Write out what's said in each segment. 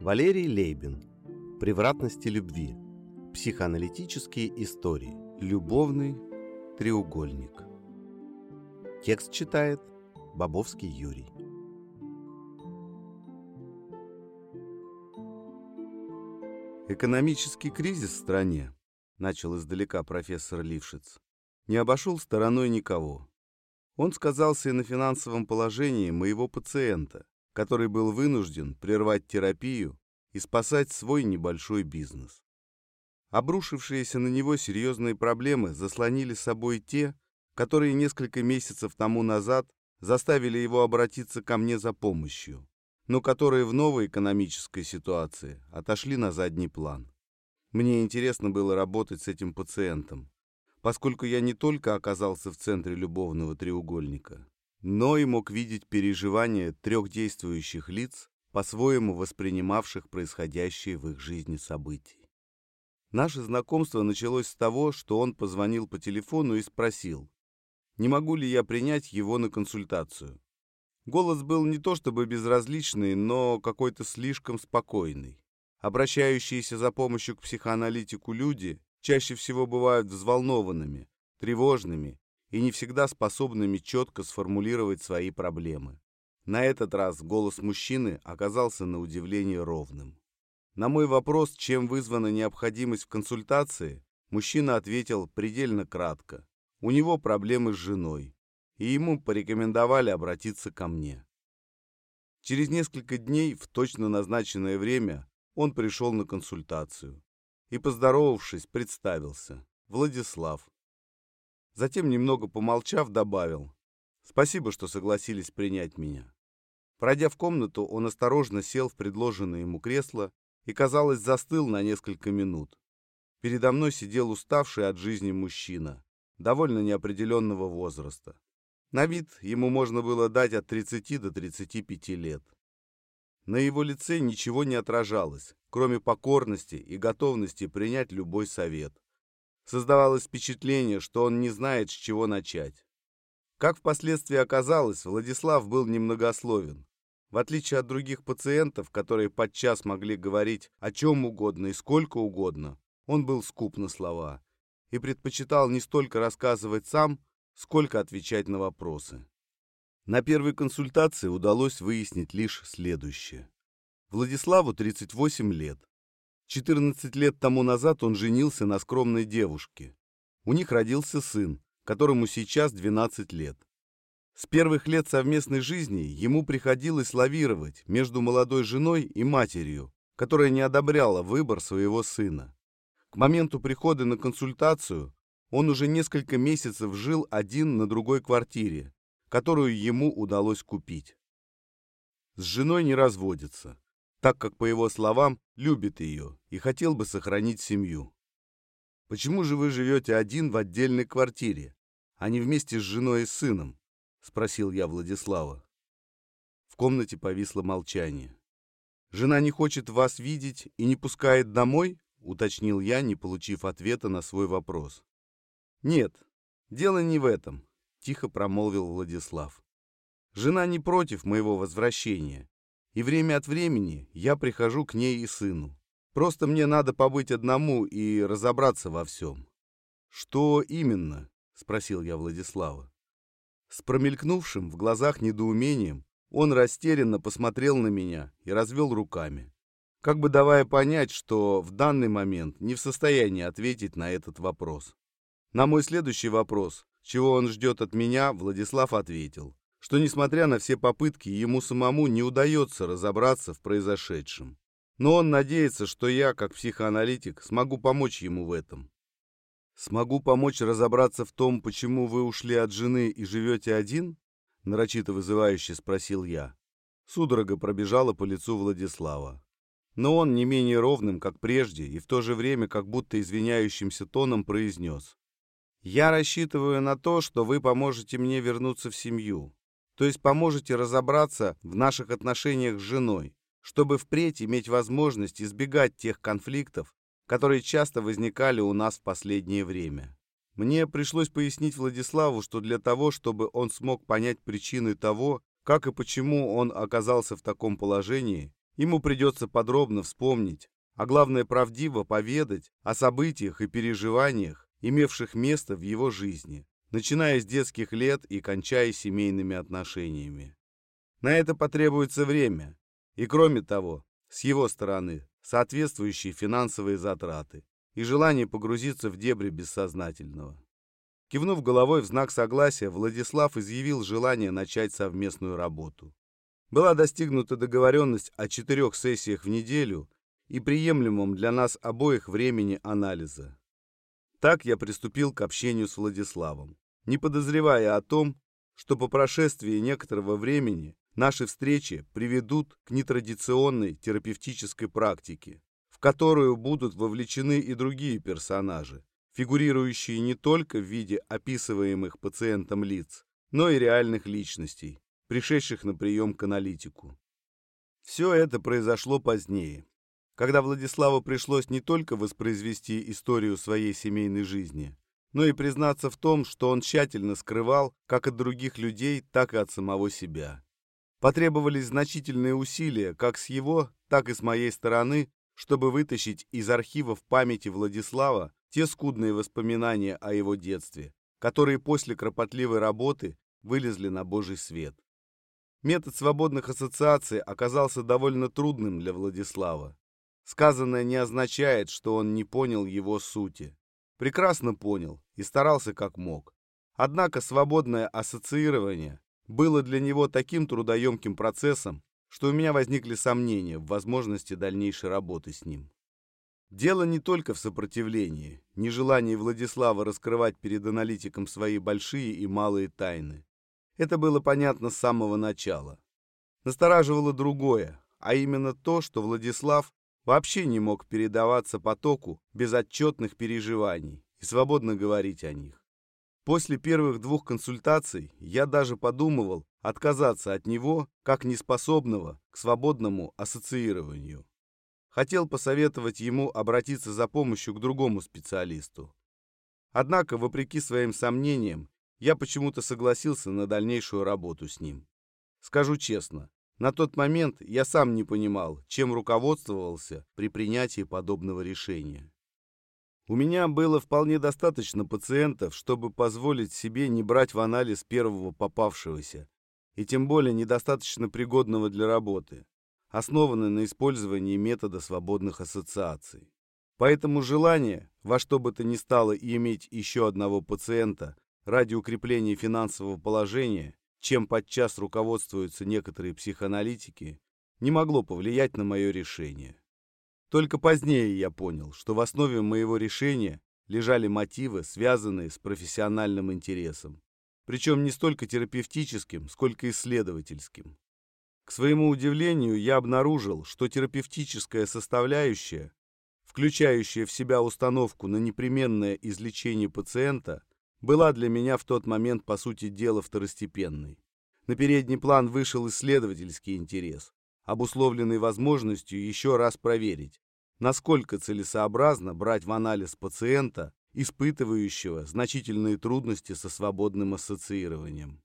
Валерий Лейбин. Превратности любви. Психоаналитические истории. Любовный треугольник. Текст читает Бобовский Юрий. Экономический кризис в стране, начал издалека профессор Лившиц, не обошел стороной никого. Он сказался и на финансовом положении моего пациента, который был вынужден прервать терапию и спасать свой небольшой бизнес. Обрушившиеся на него серьезные проблемы заслонили собой те, которые несколько месяцев тому назад заставили его обратиться ко мне за помощью, но которые в новой экономической ситуации отошли на задний план. Мне интересно было работать с этим пациентом, поскольку я не только оказался в центре любовного треугольника, но и мог видеть переживания трех действующих лиц, по-своему воспринимавших происходящие в их жизни события. Наше знакомство началось с того, что он позвонил по телефону и спросил, не могу ли я принять его на консультацию. Голос был не то чтобы безразличный, но какой-то слишком спокойный. Обращающиеся за помощью к психоаналитику люди чаще всего бывают взволнованными, тревожными и не всегда способными четко сформулировать свои проблемы. На этот раз голос мужчины оказался на удивление ровным. На мой вопрос, чем вызвана необходимость в консультации, мужчина ответил предельно кратко. У него проблемы с женой, и ему порекомендовали обратиться ко мне. Через несколько дней в точно назначенное время он пришел на консультацию и, поздоровавшись, представился. Владислав. Затем, немного помолчав, добавил. «Спасибо, что согласились принять меня». Пройдя в комнату, он осторожно сел в предложенное ему кресло и, казалось, застыл на несколько минут. Передо мной сидел уставший от жизни мужчина, довольно неопределенного возраста. На вид ему можно было дать от 30 до 35 лет. На его лице ничего не отражалось, кроме покорности и готовности принять любой совет. Создавалось впечатление, что он не знает, с чего начать. Как впоследствии оказалось, Владислав был немногословен. В отличие от других пациентов, которые подчас могли говорить о чем угодно и сколько угодно, он был скуп на слова и предпочитал не столько рассказывать сам, сколько отвечать на вопросы. На первой консультации удалось выяснить лишь следующее. Владиславу 38 лет. 14 лет тому назад он женился на скромной девушке. У них родился сын, которому сейчас 12 лет. С первых лет совместной жизни ему приходилось лавировать между молодой женой и матерью, которая не одобряла выбор своего сына. К моменту прихода на консультацию он уже несколько месяцев жил один на другой квартире, которую ему удалось купить. С женой не разводится, так как, по его словам, любит ее и хотел бы сохранить семью. «Почему же вы живете один в отдельной квартире, а не вместе с женой и сыном?» — спросил я Владислава. В комнате повисло молчание. «Жена не хочет вас видеть и не пускает домой?» — уточнил я, не получив ответа на свой вопрос. «Нет, дело не в этом», — тихо промолвил Владислав. «Жена не против моего возвращения, и время от времени я прихожу к ней и сыну. Просто мне надо побыть одному и разобраться во всем». «Что именно?» — спросил я Владислава. С промелькнувшим в глазах недоумением он растерянно посмотрел на меня и развел руками, как бы давая понять, что в данный момент не в состоянии ответить на этот вопрос. На мой следующий вопрос, чего он ждет от меня, Владислав ответил, что несмотря на все попытки, ему самому не удается разобраться в произошедшем. Но он надеется, что я, как психоаналитик, смогу помочь ему в этом. «Смогу помочь разобраться в том, почему вы ушли от жены и живете один?» нарочито вызывающе спросил я. Судорога пробежала по лицу Владислава. Но он не менее ровным, как прежде, и в то же время как будто извиняющимся тоном произнес. «Я рассчитываю на то, что вы поможете мне вернуться в семью то есть поможете разобраться в наших отношениях с женой, чтобы впредь иметь возможность избегать тех конфликтов, которые часто возникали у нас в последнее время. Мне пришлось пояснить Владиславу, что для того, чтобы он смог понять причины того, как и почему он оказался в таком положении, ему придется подробно вспомнить, а главное правдиво поведать о событиях и переживаниях, имевших место в его жизни, начиная с детских лет и кончая семейными отношениями. На это потребуется время, и кроме того, с его стороны, соответствующие финансовые затраты и желание погрузиться в дебри бессознательного. Кивнув головой в знак согласия, Владислав изъявил желание начать совместную работу. Была достигнута договоренность о четырех сессиях в неделю и приемлемом для нас обоих времени анализа. Так я приступил к общению с Владиславом, не подозревая о том, что по прошествии некоторого времени наши встречи приведут к нетрадиционной терапевтической практике, в которую будут вовлечены и другие персонажи, фигурирующие не только в виде описываемых пациентом лиц, но и реальных личностей, пришедших на прием к аналитику. Все это произошло позднее, когда Владиславу пришлось не только воспроизвести историю своей семейной жизни, но и признаться в том, что он тщательно скрывал как от других людей, так и от самого себя. Потребовались значительные усилия как с его, так и с моей стороны, чтобы вытащить из архивов памяти Владислава те скудные воспоминания о его детстве, которые после кропотливой работы вылезли на божий свет. Метод свободных ассоциаций оказался довольно трудным для Владислава. Сказанное не означает, что он не понял его сути. Прекрасно понял и старался как мог. Однако свободное ассоциирование было для него таким трудоемким процессом, что у меня возникли сомнения в возможности дальнейшей работы с ним. Дело не только в сопротивлении, нежелании Владислава раскрывать перед аналитиком свои большие и малые тайны. Это было понятно с самого начала. Настораживало другое, а именно то, что Владислав вообще не мог передаваться потоку без отчетных переживаний и свободно говорить о них. После первых двух консультаций я даже подумывал отказаться от него как неспособного к свободному ассоциированию. Хотел посоветовать ему обратиться за помощью к другому специалисту. Однако, вопреки своим сомнениям, я почему-то согласился на дальнейшую работу с ним. Скажу честно, на тот момент я сам не понимал, чем руководствовался при принятии подобного решения. У меня было вполне достаточно пациентов, чтобы позволить себе не брать в анализ первого попавшегося, и тем более недостаточно пригодного для работы, основанный на использовании метода свободных ассоциаций. Поэтому желание во что бы то ни стало иметь еще одного пациента ради укрепления финансового положения чем подчас руководствуются некоторые психоаналитики, не могло повлиять на мое решение. Только позднее я понял, что в основе моего решения лежали мотивы, связанные с профессиональным интересом, причем не столько терапевтическим, сколько исследовательским. К своему удивлению, я обнаружил, что терапевтическая составляющая, включающая в себя установку на непременное излечение пациента, была для меня в тот момент, по сути дела, второстепенной. На передний план вышел исследовательский интерес, обусловленный возможностью еще раз проверить, насколько целесообразно брать в анализ пациента, испытывающего значительные трудности со свободным ассоциированием.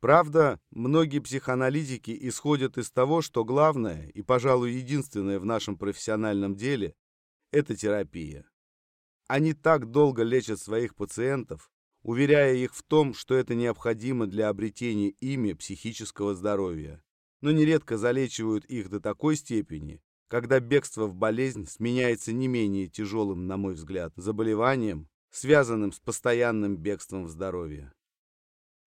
Правда, многие психоаналитики исходят из того, что главное и, пожалуй, единственное в нашем профессиональном деле – это терапия. Они так долго лечат своих пациентов, уверяя их в том, что это необходимо для обретения ими психического здоровья, но нередко залечивают их до такой степени, когда бегство в болезнь сменяется не менее тяжелым, на мой взгляд, заболеванием, связанным с постоянным бегством в здоровье.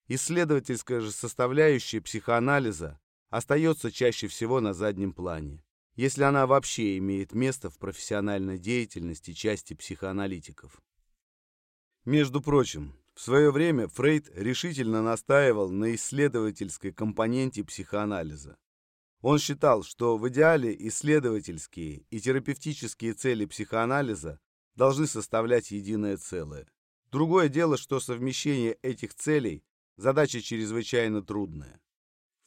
Исследовательская же составляющая психоанализа остается чаще всего на заднем плане если она вообще имеет место в профессиональной деятельности части психоаналитиков. Между прочим, в свое время Фрейд решительно настаивал на исследовательской компоненте психоанализа. Он считал, что в идеале исследовательские и терапевтические цели психоанализа должны составлять единое целое. Другое дело, что совмещение этих целей – задача чрезвычайно трудная.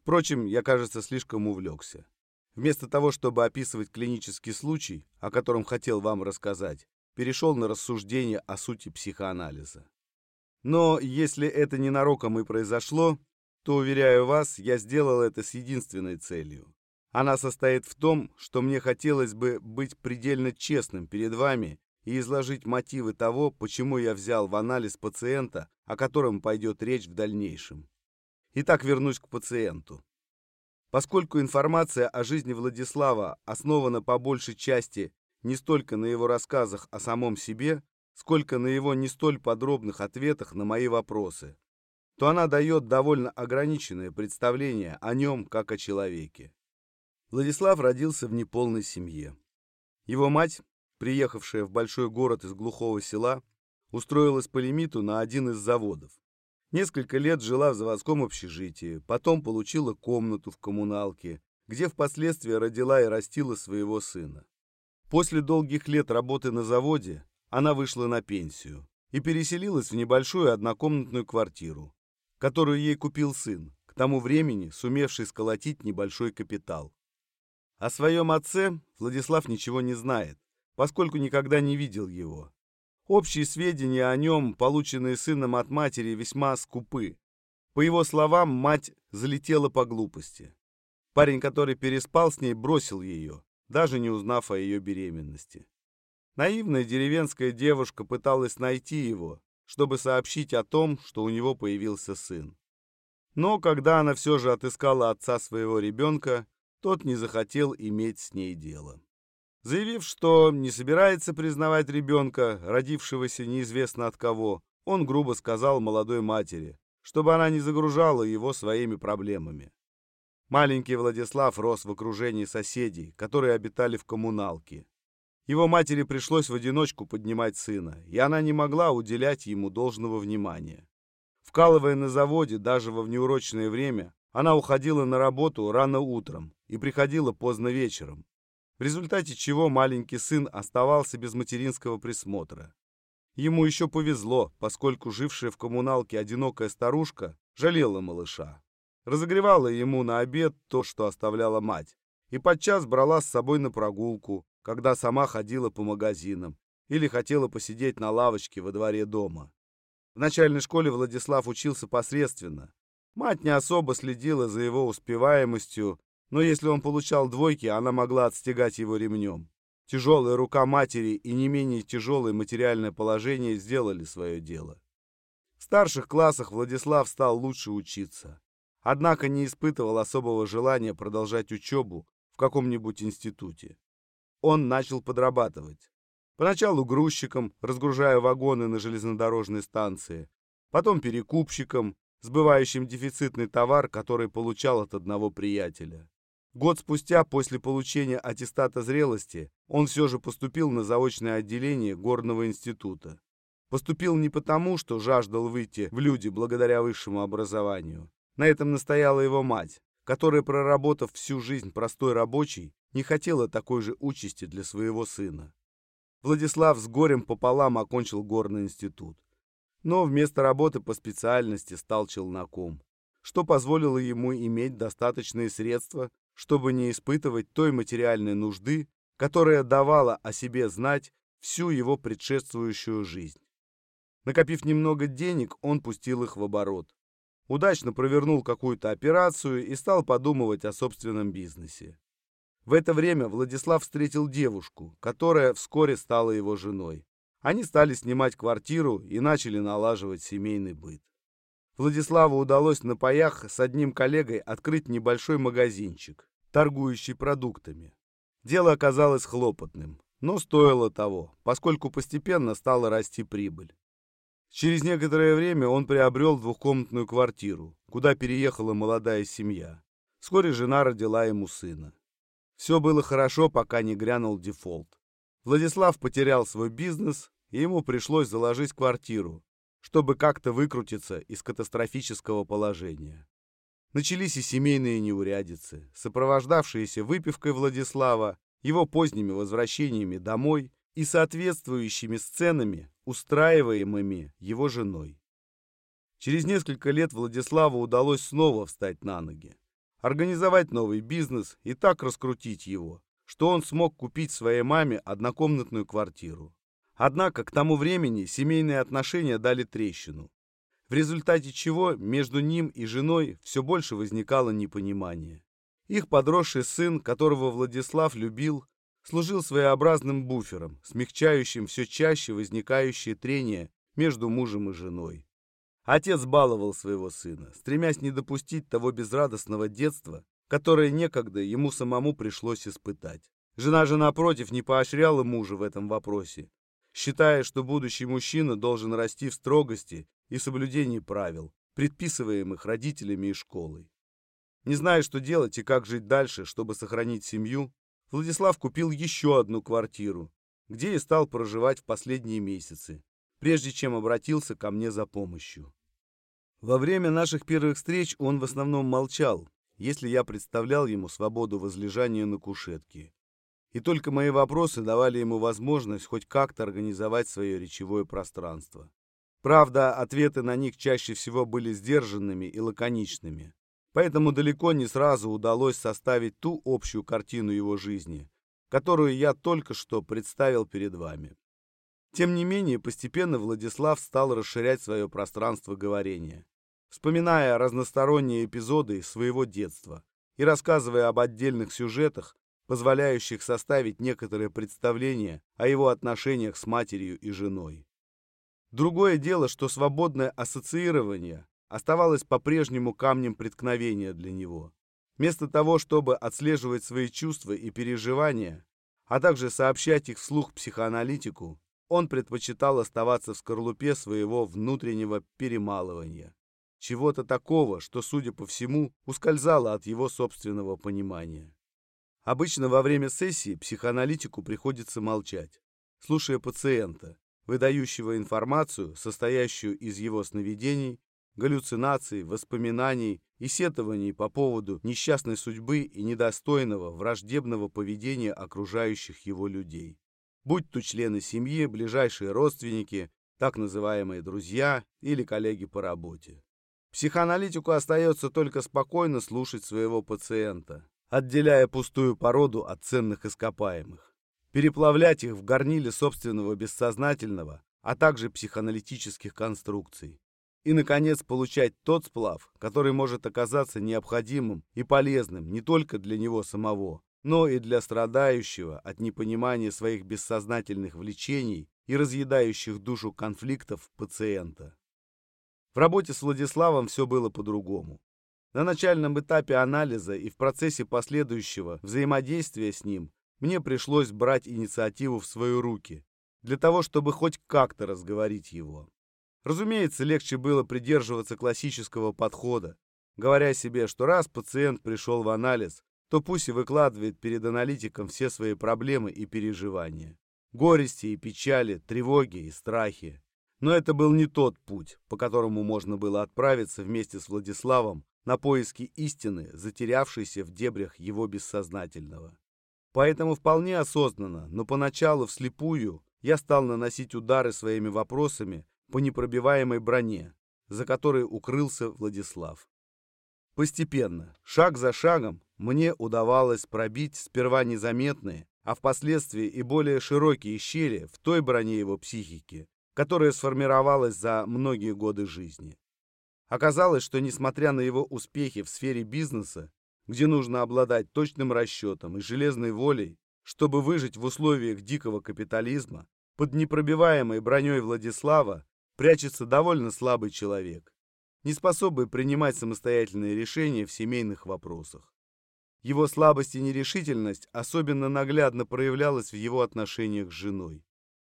Впрочем, я, кажется, слишком увлекся. Вместо того, чтобы описывать клинический случай, о котором хотел вам рассказать, перешел на рассуждение о сути психоанализа. Но если это ненароком и произошло, то, уверяю вас, я сделал это с единственной целью. Она состоит в том, что мне хотелось бы быть предельно честным перед вами и изложить мотивы того, почему я взял в анализ пациента, о котором пойдет речь в дальнейшем. Итак, вернусь к пациенту. Поскольку информация о жизни Владислава основана по большей части не столько на его рассказах о самом себе, сколько на его не столь подробных ответах на мои вопросы, то она дает довольно ограниченное представление о нем как о человеке. Владислав родился в неполной семье. Его мать, приехавшая в большой город из глухого села, устроилась по лимиту на один из заводов. Несколько лет жила в заводском общежитии, потом получила комнату в коммуналке, где впоследствии родила и растила своего сына. После долгих лет работы на заводе она вышла на пенсию и переселилась в небольшую однокомнатную квартиру, которую ей купил сын, к тому времени сумевший сколотить небольшой капитал. О своем отце Владислав ничего не знает, поскольку никогда не видел его. Общие сведения о нем, полученные сыном от матери, весьма скупы. По его словам, мать залетела по глупости. Парень, который переспал с ней, бросил ее, даже не узнав о ее беременности. Наивная деревенская девушка пыталась найти его, чтобы сообщить о том, что у него появился сын. Но когда она все же отыскала отца своего ребенка, тот не захотел иметь с ней дело. Заявив, что не собирается признавать ребенка, родившегося неизвестно от кого, он грубо сказал молодой матери, чтобы она не загружала его своими проблемами. Маленький Владислав рос в окружении соседей, которые обитали в коммуналке. Его матери пришлось в одиночку поднимать сына, и она не могла уделять ему должного внимания. Вкалывая на заводе даже во внеурочное время, она уходила на работу рано утром и приходила поздно вечером, в результате чего маленький сын оставался без материнского присмотра. Ему еще повезло, поскольку жившая в коммуналке одинокая старушка жалела малыша. Разогревала ему на обед то, что оставляла мать, и подчас брала с собой на прогулку, когда сама ходила по магазинам или хотела посидеть на лавочке во дворе дома. В начальной школе Владислав учился посредственно. Мать не особо следила за его успеваемостью но если он получал двойки, она могла отстегать его ремнем. Тяжелая рука матери и не менее тяжелое материальное положение сделали свое дело. В старших классах Владислав стал лучше учиться. Однако не испытывал особого желания продолжать учебу в каком-нибудь институте. Он начал подрабатывать. Поначалу грузчиком, разгружая вагоны на железнодорожной станции, потом перекупщиком, сбывающим дефицитный товар, который получал от одного приятеля. Год спустя, после получения аттестата зрелости, он все же поступил на заочное отделение Горного института. Поступил не потому, что жаждал выйти в люди благодаря высшему образованию. На этом настояла его мать, которая, проработав всю жизнь простой рабочей, не хотела такой же участи для своего сына. Владислав с горем пополам окончил Горный институт. Но вместо работы по специальности стал челноком, что позволило ему иметь достаточные средства чтобы не испытывать той материальной нужды, которая давала о себе знать всю его предшествующую жизнь. Накопив немного денег, он пустил их в оборот. Удачно провернул какую-то операцию и стал подумывать о собственном бизнесе. В это время Владислав встретил девушку, которая вскоре стала его женой. Они стали снимать квартиру и начали налаживать семейный быт. Владиславу удалось на паях с одним коллегой открыть небольшой магазинчик, торгующий продуктами. Дело оказалось хлопотным, но стоило того, поскольку постепенно стала расти прибыль. Через некоторое время он приобрел двухкомнатную квартиру, куда переехала молодая семья. Вскоре жена родила ему сына. Все было хорошо, пока не грянул дефолт. Владислав потерял свой бизнес, и ему пришлось заложить квартиру, чтобы как-то выкрутиться из катастрофического положения. Начались и семейные неурядицы, сопровождавшиеся выпивкой Владислава, его поздними возвращениями домой и соответствующими сценами, устраиваемыми его женой. Через несколько лет Владиславу удалось снова встать на ноги, организовать новый бизнес и так раскрутить его, что он смог купить своей маме однокомнатную квартиру. Однако к тому времени семейные отношения дали трещину, в результате чего между ним и женой все больше возникало непонимание. Их подросший сын, которого Владислав любил, служил своеобразным буфером, смягчающим все чаще возникающие трения между мужем и женой. Отец баловал своего сына, стремясь не допустить того безрадостного детства, которое некогда ему самому пришлось испытать. Жена же, напротив, не поощряла мужа в этом вопросе, считая, что будущий мужчина должен расти в строгости и соблюдении правил, предписываемых родителями и школой. Не зная, что делать и как жить дальше, чтобы сохранить семью, Владислав купил еще одну квартиру, где и стал проживать в последние месяцы, прежде чем обратился ко мне за помощью. Во время наших первых встреч он в основном молчал, если я представлял ему свободу возлежания на кушетке. И только мои вопросы давали ему возможность хоть как-то организовать свое речевое пространство. Правда, ответы на них чаще всего были сдержанными и лаконичными. Поэтому далеко не сразу удалось составить ту общую картину его жизни, которую я только что представил перед вами. Тем не менее, постепенно Владислав стал расширять свое пространство говорения, вспоминая разносторонние эпизоды своего детства и рассказывая об отдельных сюжетах, позволяющих составить некоторое представление о его отношениях с матерью и женой. Другое дело, что свободное ассоциирование оставалось по-прежнему камнем преткновения для него. Вместо того, чтобы отслеживать свои чувства и переживания, а также сообщать их вслух психоаналитику, он предпочитал оставаться в скорлупе своего внутреннего перемалывания. Чего-то такого, что, судя по всему, ускользало от его собственного понимания. Обычно во время сессии психоаналитику приходится молчать, слушая пациента, выдающего информацию, состоящую из его сновидений галлюцинаций, воспоминаний и сетований по поводу несчастной судьбы и недостойного, враждебного поведения окружающих его людей. Будь то члены семьи, ближайшие родственники, так называемые друзья или коллеги по работе. Психоаналитику остается только спокойно слушать своего пациента, отделяя пустую породу от ценных ископаемых, переплавлять их в горниле собственного бессознательного, а также психоаналитических конструкций, и, наконец, получать тот сплав, который может оказаться необходимым и полезным не только для него самого, но и для страдающего от непонимания своих бессознательных влечений и разъедающих душу конфликтов пациента. В работе с Владиславом все было по-другому. На начальном этапе анализа и в процессе последующего взаимодействия с ним мне пришлось брать инициативу в свои руки, для того, чтобы хоть как-то разговорить его. Разумеется, легче было придерживаться классического подхода, говоря себе, что раз пациент пришел в анализ, то пусть и выкладывает перед аналитиком все свои проблемы и переживания. Горести и печали, тревоги и страхи. Но это был не тот путь, по которому можно было отправиться вместе с Владиславом на поиски истины, затерявшейся в дебрях его бессознательного. Поэтому вполне осознанно, но поначалу вслепую, я стал наносить удары своими вопросами по непробиваемой броне, за которой укрылся Владислав. Постепенно, шаг за шагом, мне удавалось пробить сперва незаметные, а впоследствии и более широкие щели в той броне его психики, которая сформировалась за многие годы жизни. Оказалось, что несмотря на его успехи в сфере бизнеса, где нужно обладать точным расчетом и железной волей, чтобы выжить в условиях дикого капитализма, под непробиваемой броней Владислава прячется довольно слабый человек, не способный принимать самостоятельные решения в семейных вопросах. Его слабость и нерешительность особенно наглядно проявлялась в его отношениях с женой.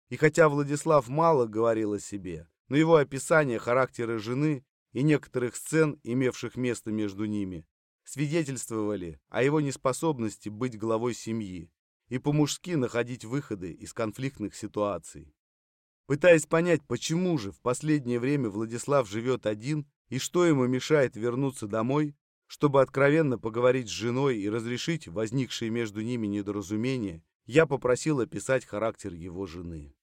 И хотя Владислав мало говорил о себе, но его описание характера жены и некоторых сцен, имевших место между ними, свидетельствовали о его неспособности быть главой семьи и по-мужски находить выходы из конфликтных ситуаций. Пытаясь понять, почему же в последнее время Владислав живет один и что ему мешает вернуться домой, чтобы откровенно поговорить с женой и разрешить возникшие между ними недоразумения, я попросил описать характер его жены.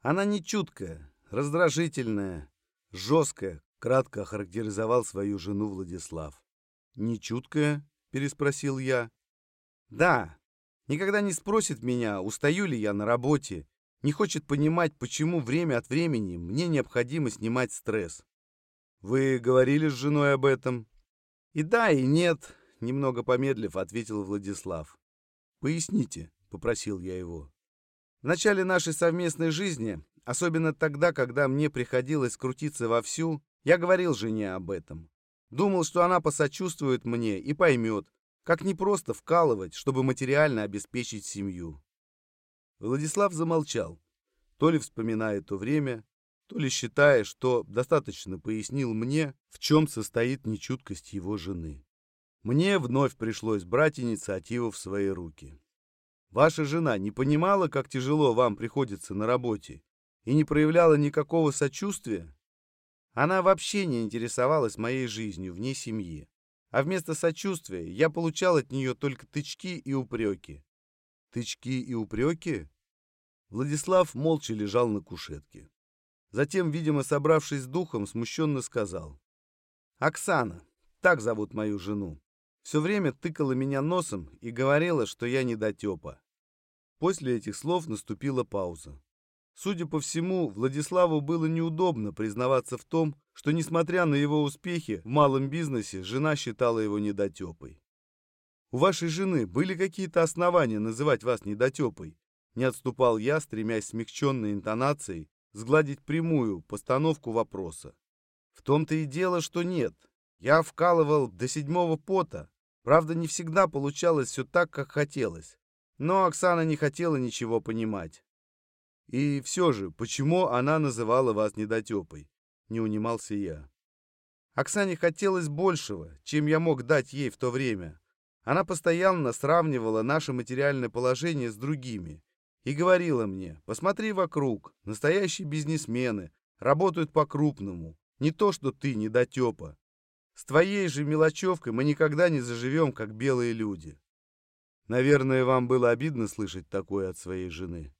Она нечуткая, раздражительная, жесткая, кратко охарактеризовал свою жену Владислав. «Нечуткая?» — переспросил я. «Да, никогда не спросит меня, устаю ли я на работе не хочет понимать, почему время от времени мне необходимо снимать стресс. Вы говорили с женой об этом? И да, и нет. немного помедлив, ответил Владислав. «Поясните», — попросил я его. В начале нашей совместной жизни, особенно тогда, когда мне приходилось крутиться вовсю, я говорил жене об этом. Думал, что она посочувствует мне и поймет, как непросто вкалывать, чтобы материально обеспечить семью. Владислав замолчал, то ли вспоминая то время, то ли считая, что достаточно пояснил мне, в чем состоит нечуткость его жены. Мне вновь пришлось брать инициативу в свои руки. Ваша жена не понимала, как тяжело вам приходится на работе, и не проявляла никакого сочувствия? Она вообще не интересовалась моей жизнью вне семьи, а вместо сочувствия я получал от нее только тычки и упреки. Тычки и упреки? Владислав молча лежал на кушетке. Затем, видимо, собравшись с духом, смущенно сказал. «Оксана, так зовут мою жену все время тыкала меня носом и говорила, что я недотепа. После этих слов наступила пауза. Судя по всему, Владиславу было неудобно признаваться в том, что, несмотря на его успехи в малом бизнесе, жена считала его недотепой. «У вашей жены были какие-то основания называть вас недотепой?» Не отступал я, стремясь смягченной интонацией сгладить прямую постановку вопроса. В том-то и дело, что нет. Я вкалывал до седьмого пота. Правда, не всегда получалось все так, как хотелось. Но Оксана не хотела ничего понимать. И все же, почему она называла вас недотепой? Не унимался я. Оксане хотелось большего, чем я мог дать ей в то время. Она постоянно сравнивала наше материальное положение с другими и говорила мне, посмотри вокруг, настоящие бизнесмены, работают по-крупному, не то, что ты недотепа. С твоей же мелочевкой мы никогда не заживем, как белые люди. Наверное, вам было обидно слышать такое от своей жены.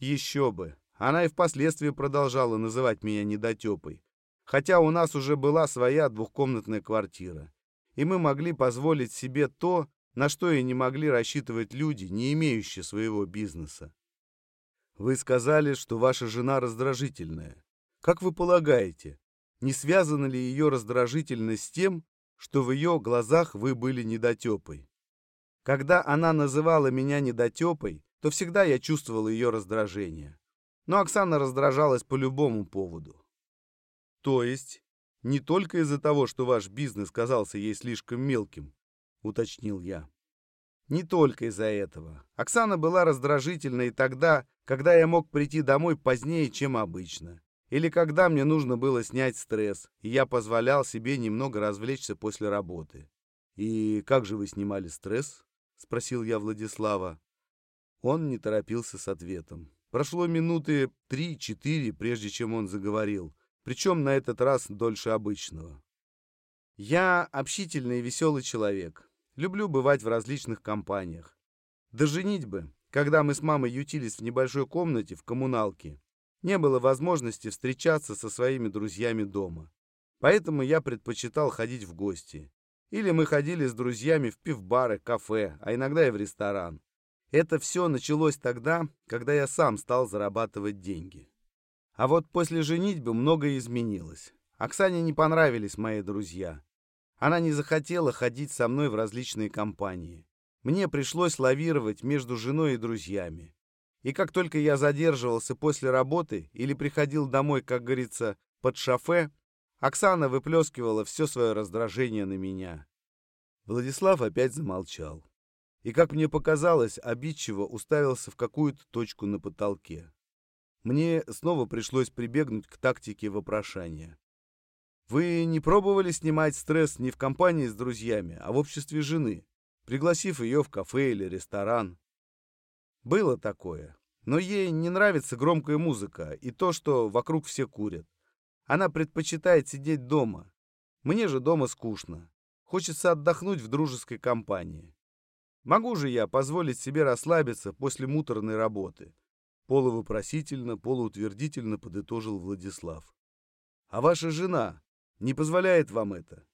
Еще бы. Она и впоследствии продолжала называть меня недотепой. Хотя у нас уже была своя двухкомнатная квартира. И мы могли позволить себе то, на что и не могли рассчитывать люди, не имеющие своего бизнеса. Вы сказали, что ваша жена раздражительная. Как вы полагаете, не связана ли ее раздражительность с тем, что в ее глазах вы были недотепой. Когда она называла меня недотепой, то всегда я чувствовал ее раздражение. Но Оксана раздражалась по любому поводу. То есть, не только из-за того, что ваш бизнес казался ей слишком мелким, уточнил я. Не только из-за этого. Оксана была раздражительна и тогда, когда я мог прийти домой позднее, чем обычно. Или когда мне нужно было снять стресс, и я позволял себе немного развлечься после работы. «И как же вы снимали стресс?» — спросил я Владислава. Он не торопился с ответом. Прошло минуты три-четыре, прежде чем он заговорил, причем на этот раз дольше обычного. «Я общительный и веселый человек. Люблю бывать в различных компаниях. До женитьбы, когда мы с мамой ютились в небольшой комнате в коммуналке, не было возможности встречаться со своими друзьями дома. Поэтому я предпочитал ходить в гости. Или мы ходили с друзьями в пивбары, кафе, а иногда и в ресторан. Это все началось тогда, когда я сам стал зарабатывать деньги. А вот после женитьбы многое изменилось. Оксане не понравились мои друзья. Она не захотела ходить со мной в различные компании. Мне пришлось лавировать между женой и друзьями. И как только я задерживался после работы или приходил домой, как говорится, под шофе, Оксана выплескивала все свое раздражение на меня. Владислав опять замолчал. И, как мне показалось, обидчиво уставился в какую-то точку на потолке. Мне снова пришлось прибегнуть к тактике вопрошания. «Вы не пробовали снимать стресс не в компании с друзьями, а в обществе жены, пригласив ее в кафе или ресторан?» Было такое. Но ей не нравится громкая музыка и то, что вокруг все курят. Она предпочитает сидеть дома. Мне же дома скучно. Хочется отдохнуть в дружеской компании. Могу же я позволить себе расслабиться после муторной работы? Полувопросительно, полуутвердительно подытожил Владислав. А ваша жена не позволяет вам это?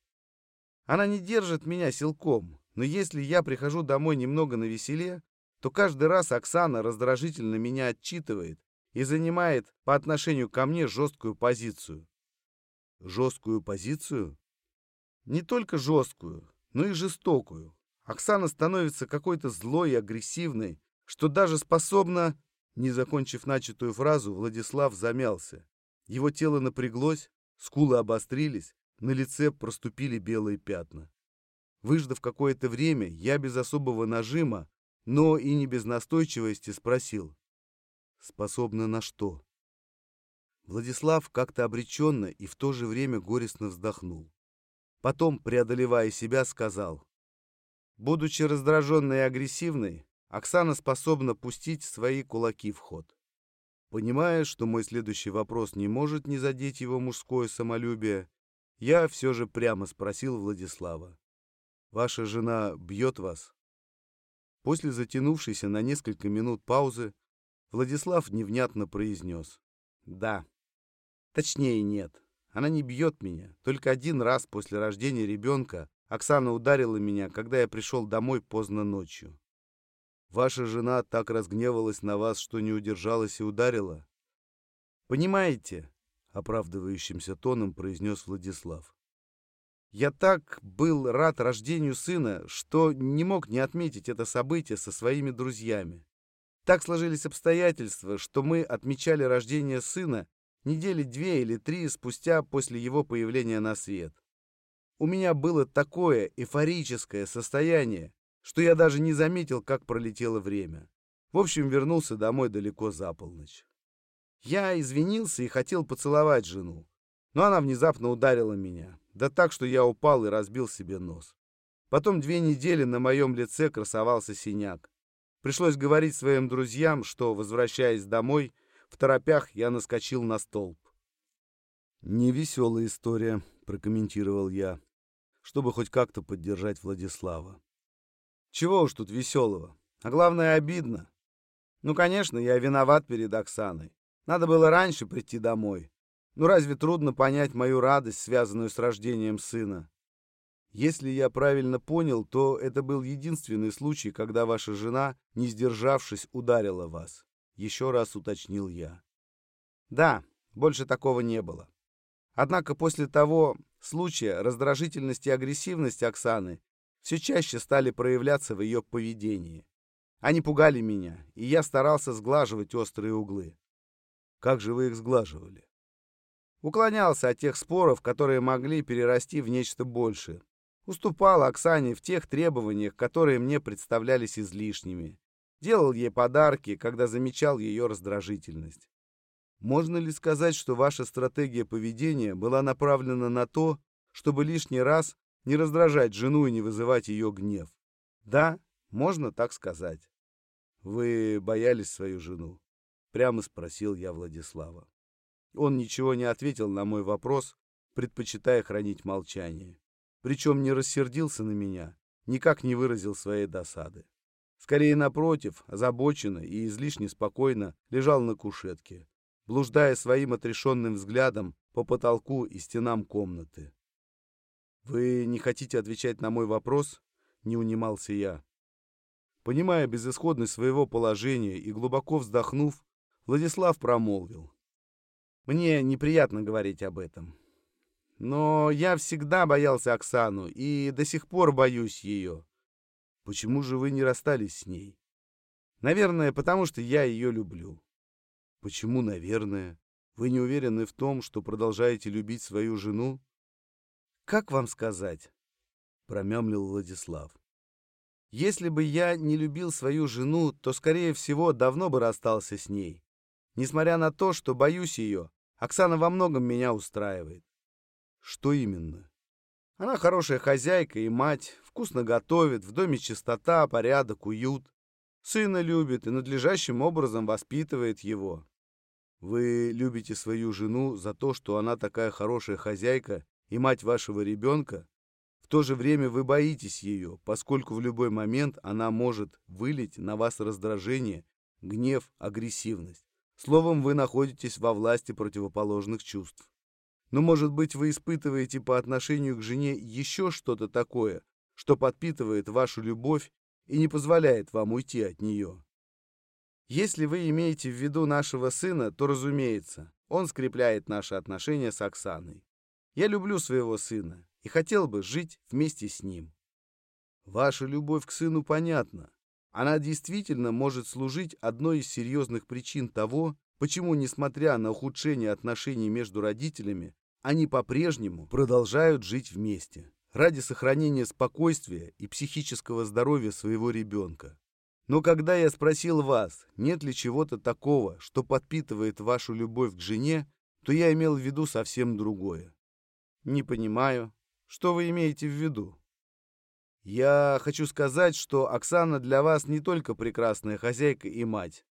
Она не держит меня силком, но если я прихожу домой немного на веселе, то каждый раз Оксана раздражительно меня отчитывает и занимает по отношению ко мне жесткую позицию. Жесткую позицию? Не только жесткую, но и жестокую. Оксана становится какой-то злой и агрессивной, что даже способна... Не закончив начатую фразу, Владислав замялся. Его тело напряглось, скулы обострились, на лице проступили белые пятна. Выждав какое-то время, я без особого нажима, но и не без настойчивости спросил. «Способна на что?» Владислав как-то обреченно и в то же время горестно вздохнул. Потом, преодолевая себя, сказал. Будучи раздраженной и агрессивной, Оксана способна пустить свои кулаки в ход. Понимая, что мой следующий вопрос не может не задеть его мужское самолюбие, я все же прямо спросил Владислава. «Ваша жена бьет вас?» После затянувшейся на несколько минут паузы Владислав невнятно произнес. «Да». Точнее, нет. Она не бьет меня. Только один раз после рождения ребенка Оксана ударила меня, когда я пришел домой поздно ночью. Ваша жена так разгневалась на вас, что не удержалась и ударила? Понимаете, оправдывающимся тоном произнес Владислав. Я так был рад рождению сына, что не мог не отметить это событие со своими друзьями. Так сложились обстоятельства, что мы отмечали рождение сына недели две или три спустя после его появления на свет. У меня было такое эйфорическое состояние, что я даже не заметил, как пролетело время. В общем, вернулся домой далеко за полночь. Я извинился и хотел поцеловать жену, но она внезапно ударила меня, да так, что я упал и разбил себе нос. Потом две недели на моем лице красовался синяк. Пришлось говорить своим друзьям, что, возвращаясь домой, в торопях я наскочил на столб. «Невеселая история», — прокомментировал я, чтобы хоть как-то поддержать Владислава. «Чего уж тут веселого? А главное, обидно. Ну, конечно, я виноват перед Оксаной. Надо было раньше прийти домой. Ну, разве трудно понять мою радость, связанную с рождением сына? Если я правильно понял, то это был единственный случай, когда ваша жена, не сдержавшись, ударила вас. Еще раз уточнил я. Да, больше такого не было. Однако после того случая раздражительность и агрессивность Оксаны все чаще стали проявляться в ее поведении. Они пугали меня, и я старался сглаживать острые углы. Как же вы их сглаживали? Уклонялся от тех споров, которые могли перерасти в нечто большее. Уступал Оксане в тех требованиях, которые мне представлялись излишними делал ей подарки, когда замечал ее раздражительность. Можно ли сказать, что ваша стратегия поведения была направлена на то, чтобы лишний раз не раздражать жену и не вызывать ее гнев? Да, можно так сказать. Вы боялись свою жену? Прямо спросил я Владислава. Он ничего не ответил на мой вопрос, предпочитая хранить молчание. Причем не рассердился на меня, никак не выразил своей досады. Скорее, напротив, озабоченно и излишне спокойно лежал на кушетке, блуждая своим отрешенным взглядом по потолку и стенам комнаты. «Вы не хотите отвечать на мой вопрос?» — не унимался я. Понимая безысходность своего положения и глубоко вздохнув, Владислав промолвил. «Мне неприятно говорить об этом. Но я всегда боялся Оксану и до сих пор боюсь ее. Почему же вы не расстались с ней? Наверное, потому что я ее люблю. Почему, наверное? Вы не уверены в том, что продолжаете любить свою жену? Как вам сказать? Промямлил Владислав. Если бы я не любил свою жену, то, скорее всего, давно бы расстался с ней. Несмотря на то, что боюсь ее, Оксана во многом меня устраивает. Что именно? Она хорошая хозяйка и мать, вкусно готовит, в доме чистота, порядок, уют. Сына любит и надлежащим образом воспитывает его. Вы любите свою жену за то, что она такая хорошая хозяйка и мать вашего ребенка? В то же время вы боитесь ее, поскольку в любой момент она может вылить на вас раздражение, гнев, агрессивность. Словом, вы находитесь во власти противоположных чувств. Но, может быть, вы испытываете по отношению к жене еще что-то такое, что подпитывает вашу любовь и не позволяет вам уйти от нее. Если вы имеете в виду нашего сына, то, разумеется, он скрепляет наши отношения с Оксаной. Я люблю своего сына и хотел бы жить вместе с ним. Ваша любовь к сыну понятна. Она действительно может служить одной из серьезных причин того, почему, несмотря на ухудшение отношений между родителями, они по-прежнему продолжают жить вместе ради сохранения спокойствия и психического здоровья своего ребенка. Но когда я спросил вас, нет ли чего-то такого, что подпитывает вашу любовь к жене, то я имел в виду совсем другое. Не понимаю, что вы имеете в виду? Я хочу сказать, что Оксана для вас не только прекрасная хозяйка и мать,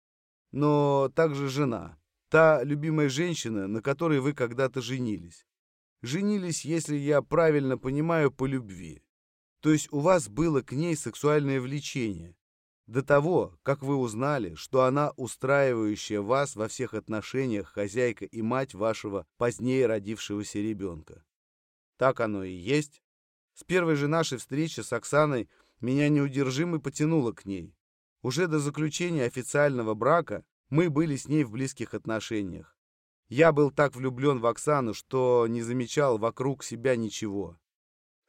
но также жена, та любимая женщина, на которой вы когда-то женились. Женились, если я правильно понимаю, по любви. То есть у вас было к ней сексуальное влечение, до того, как вы узнали, что она устраивающая вас во всех отношениях хозяйка и мать вашего позднее родившегося ребенка. Так оно и есть. С первой же нашей встречи с Оксаной меня неудержимо потянуло к ней. Уже до заключения официального брака мы были с ней в близких отношениях. Я был так влюблен в Оксану, что не замечал вокруг себя ничего.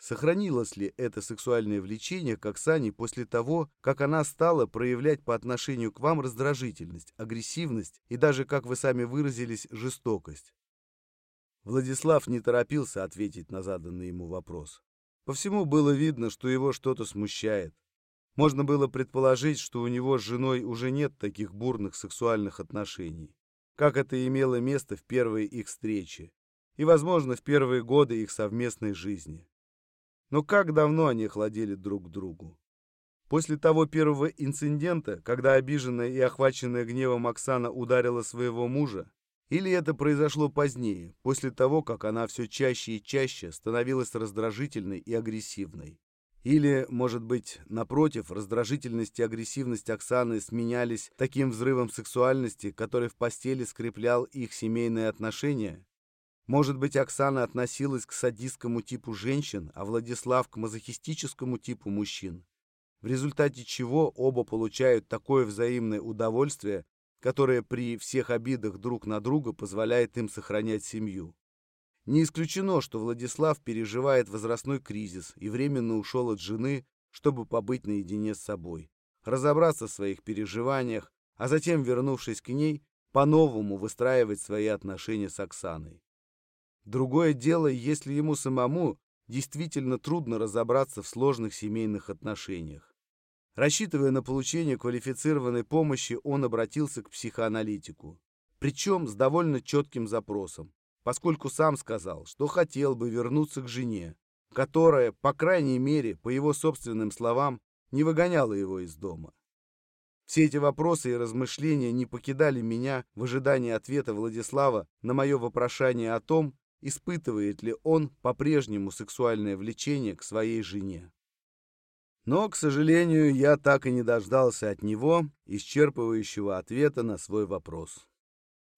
Сохранилось ли это сексуальное влечение к Оксане после того, как она стала проявлять по отношению к вам раздражительность, агрессивность и даже, как вы сами выразились, жестокость? Владислав не торопился ответить на заданный ему вопрос. По всему было видно, что его что-то смущает. Можно было предположить, что у него с женой уже нет таких бурных сексуальных отношений, как это имело место в первые их встречи и, возможно, в первые годы их совместной жизни. Но как давно они охладели друг к другу? После того первого инцидента, когда обиженная и охваченная гневом Оксана ударила своего мужа, или это произошло позднее, после того, как она все чаще и чаще становилась раздражительной и агрессивной? Или, может быть, напротив, раздражительность и агрессивность Оксаны сменялись таким взрывом сексуальности, который в постели скреплял их семейные отношения? Может быть, Оксана относилась к садистскому типу женщин, а Владислав к мазохистическому типу мужчин, в результате чего оба получают такое взаимное удовольствие, которое при всех обидах друг на друга позволяет им сохранять семью. Не исключено, что Владислав переживает возрастной кризис и временно ушел от жены, чтобы побыть наедине с собой, разобраться в своих переживаниях, а затем, вернувшись к ней, по-новому выстраивать свои отношения с Оксаной. Другое дело, если ему самому действительно трудно разобраться в сложных семейных отношениях. Рассчитывая на получение квалифицированной помощи, он обратился к психоаналитику. Причем с довольно четким запросом, поскольку сам сказал, что хотел бы вернуться к жене, которая, по крайней мере, по его собственным словам, не выгоняла его из дома. Все эти вопросы и размышления не покидали меня в ожидании ответа Владислава на мое вопрошание о том, испытывает ли он по-прежнему сексуальное влечение к своей жене. Но, к сожалению, я так и не дождался от него исчерпывающего ответа на свой вопрос.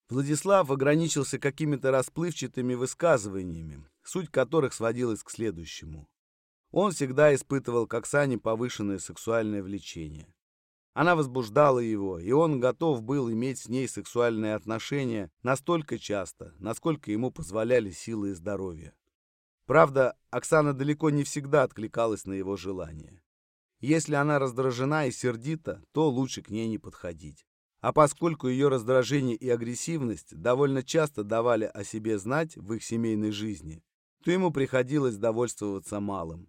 Владислав ограничился какими-то расплывчатыми высказываниями, суть которых сводилась к следующему. Он всегда испытывал к Оксане повышенное сексуальное влечение. Она возбуждала его, и он готов был иметь с ней сексуальные отношения настолько часто, насколько ему позволяли силы и здоровье. Правда, Оксана далеко не всегда откликалась на его желание. Если она раздражена и сердита, то лучше к ней не подходить. А поскольку ее раздражение и агрессивность довольно часто давали о себе знать в их семейной жизни, то ему приходилось довольствоваться малым.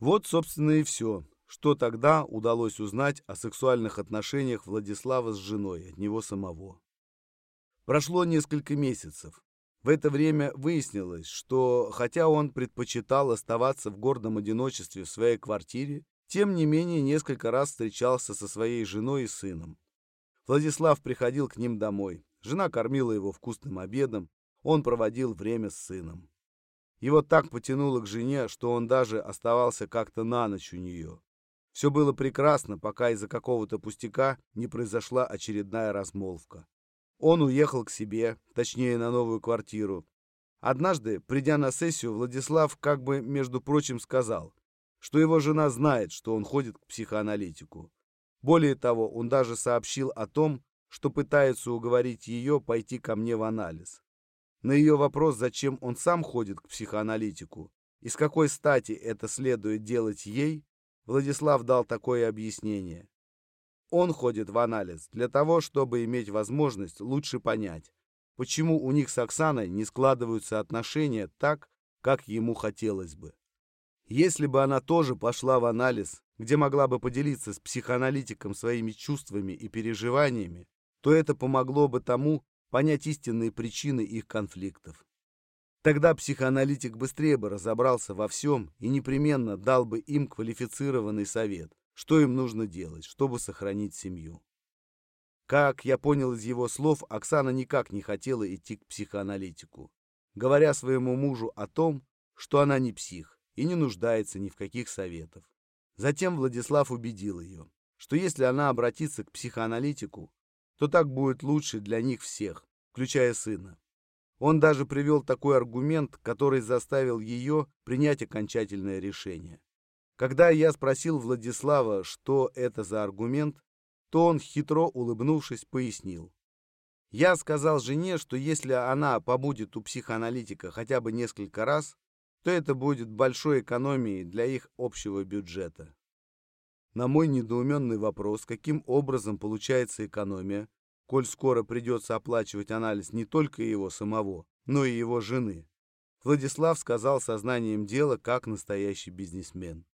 Вот, собственно, и все, что тогда удалось узнать о сексуальных отношениях Владислава с женой от него самого. Прошло несколько месяцев. В это время выяснилось, что хотя он предпочитал оставаться в гордом одиночестве в своей квартире, тем не менее несколько раз встречался со своей женой и сыном. Владислав приходил к ним домой. Жена кормила его вкусным обедом, он проводил время с сыном. Его так потянуло к жене, что он даже оставался как-то на ночь у нее. Все было прекрасно, пока из-за какого-то пустяка не произошла очередная размолвка. Он уехал к себе, точнее на новую квартиру. Однажды, придя на сессию, Владислав как бы, между прочим, сказал, что его жена знает, что он ходит к психоаналитику. Более того, он даже сообщил о том, что пытается уговорить ее пойти ко мне в анализ. На ее вопрос, зачем он сам ходит к психоаналитику и с какой стати это следует делать ей, Владислав дал такое объяснение. Он ходит в анализ для того, чтобы иметь возможность лучше понять, почему у них с Оксаной не складываются отношения так, как ему хотелось бы. Если бы она тоже пошла в анализ, где могла бы поделиться с психоаналитиком своими чувствами и переживаниями, то это помогло бы тому понять истинные причины их конфликтов. Тогда психоаналитик быстрее бы разобрался во всем и непременно дал бы им квалифицированный совет, что им нужно делать, чтобы сохранить семью. Как я понял из его слов, Оксана никак не хотела идти к психоаналитику, говоря своему мужу о том, что она не псих и не нуждается ни в каких советах. Затем Владислав убедил ее, что если она обратится к психоаналитику, то так будет лучше для них всех, включая сына. Он даже привел такой аргумент, который заставил ее принять окончательное решение. Когда я спросил Владислава, что это за аргумент, то он, хитро улыбнувшись, пояснил. Я сказал жене, что если она побудет у психоаналитика хотя бы несколько раз, то это будет большой экономией для их общего бюджета. На мой недоуменный вопрос, каким образом получается экономия, коль скоро придется оплачивать анализ не только его самого, но и его жены, Владислав сказал сознанием дела, как настоящий бизнесмен.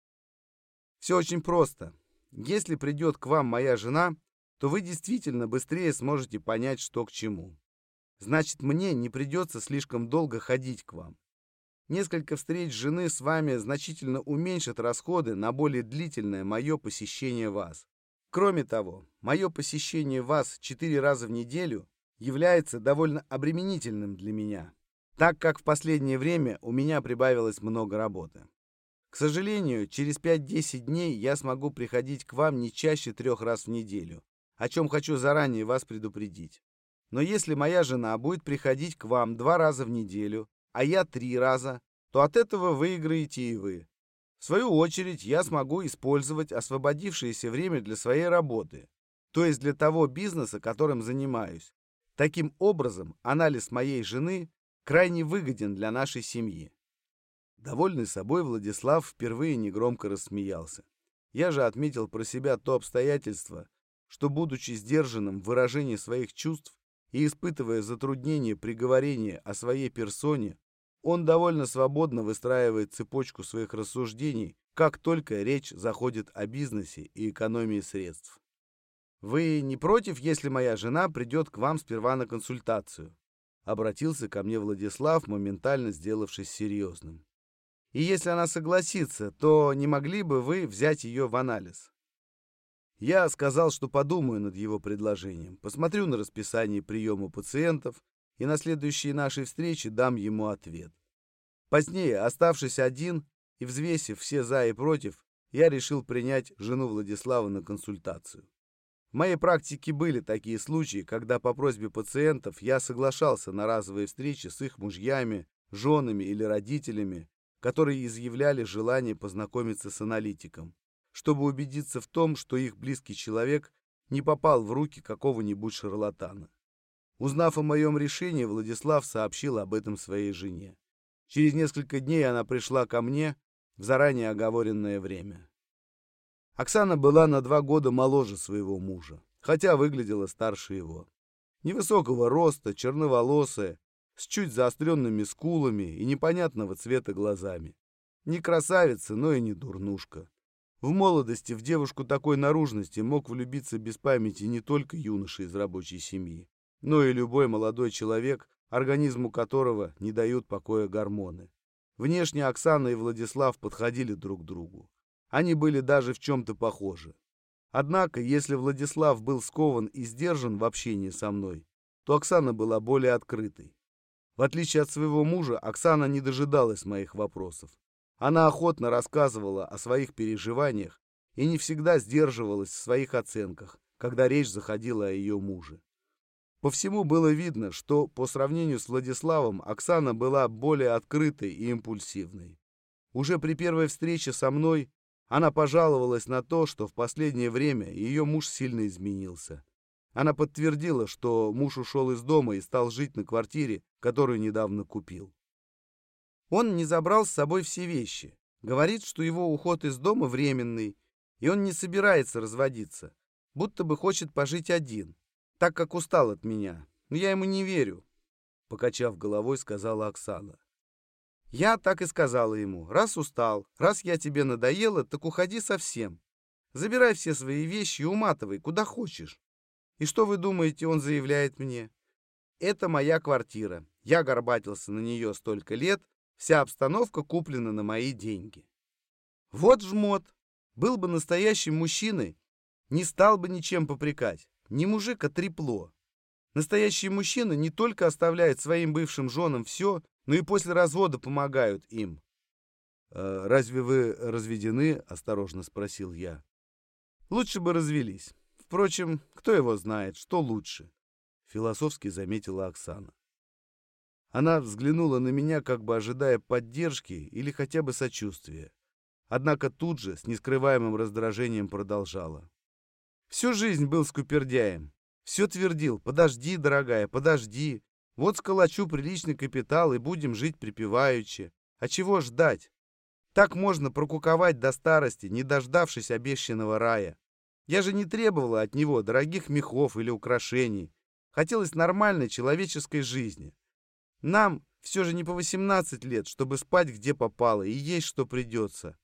Все очень просто. Если придет к вам моя жена, то вы действительно быстрее сможете понять, что к чему. Значит, мне не придется слишком долго ходить к вам. Несколько встреч жены с вами значительно уменьшат расходы на более длительное мое посещение вас. Кроме того, мое посещение вас четыре раза в неделю является довольно обременительным для меня, так как в последнее время у меня прибавилось много работы. К сожалению, через 5-10 дней я смогу приходить к вам не чаще трех раз в неделю, о чем хочу заранее вас предупредить. Но если моя жена будет приходить к вам два раза в неделю, а я три раза, то от этого выиграете и вы. В свою очередь, я смогу использовать освободившееся время для своей работы, то есть для того бизнеса, которым занимаюсь. Таким образом, анализ моей жены крайне выгоден для нашей семьи. Довольный собой, Владислав впервые негромко рассмеялся. Я же отметил про себя то обстоятельство, что, будучи сдержанным в выражении своих чувств, и испытывая затруднения при говорении о своей персоне, он довольно свободно выстраивает цепочку своих рассуждений, как только речь заходит о бизнесе и экономии средств. «Вы не против, если моя жена придет к вам сперва на консультацию?» Обратился ко мне Владислав, моментально сделавшись серьезным. «И если она согласится, то не могли бы вы взять ее в анализ?» Я сказал, что подумаю над его предложением, посмотрю на расписание приема пациентов и на следующей нашей встрече дам ему ответ. Позднее, оставшись один и взвесив все «за» и «против», я решил принять жену Владислава на консультацию. В моей практике были такие случаи, когда по просьбе пациентов я соглашался на разовые встречи с их мужьями, женами или родителями, которые изъявляли желание познакомиться с аналитиком чтобы убедиться в том, что их близкий человек не попал в руки какого-нибудь шарлатана. Узнав о моем решении, Владислав сообщил об этом своей жене. Через несколько дней она пришла ко мне в заранее оговоренное время. Оксана была на два года моложе своего мужа, хотя выглядела старше его. Невысокого роста, черноволосая, с чуть заостренными скулами и непонятного цвета глазами. Не красавица, но и не дурнушка. В молодости в девушку такой наружности мог влюбиться без памяти не только юноша из рабочей семьи, но и любой молодой человек, организму которого не дают покоя гормоны. Внешне Оксана и Владислав подходили друг к другу. Они были даже в чем-то похожи. Однако, если Владислав был скован и сдержан в общении со мной, то Оксана была более открытой. В отличие от своего мужа, Оксана не дожидалась моих вопросов. Она охотно рассказывала о своих переживаниях и не всегда сдерживалась в своих оценках, когда речь заходила о ее муже. По всему было видно, что по сравнению с Владиславом Оксана была более открытой и импульсивной. Уже при первой встрече со мной она пожаловалась на то, что в последнее время ее муж сильно изменился. Она подтвердила, что муж ушел из дома и стал жить на квартире, которую недавно купил. Он не забрал с собой все вещи. Говорит, что его уход из дома временный, И он не собирается разводиться, будто бы хочет пожить один, так как устал от меня. Но я ему не верю, покачав головой, сказала Оксана. Я так и сказала ему, раз устал, раз я тебе надоела, так уходи совсем. Забирай все свои вещи и уматывай, куда хочешь. И что вы думаете, он заявляет мне? Это моя квартира. Я горбатился на нее столько лет, вся обстановка куплена на мои деньги. Вот жмот. Был бы настоящим мужчиной, не стал бы ничем попрекать. Не мужик, а трепло. Настоящие мужчины не только оставляют своим бывшим женам все, но и после развода помогают им. «Э, «Разве вы разведены?» — осторожно спросил я. «Лучше бы развелись. Впрочем, кто его знает, что лучше?» — философски заметила Оксана. Она взглянула на меня, как бы ожидая поддержки или хотя бы сочувствия. Однако тут же, с нескрываемым раздражением, продолжала. Всю жизнь был скупердяем. Все твердил, подожди, дорогая, подожди. Вот сколочу приличный капитал и будем жить припеваючи. А чего ждать? Так можно прокуковать до старости, не дождавшись обещанного рая. Я же не требовала от него дорогих мехов или украшений. Хотелось нормальной человеческой жизни. Нам все же не по 18 лет, чтобы спать где попало и есть что придется.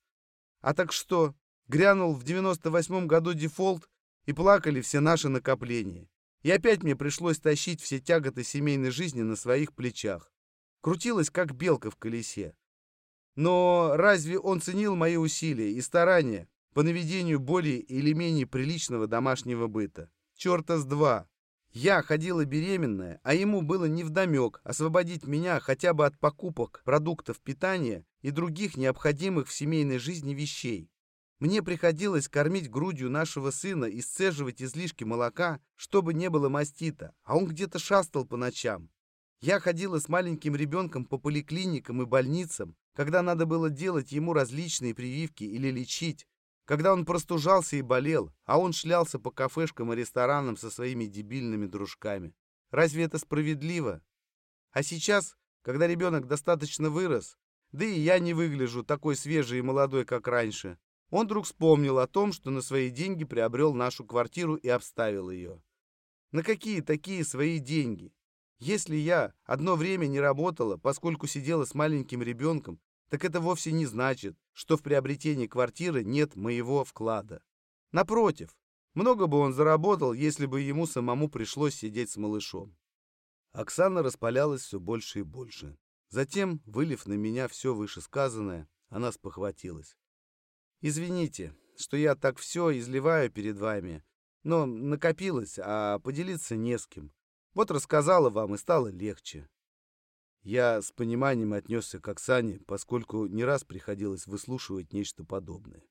А так что, грянул в 98 году дефолт, и плакали все наши накопления. И опять мне пришлось тащить все тяготы семейной жизни на своих плечах. Крутилась, как белка в колесе. Но разве он ценил мои усилия и старания по наведению более или менее приличного домашнего быта? Черта с два. Я ходила беременная, а ему было невдомек освободить меня хотя бы от покупок продуктов питания и других необходимых в семейной жизни вещей. Мне приходилось кормить грудью нашего сына и сцеживать излишки молока, чтобы не было мастита, а он где-то шастал по ночам. Я ходила с маленьким ребенком по поликлиникам и больницам, когда надо было делать ему различные прививки или лечить, когда он простужался и болел, а он шлялся по кафешкам и ресторанам со своими дебильными дружками. Разве это справедливо? А сейчас, когда ребенок достаточно вырос, да и я не выгляжу такой свежий и молодой, как раньше, он вдруг вспомнил о том, что на свои деньги приобрел нашу квартиру и обставил ее. На какие такие свои деньги? Если я одно время не работала, поскольку сидела с маленьким ребенком, так это вовсе не значит, что в приобретении квартиры нет моего вклада. Напротив, много бы он заработал, если бы ему самому пришлось сидеть с малышом. Оксана распалялась все больше и больше. Затем, вылив на меня все вышесказанное, она спохватилась. Извините, что я так все изливаю перед вами, но накопилось, а поделиться не с кем. Вот рассказала вам, и стало легче. Я с пониманием отнесся к Оксане, поскольку не раз приходилось выслушивать нечто подобное.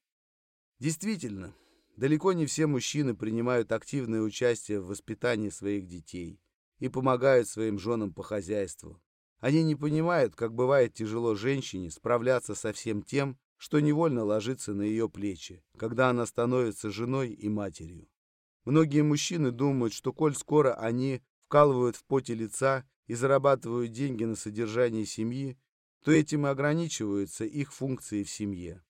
Действительно, далеко не все мужчины принимают активное участие в воспитании своих детей и помогают своим женам по хозяйству. Они не понимают, как бывает тяжело женщине справляться со всем тем, что невольно ложится на ее плечи, когда она становится женой и матерью. Многие мужчины думают, что коль скоро они вкалывают в поте лица и зарабатывают деньги на содержание семьи, то этим и ограничиваются их функции в семье.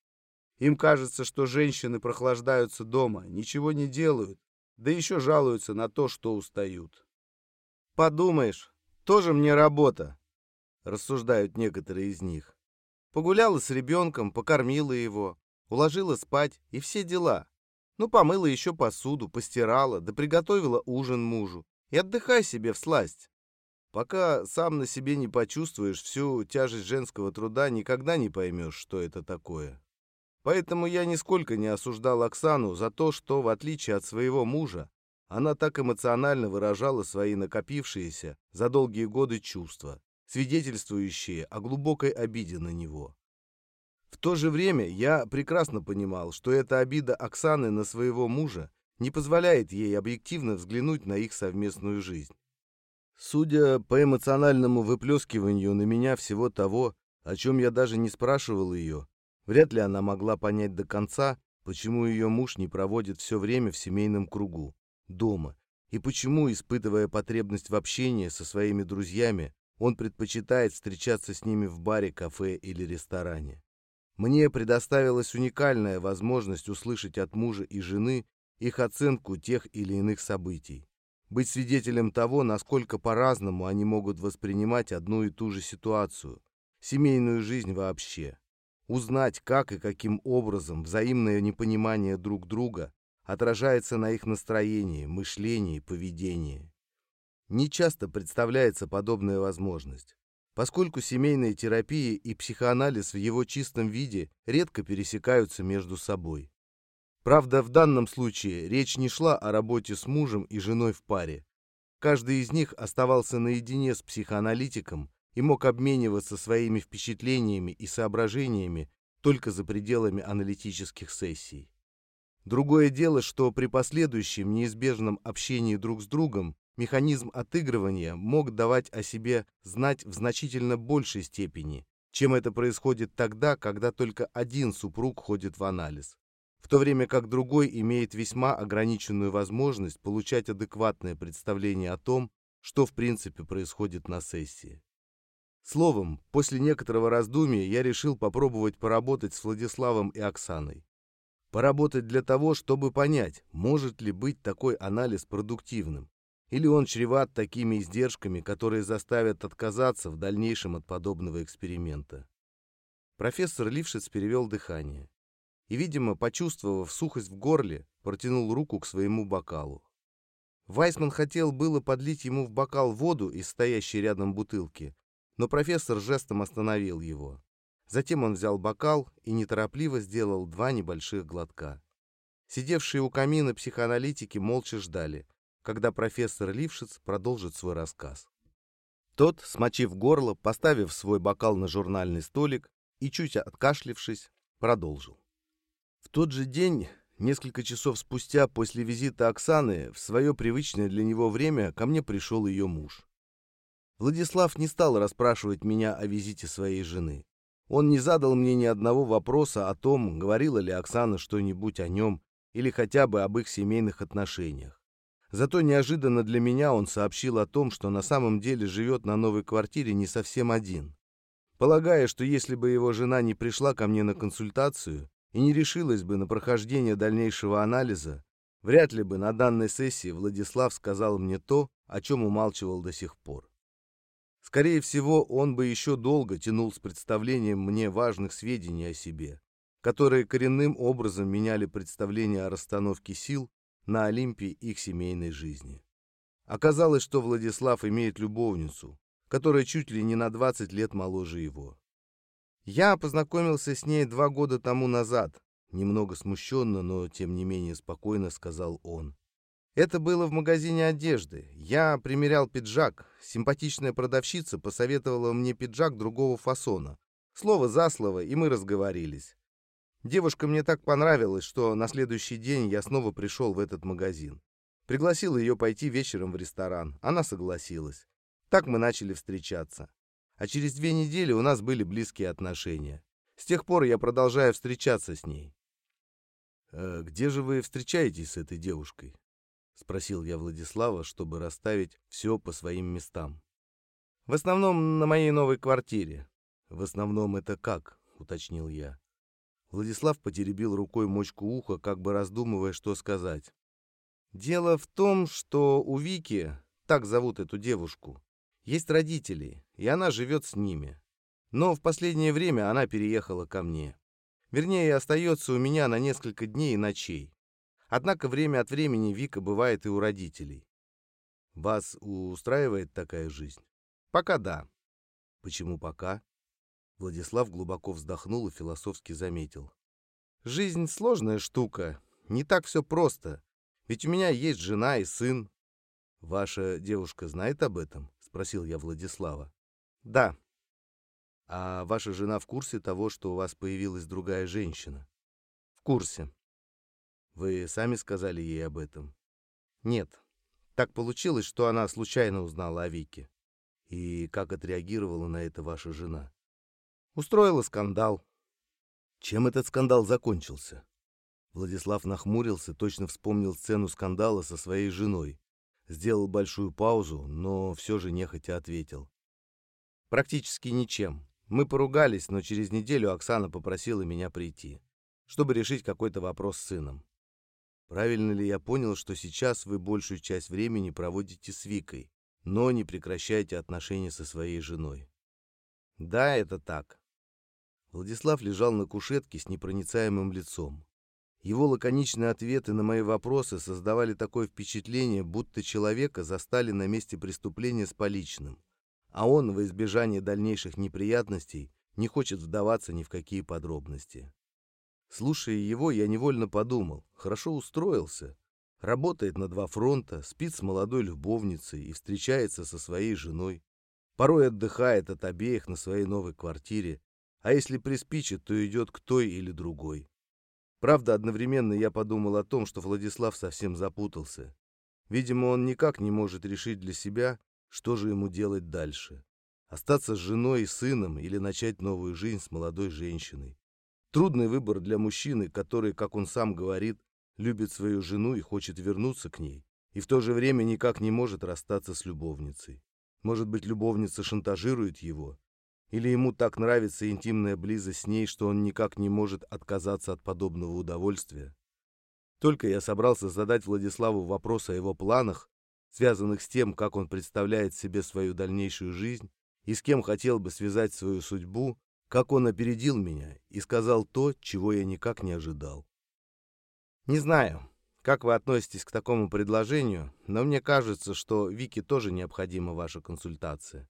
Им кажется, что женщины прохлаждаются дома, ничего не делают, да еще жалуются на то, что устают. «Подумаешь, тоже мне работа», — рассуждают некоторые из них. Погуляла с ребенком, покормила его, уложила спать и все дела. Ну, помыла еще посуду, постирала, да приготовила ужин мужу. И отдыхай себе в сласть. Пока сам на себе не почувствуешь всю тяжесть женского труда, никогда не поймешь, что это такое. Поэтому я нисколько не осуждал Оксану за то, что, в отличие от своего мужа, она так эмоционально выражала свои накопившиеся за долгие годы чувства свидетельствующие о глубокой обиде на него. В то же время я прекрасно понимал, что эта обида Оксаны на своего мужа не позволяет ей объективно взглянуть на их совместную жизнь. Судя по эмоциональному выплескиванию на меня всего того, о чем я даже не спрашивал ее, вряд ли она могла понять до конца, почему ее муж не проводит все время в семейном кругу, дома, и почему, испытывая потребность в общении со своими друзьями, он предпочитает встречаться с ними в баре, кафе или ресторане. Мне предоставилась уникальная возможность услышать от мужа и жены их оценку тех или иных событий, быть свидетелем того, насколько по-разному они могут воспринимать одну и ту же ситуацию, семейную жизнь вообще, узнать, как и каким образом взаимное непонимание друг друга отражается на их настроении, мышлении, поведении. Не часто представляется подобная возможность, поскольку семейная терапия и психоанализ в его чистом виде редко пересекаются между собой. Правда, в данном случае речь не шла о работе с мужем и женой в паре. Каждый из них оставался наедине с психоаналитиком и мог обмениваться своими впечатлениями и соображениями только за пределами аналитических сессий. Другое дело, что при последующем неизбежном общении друг с другом механизм отыгрывания мог давать о себе знать в значительно большей степени, чем это происходит тогда, когда только один супруг ходит в анализ, в то время как другой имеет весьма ограниченную возможность получать адекватное представление о том, что в принципе происходит на сессии. Словом, после некоторого раздумья я решил попробовать поработать с Владиславом и Оксаной. Поработать для того, чтобы понять, может ли быть такой анализ продуктивным, или он чреват такими издержками, которые заставят отказаться в дальнейшем от подобного эксперимента. Профессор Лившиц перевел дыхание и, видимо, почувствовав сухость в горле, протянул руку к своему бокалу. Вайсман хотел было подлить ему в бокал воду из стоящей рядом бутылки, но профессор жестом остановил его. Затем он взял бокал и неторопливо сделал два небольших глотка. Сидевшие у камина психоаналитики молча ждали, когда профессор Лившиц продолжит свой рассказ. Тот, смочив горло, поставив свой бокал на журнальный столик и, чуть откашлившись, продолжил. В тот же день, несколько часов спустя после визита Оксаны, в свое привычное для него время ко мне пришел ее муж. Владислав не стал расспрашивать меня о визите своей жены. Он не задал мне ни одного вопроса о том, говорила ли Оксана что-нибудь о нем или хотя бы об их семейных отношениях. Зато неожиданно для меня он сообщил о том, что на самом деле живет на новой квартире не совсем один. Полагая, что если бы его жена не пришла ко мне на консультацию и не решилась бы на прохождение дальнейшего анализа, вряд ли бы на данной сессии Владислав сказал мне то, о чем умалчивал до сих пор. Скорее всего, он бы еще долго тянул с представлением мне важных сведений о себе, которые коренным образом меняли представление о расстановке сил на Олимпе их семейной жизни. Оказалось, что Владислав имеет любовницу, которая чуть ли не на 20 лет моложе его. Я познакомился с ней два года тому назад, немного смущенно, но тем не менее спокойно сказал он. Это было в магазине одежды. Я примерял пиджак. Симпатичная продавщица посоветовала мне пиджак другого фасона. Слово за слово, и мы разговорились. Девушка мне так понравилась, что на следующий день я снова пришел в этот магазин. Пригласил ее пойти вечером в ресторан. Она согласилась. Так мы начали встречаться. А через две недели у нас были близкие отношения. С тех пор я продолжаю встречаться с ней. «Э, «Где же вы встречаетесь с этой девушкой?» — спросил я Владислава, чтобы расставить все по своим местам. «В основном на моей новой квартире». «В основном это как?» — уточнил я. Владислав потеребил рукой мочку уха, как бы раздумывая, что сказать. «Дело в том, что у Вики, так зовут эту девушку, есть родители, и она живет с ними. Но в последнее время она переехала ко мне. Вернее, остается у меня на несколько дней и ночей. Однако время от времени Вика бывает и у родителей. Вас устраивает такая жизнь? Пока да. Почему пока? Владислав глубоко вздохнул и философски заметил. Жизнь сложная штука, не так все просто. Ведь у меня есть жена и сын. Ваша девушка знает об этом? Спросил я Владислава. Да. А ваша жена в курсе того, что у вас появилась другая женщина? В курсе. Вы сами сказали ей об этом? Нет. Так получилось, что она случайно узнала о Вике. И как отреагировала на это ваша жена? Устроила скандал. Чем этот скандал закончился? Владислав нахмурился, точно вспомнил сцену скандала со своей женой. Сделал большую паузу, но все же нехотя ответил. Практически ничем. Мы поругались, но через неделю Оксана попросила меня прийти, чтобы решить какой-то вопрос с сыном. Правильно ли я понял, что сейчас вы большую часть времени проводите с Викой, но не прекращаете отношения со своей женой? Да, это так. Владислав лежал на кушетке с непроницаемым лицом. Его лаконичные ответы на мои вопросы создавали такое впечатление, будто человека застали на месте преступления с поличным, а он, во избежание дальнейших неприятностей, не хочет вдаваться ни в какие подробности. Слушая его, я невольно подумал, хорошо устроился. Работает на два фронта, спит с молодой любовницей и встречается со своей женой. Порой отдыхает от обеих на своей новой квартире, а если приспичит, то идет к той или другой. Правда, одновременно я подумал о том, что Владислав совсем запутался. Видимо, он никак не может решить для себя, что же ему делать дальше. Остаться с женой и сыном или начать новую жизнь с молодой женщиной. Трудный выбор для мужчины, который, как он сам говорит, любит свою жену и хочет вернуться к ней, и в то же время никак не может расстаться с любовницей. Может быть, любовница шантажирует его, или ему так нравится интимная близость с ней, что он никак не может отказаться от подобного удовольствия? Только я собрался задать Владиславу вопрос о его планах, связанных с тем, как он представляет себе свою дальнейшую жизнь и с кем хотел бы связать свою судьбу, как он опередил меня и сказал то, чего я никак не ожидал. Не знаю, как вы относитесь к такому предложению, но мне кажется, что Вике тоже необходима ваша консультация.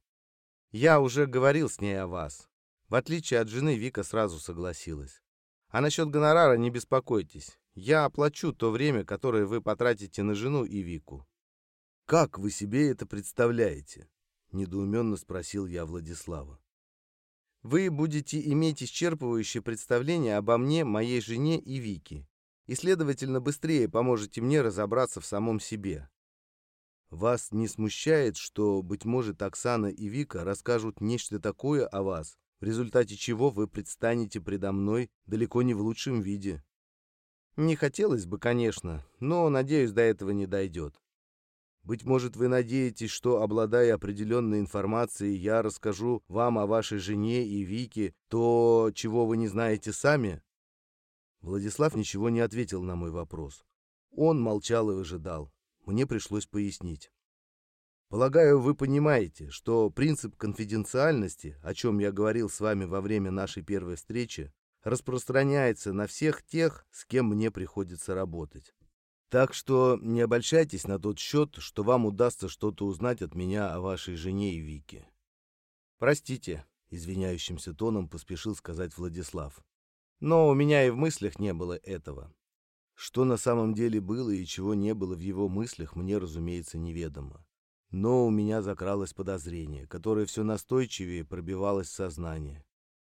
Я уже говорил с ней о вас. В отличие от жены, Вика сразу согласилась. А насчет гонорара не беспокойтесь. Я оплачу то время, которое вы потратите на жену и Вику. Как вы себе это представляете? Недоуменно спросил я Владислава. Вы будете иметь исчерпывающее представление обо мне, моей жене и Вике, и, следовательно, быстрее поможете мне разобраться в самом себе. Вас не смущает, что, быть может, Оксана и Вика расскажут нечто такое о вас, в результате чего вы предстанете предо мной далеко не в лучшем виде? Не хотелось бы, конечно, но, надеюсь, до этого не дойдет. Быть может, вы надеетесь, что, обладая определенной информацией, я расскажу вам о вашей жене и Вике то, чего вы не знаете сами? Владислав ничего не ответил на мой вопрос. Он молчал и выжидал. Мне пришлось пояснить. Полагаю, вы понимаете, что принцип конфиденциальности, о чем я говорил с вами во время нашей первой встречи, распространяется на всех тех, с кем мне приходится работать. Так что не обольщайтесь на тот счет, что вам удастся что-то узнать от меня о вашей жене и Вике. Простите, извиняющимся тоном поспешил сказать Владислав. Но у меня и в мыслях не было этого. Что на самом деле было и чего не было в его мыслях, мне, разумеется, неведомо. Но у меня закралось подозрение, которое все настойчивее пробивалось в сознание.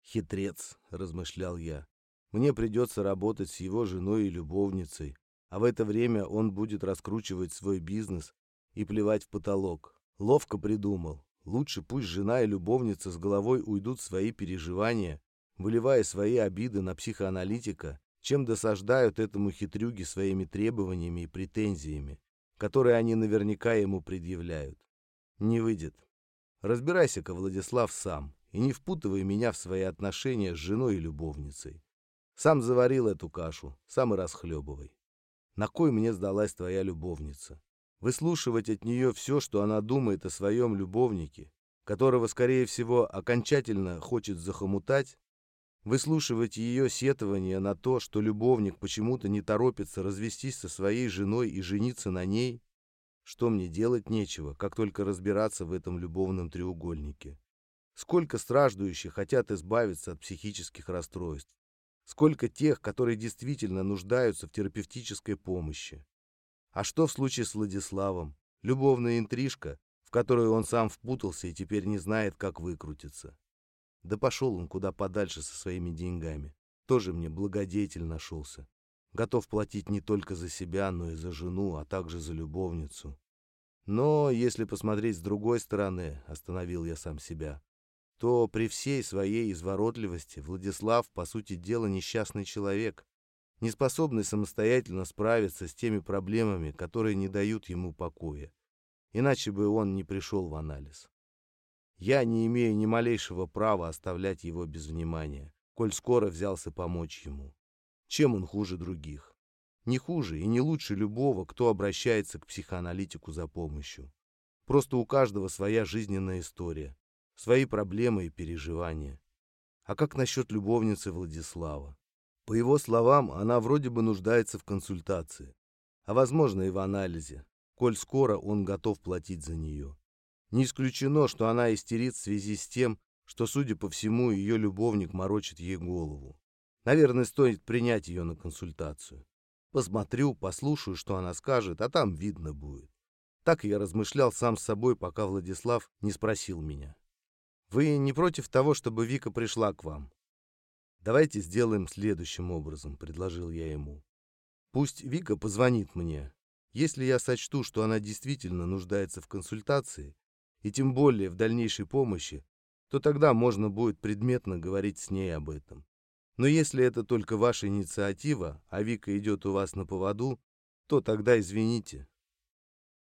«Хитрец», — размышлял я, — «мне придется работать с его женой и любовницей, а в это время он будет раскручивать свой бизнес и плевать в потолок. Ловко придумал. Лучше пусть жена и любовница с головой уйдут в свои переживания, выливая свои обиды на психоаналитика, чем досаждают этому хитрюге своими требованиями и претензиями, которые они наверняка ему предъявляют. Не выйдет. Разбирайся-ка, Владислав, сам, и не впутывай меня в свои отношения с женой и любовницей. Сам заварил эту кашу, сам и расхлебывай. На кой мне сдалась твоя любовница? Выслушивать от нее все, что она думает о своем любовнике, которого, скорее всего, окончательно хочет захомутать, Выслушивать ее сетование на то, что любовник почему-то не торопится развестись со своей женой и жениться на ней, что мне делать нечего, как только разбираться в этом любовном треугольнике. Сколько страждущих хотят избавиться от психических расстройств. Сколько тех, которые действительно нуждаются в терапевтической помощи. А что в случае с Владиславом? Любовная интрижка, в которую он сам впутался и теперь не знает, как выкрутиться. Да пошел он куда подальше со своими деньгами. Тоже мне благодетель нашелся. Готов платить не только за себя, но и за жену, а также за любовницу. Но если посмотреть с другой стороны, остановил я сам себя, то при всей своей изворотливости Владислав, по сути дела, несчастный человек, не способный самостоятельно справиться с теми проблемами, которые не дают ему покоя. Иначе бы он не пришел в анализ. Я не имею ни малейшего права оставлять его без внимания, коль скоро взялся помочь ему. Чем он хуже других? Не хуже и не лучше любого, кто обращается к психоаналитику за помощью. Просто у каждого своя жизненная история, свои проблемы и переживания. А как насчет любовницы Владислава? По его словам, она вроде бы нуждается в консультации, а возможно и в анализе, коль скоро он готов платить за нее. Не исключено, что она истерит в связи с тем, что, судя по всему, ее любовник морочит ей голову. Наверное, стоит принять ее на консультацию. Посмотрю, послушаю, что она скажет, а там видно будет. Так я размышлял сам с собой, пока Владислав не спросил меня. «Вы не против того, чтобы Вика пришла к вам?» «Давайте сделаем следующим образом», — предложил я ему. «Пусть Вика позвонит мне. Если я сочту, что она действительно нуждается в консультации, и тем более в дальнейшей помощи, то тогда можно будет предметно говорить с ней об этом. Но если это только ваша инициатива, а Вика идет у вас на поводу, то тогда извините.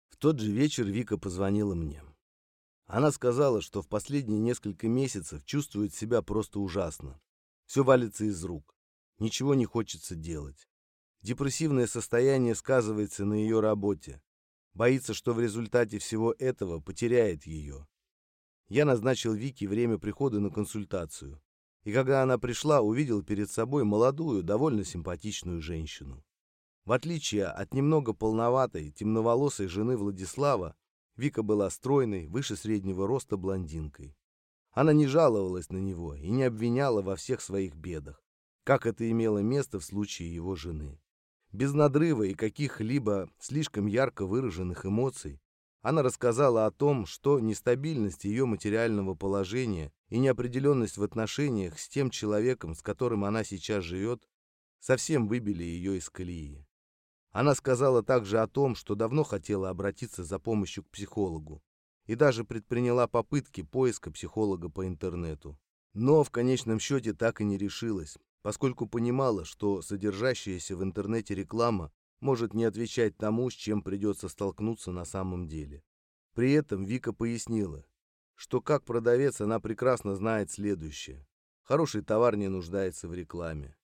В тот же вечер Вика позвонила мне. Она сказала, что в последние несколько месяцев чувствует себя просто ужасно. Все валится из рук. Ничего не хочется делать. Депрессивное состояние сказывается на ее работе. Боится, что в результате всего этого потеряет ее. Я назначил Вике время прихода на консультацию. И когда она пришла, увидел перед собой молодую, довольно симпатичную женщину. В отличие от немного полноватой, темноволосой жены Владислава, Вика была стройной, выше среднего роста блондинкой. Она не жаловалась на него и не обвиняла во всех своих бедах, как это имело место в случае его жены. Без надрыва и каких-либо слишком ярко выраженных эмоций, она рассказала о том, что нестабильность ее материального положения и неопределенность в отношениях с тем человеком, с которым она сейчас живет, совсем выбили ее из колеи. Она сказала также о том, что давно хотела обратиться за помощью к психологу и даже предприняла попытки поиска психолога по интернету. Но в конечном счете так и не решилась, поскольку понимала, что содержащаяся в интернете реклама может не отвечать тому, с чем придется столкнуться на самом деле. При этом Вика пояснила, что как продавец она прекрасно знает следующее. Хороший товар не нуждается в рекламе.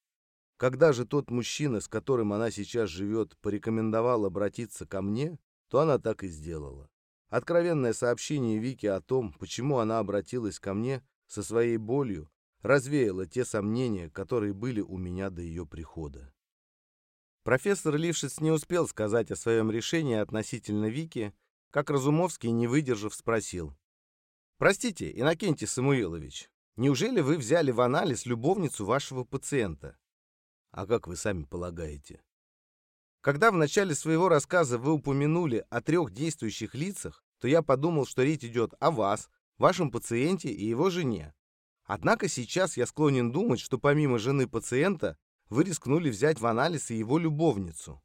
Когда же тот мужчина, с которым она сейчас живет, порекомендовал обратиться ко мне, то она так и сделала. Откровенное сообщение Вики о том, почему она обратилась ко мне со своей болью, развеяло те сомнения, которые были у меня до ее прихода. Профессор Лившиц не успел сказать о своем решении относительно Вики, как Разумовский, не выдержав, спросил. «Простите, Иннокентий Самуилович, неужели вы взяли в анализ любовницу вашего пациента?» «А как вы сами полагаете?» Когда в начале своего рассказа вы упомянули о трех действующих лицах, то я подумал, что речь идет о вас, вашем пациенте и его жене. Однако сейчас я склонен думать, что помимо жены пациента вы рискнули взять в анализ и его любовницу.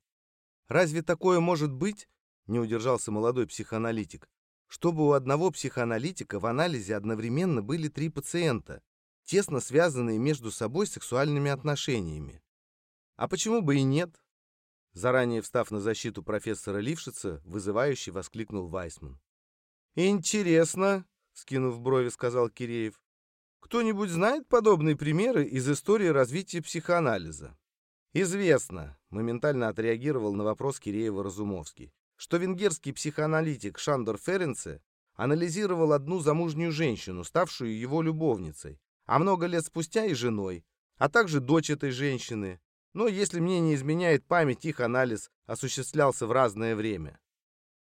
Разве такое может быть? Не удержался молодой психоаналитик. Чтобы у одного психоаналитика в анализе одновременно были три пациента, тесно связанные между собой сексуальными отношениями. А почему бы и нет? Заранее встав на защиту профессора Лившица, вызывающе воскликнул Вайсман. «Интересно», — скинув брови, сказал Киреев. Кто-нибудь знает подобные примеры из истории развития психоанализа? Известно, моментально отреагировал на вопрос Киреева Разумовский, что венгерский психоаналитик Шандор Ференце анализировал одну замужнюю женщину, ставшую его любовницей, а много лет спустя и женой, а также дочь этой женщины. Но, если мне не изменяет память, их анализ осуществлялся в разное время.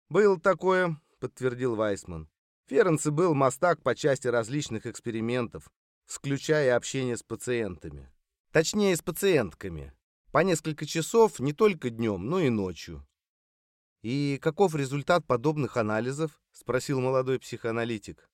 «Было такое», — подтвердил Вайсман. Ференце был мастак по части различных экспериментов, включая общение с пациентами. Точнее, с пациентками. По несколько часов не только днем, но и ночью. «И каков результат подобных анализов?» — спросил молодой психоаналитик.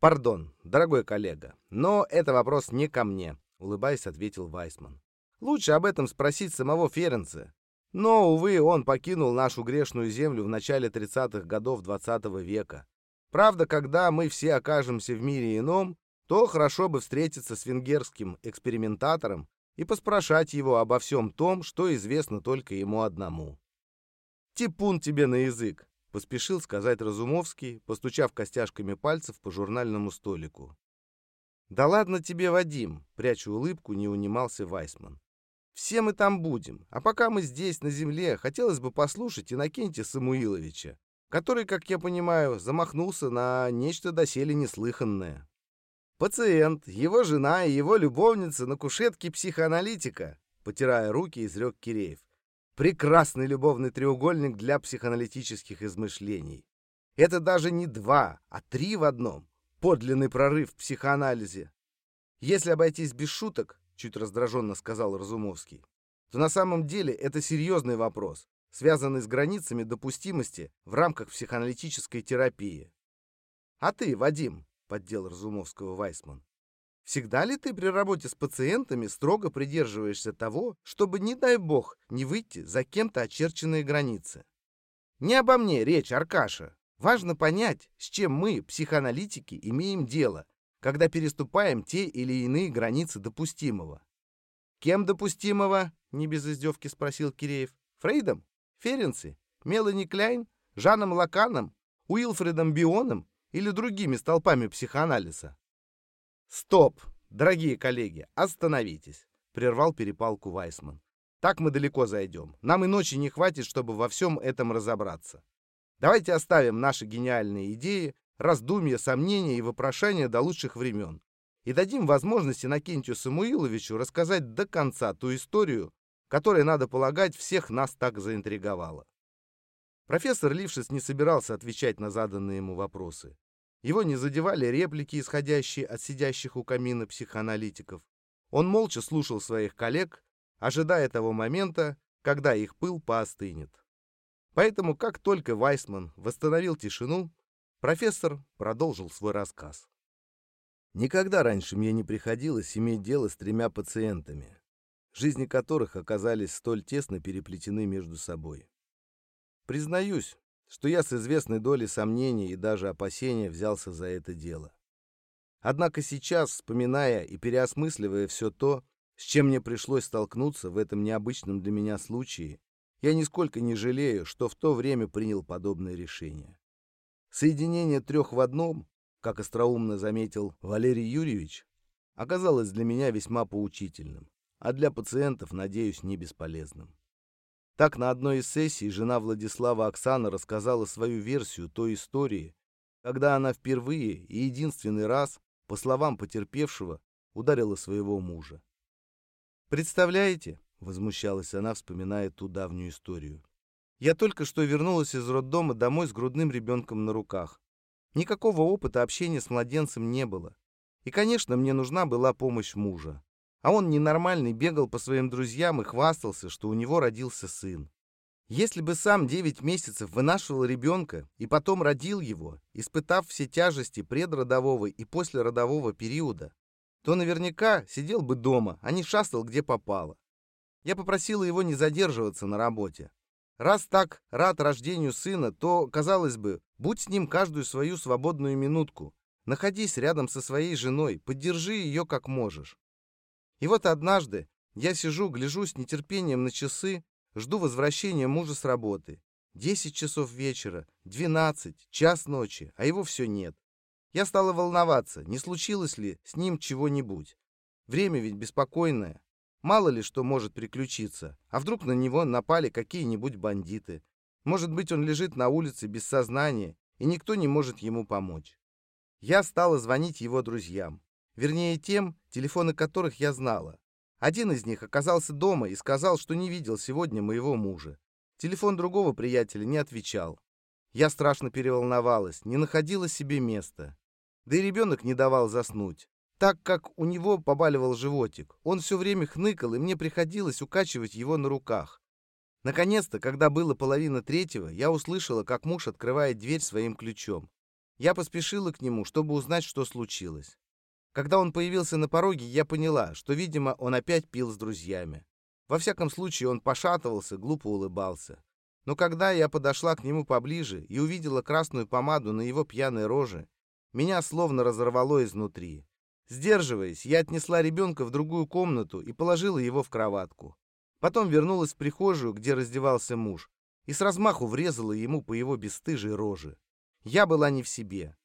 «Пардон, дорогой коллега, но это вопрос не ко мне», — улыбаясь, ответил Вайсман. «Лучше об этом спросить самого Ференца. Но, увы, он покинул нашу грешную землю в начале 30-х годов 20 -го века. Правда, когда мы все окажемся в мире ином, то хорошо бы встретиться с венгерским экспериментатором и поспрашать его обо всем том, что известно только ему одному. «Типун тебе на язык», — поспешил сказать Разумовский, постучав костяшками пальцев по журнальному столику. «Да ладно тебе, Вадим!» — пряча улыбку, не унимался Вайсман. «Все мы там будем, а пока мы здесь, на земле, хотелось бы послушать Иннокентия Самуиловича, который, как я понимаю, замахнулся на нечто доселе неслыханное. Пациент, его жена и его любовница на кушетке психоаналитика, потирая руки, изрек Киреев. Прекрасный любовный треугольник для психоаналитических измышлений. Это даже не два, а три в одном. Подлинный прорыв в психоанализе. Если обойтись без шуток, чуть раздраженно сказал Разумовский, то на самом деле это серьезный вопрос, связанный с границами допустимости в рамках психоаналитической терапии. А ты, Вадим, поддел Разумовского Вайсман, всегда ли ты при работе с пациентами строго придерживаешься того, чтобы, не дай бог, не выйти за кем-то очерченные границы? Не обо мне речь, Аркаша. Важно понять, с чем мы, психоаналитики, имеем дело, когда переступаем те или иные границы допустимого. «Кем допустимого?» — не без издевки спросил Киреев. «Фрейдом? Ференци? Мелани Кляйн? Жаном Лаканом? Уилфредом Бионом или другими столпами психоанализа?» «Стоп, дорогие коллеги, остановитесь!» — прервал перепалку Вайсман. «Так мы далеко зайдем. Нам и ночи не хватит, чтобы во всем этом разобраться. Давайте оставим наши гениальные идеи раздумья, сомнения и вопрошания до лучших времен. И дадим возможность Иннокентию Самуиловичу рассказать до конца ту историю, которая, надо полагать, всех нас так заинтриговала. Профессор Лившиц не собирался отвечать на заданные ему вопросы. Его не задевали реплики, исходящие от сидящих у камина психоаналитиков. Он молча слушал своих коллег, ожидая того момента, когда их пыл поостынет. Поэтому, как только Вайсман восстановил тишину, Профессор продолжил свой рассказ. Никогда раньше мне не приходилось иметь дело с тремя пациентами, жизни которых оказались столь тесно переплетены между собой. Признаюсь, что я с известной долей сомнений и даже опасения взялся за это дело. Однако сейчас, вспоминая и переосмысливая все то, с чем мне пришлось столкнуться в этом необычном для меня случае, я нисколько не жалею, что в то время принял подобное решение. Соединение трех в одном, как остроумно заметил Валерий Юрьевич, оказалось для меня весьма поучительным, а для пациентов, надеюсь, не бесполезным. Так на одной из сессий жена Владислава Оксана рассказала свою версию той истории, когда она впервые и единственный раз, по словам потерпевшего, ударила своего мужа. «Представляете?» — возмущалась она, вспоминая ту давнюю историю. Я только что вернулась из роддома домой с грудным ребенком на руках. Никакого опыта общения с младенцем не было. И, конечно, мне нужна была помощь мужа. А он ненормальный бегал по своим друзьям и хвастался, что у него родился сын. Если бы сам 9 месяцев вынашивал ребенка и потом родил его, испытав все тяжести предродового и послеродового периода, то наверняка сидел бы дома, а не шастал где попало. Я попросила его не задерживаться на работе. Раз так рад рождению сына, то, казалось бы, будь с ним каждую свою свободную минутку. Находись рядом со своей женой, поддержи ее как можешь. И вот однажды я сижу, гляжу с нетерпением на часы, жду возвращения мужа с работы. Десять часов вечера, двенадцать, час ночи, а его все нет. Я стала волноваться, не случилось ли с ним чего-нибудь. Время ведь беспокойное. Мало ли что может приключиться. А вдруг на него напали какие-нибудь бандиты? Может быть, он лежит на улице без сознания, и никто не может ему помочь. Я стала звонить его друзьям. Вернее, тем, телефоны которых я знала. Один из них оказался дома и сказал, что не видел сегодня моего мужа. Телефон другого приятеля не отвечал. Я страшно переволновалась, не находила себе места. Да и ребенок не давал заснуть так как у него побаливал животик. Он все время хныкал, и мне приходилось укачивать его на руках. Наконец-то, когда было половина третьего, я услышала, как муж открывает дверь своим ключом. Я поспешила к нему, чтобы узнать, что случилось. Когда он появился на пороге, я поняла, что, видимо, он опять пил с друзьями. Во всяком случае, он пошатывался, глупо улыбался. Но когда я подошла к нему поближе и увидела красную помаду на его пьяной роже, меня словно разорвало изнутри. Сдерживаясь, я отнесла ребенка в другую комнату и положила его в кроватку. Потом вернулась в прихожую, где раздевался муж, и с размаху врезала ему по его бесстыжей роже. Я была не в себе.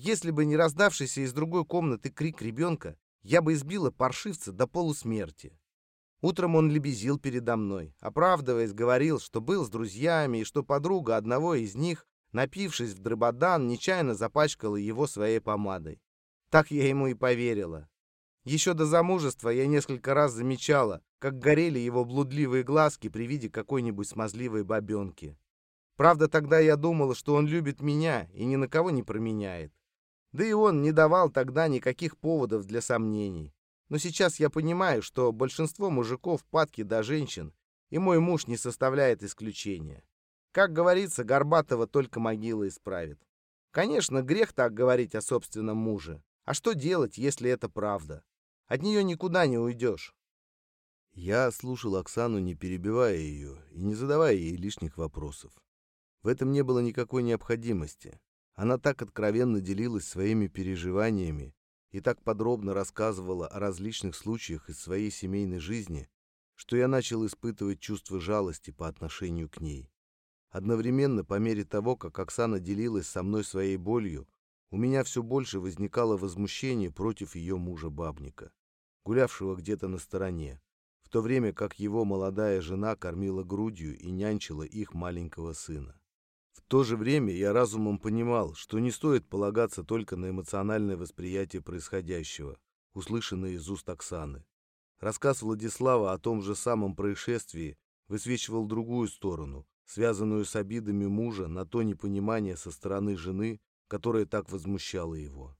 Если бы не раздавшийся из другой комнаты крик ребенка, я бы избила паршивца до полусмерти. Утром он лебезил передо мной, оправдываясь, говорил, что был с друзьями и что подруга одного из них, напившись в дрыбодан, нечаянно запачкала его своей помадой. Так я ему и поверила. Еще до замужества я несколько раз замечала, как горели его блудливые глазки при виде какой-нибудь смазливой бабенки. Правда, тогда я думала, что он любит меня и ни на кого не променяет. Да и он не давал тогда никаких поводов для сомнений. Но сейчас я понимаю, что большинство мужиков падки до женщин, и мой муж не составляет исключения. Как говорится, Горбатова только могила исправит. Конечно, грех так говорить о собственном муже. А что делать, если это правда? От нее никуда не уйдешь. Я слушал Оксану, не перебивая ее и не задавая ей лишних вопросов. В этом не было никакой необходимости. Она так откровенно делилась своими переживаниями и так подробно рассказывала о различных случаях из своей семейной жизни, что я начал испытывать чувство жалости по отношению к ней. Одновременно, по мере того, как Оксана делилась со мной своей болью, у меня все больше возникало возмущение против ее мужа-бабника, гулявшего где-то на стороне, в то время как его молодая жена кормила грудью и нянчила их маленького сына. В то же время я разумом понимал, что не стоит полагаться только на эмоциональное восприятие происходящего, услышанное из уст Оксаны. Рассказ Владислава о том же самом происшествии высвечивал другую сторону, связанную с обидами мужа на то непонимание со стороны жены, которое так возмущало его.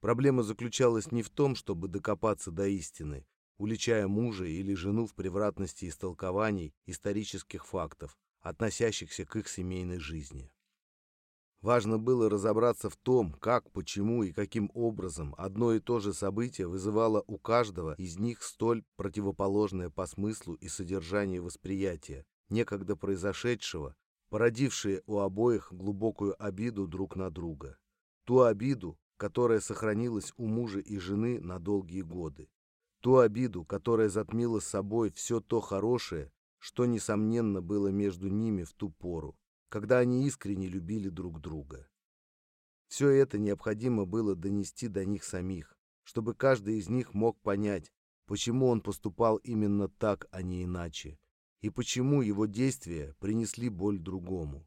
Проблема заключалась не в том, чтобы докопаться до истины, уличая мужа или жену в превратности истолкований исторических фактов, относящихся к их семейной жизни. Важно было разобраться в том, как, почему и каким образом одно и то же событие вызывало у каждого из них столь противоположное по смыслу и содержанию восприятия, некогда произошедшего, породившее у обоих глубокую обиду друг на друга. Ту обиду, которая сохранилась у мужа и жены на долгие годы. Ту обиду, которая затмила собой все то хорошее, что, несомненно, было между ними в ту пору, когда они искренне любили друг друга. Все это необходимо было донести до них самих, чтобы каждый из них мог понять, почему он поступал именно так, а не иначе, и почему его действия принесли боль другому.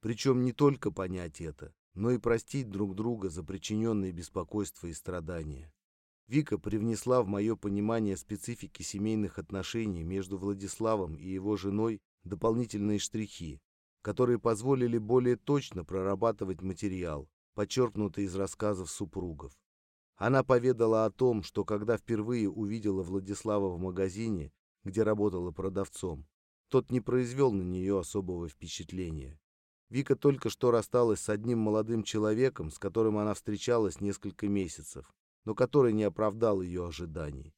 Причем не только понять это, но и простить друг друга за причиненные беспокойства и страдания. Вика привнесла в мое понимание специфики семейных отношений между Владиславом и его женой дополнительные штрихи, которые позволили более точно прорабатывать материал, подчеркнутый из рассказов супругов. Она поведала о том, что когда впервые увидела Владислава в магазине, где работала продавцом, тот не произвел на нее особого впечатления. Вика только что рассталась с одним молодым человеком, с которым она встречалась несколько месяцев но который не оправдал ее ожиданий.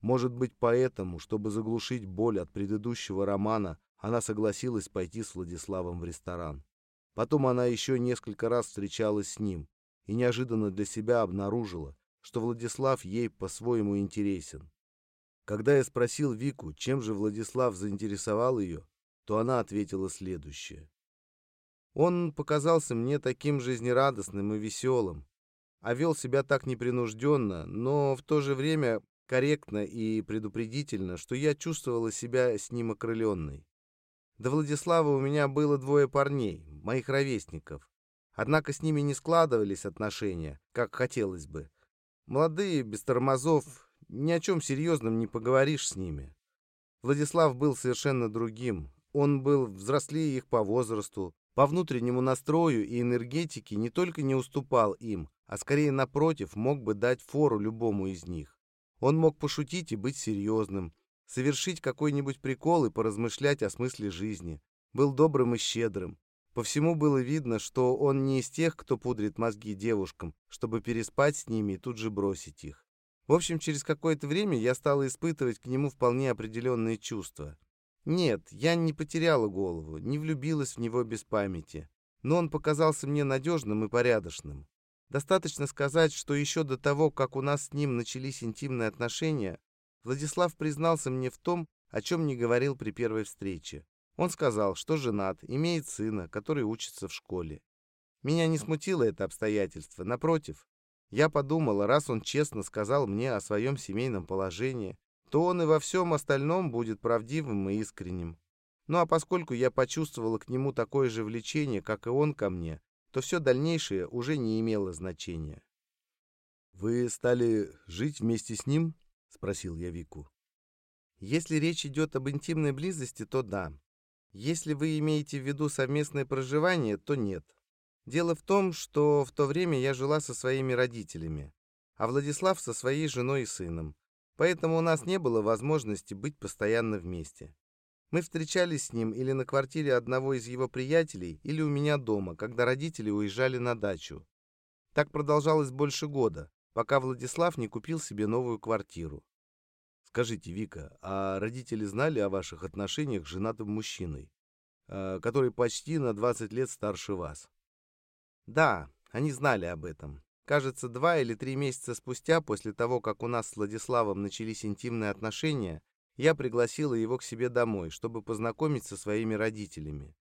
Может быть, поэтому, чтобы заглушить боль от предыдущего романа, она согласилась пойти с Владиславом в ресторан. Потом она еще несколько раз встречалась с ним и неожиданно для себя обнаружила, что Владислав ей по-своему интересен. Когда я спросил Вику, чем же Владислав заинтересовал ее, то она ответила следующее. Он показался мне таким жизнерадостным и веселым, а вел себя так непринужденно, но в то же время корректно и предупредительно, что я чувствовала себя с ним окрыленной. До Владислава у меня было двое парней, моих ровесников. Однако с ними не складывались отношения, как хотелось бы. Молодые, без тормозов, ни о чем серьезном не поговоришь с ними. Владислав был совершенно другим. Он был взрослее их по возрасту, по внутреннему настрою и энергетике не только не уступал им, а скорее напротив мог бы дать фору любому из них. Он мог пошутить и быть серьезным, совершить какой-нибудь прикол и поразмышлять о смысле жизни. Был добрым и щедрым. По всему было видно, что он не из тех, кто пудрит мозги девушкам, чтобы переспать с ними и тут же бросить их. В общем, через какое-то время я стала испытывать к нему вполне определенные чувства. Нет, я не потеряла голову, не влюбилась в него без памяти, но он показался мне надежным и порядочным. Достаточно сказать, что еще до того, как у нас с ним начались интимные отношения, Владислав признался мне в том, о чем не говорил при первой встрече. Он сказал, что женат, имеет сына, который учится в школе. Меня не смутило это обстоятельство, напротив. Я подумала, раз он честно сказал мне о своем семейном положении, то он и во всем остальном будет правдивым и искренним. Ну а поскольку я почувствовала к нему такое же влечение, как и он ко мне, то все дальнейшее уже не имело значения. «Вы стали жить вместе с ним?» — спросил я Вику. «Если речь идет об интимной близости, то да. Если вы имеете в виду совместное проживание, то нет. Дело в том, что в то время я жила со своими родителями, а Владислав со своей женой и сыном. Поэтому у нас не было возможности быть постоянно вместе. Мы встречались с ним или на квартире одного из его приятелей, или у меня дома, когда родители уезжали на дачу. Так продолжалось больше года, пока Владислав не купил себе новую квартиру. Скажите, Вика, а родители знали о ваших отношениях с женатым мужчиной, а, который почти на 20 лет старше вас? Да, они знали об этом. Кажется, два или три месяца спустя, после того, как у нас с Владиславом начались интимные отношения, я пригласила его к себе домой, чтобы познакомить со своими родителями.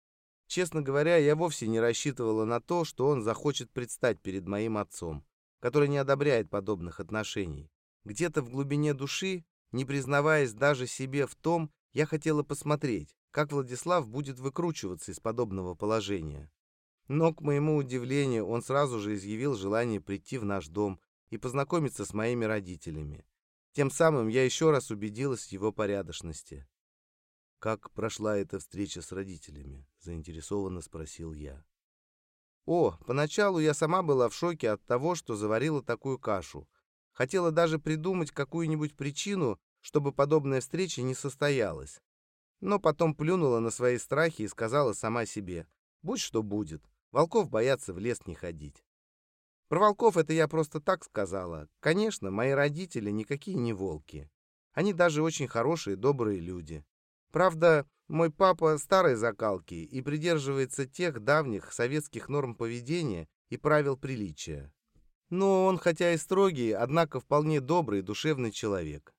Честно говоря, я вовсе не рассчитывала на то, что он захочет предстать перед моим отцом, который не одобряет подобных отношений. Где-то в глубине души, не признаваясь даже себе в том, я хотела посмотреть, как Владислав будет выкручиваться из подобного положения. Но, к моему удивлению, он сразу же изъявил желание прийти в наш дом и познакомиться с моими родителями. Тем самым я еще раз убедилась в его порядочности. «Как прошла эта встреча с родителями?» — заинтересованно спросил я. О, поначалу я сама была в шоке от того, что заварила такую кашу. Хотела даже придумать какую-нибудь причину, чтобы подобная встреча не состоялась. Но потом плюнула на свои страхи и сказала сама себе, будь что будет, Волков боятся в лес не ходить. Про волков это я просто так сказала. Конечно, мои родители никакие не волки. Они даже очень хорошие, добрые люди. Правда, мой папа старой закалки и придерживается тех давних советских норм поведения и правил приличия. Но он, хотя и строгий, однако вполне добрый, душевный человек.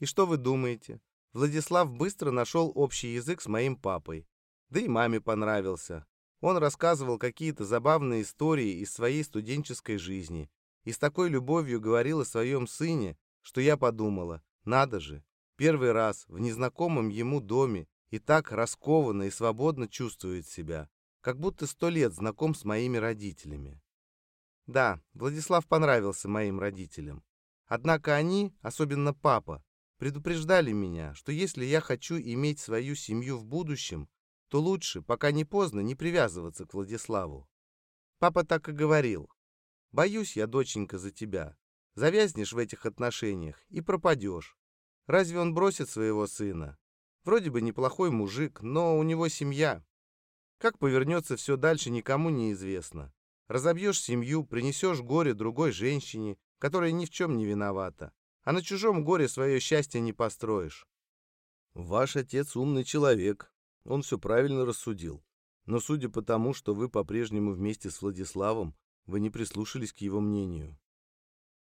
И что вы думаете? Владислав быстро нашел общий язык с моим папой. Да и маме понравился. Он рассказывал какие-то забавные истории из своей студенческой жизни и с такой любовью говорил о своем сыне, что я подумала, надо же, первый раз в незнакомом ему доме и так раскованно и свободно чувствует себя, как будто сто лет знаком с моими родителями. Да, Владислав понравился моим родителям. Однако они, особенно папа, предупреждали меня, что если я хочу иметь свою семью в будущем, то лучше, пока не поздно, не привязываться к Владиславу. Папа так и говорил. «Боюсь я, доченька, за тебя. Завязнешь в этих отношениях и пропадешь. Разве он бросит своего сына? Вроде бы неплохой мужик, но у него семья. Как повернется все дальше, никому не известно. Разобьешь семью, принесешь горе другой женщине, которая ни в чем не виновата. А на чужом горе свое счастье не построишь. Ваш отец умный человек, он все правильно рассудил. Но судя по тому, что вы по-прежнему вместе с Владиславом, вы не прислушались к его мнению.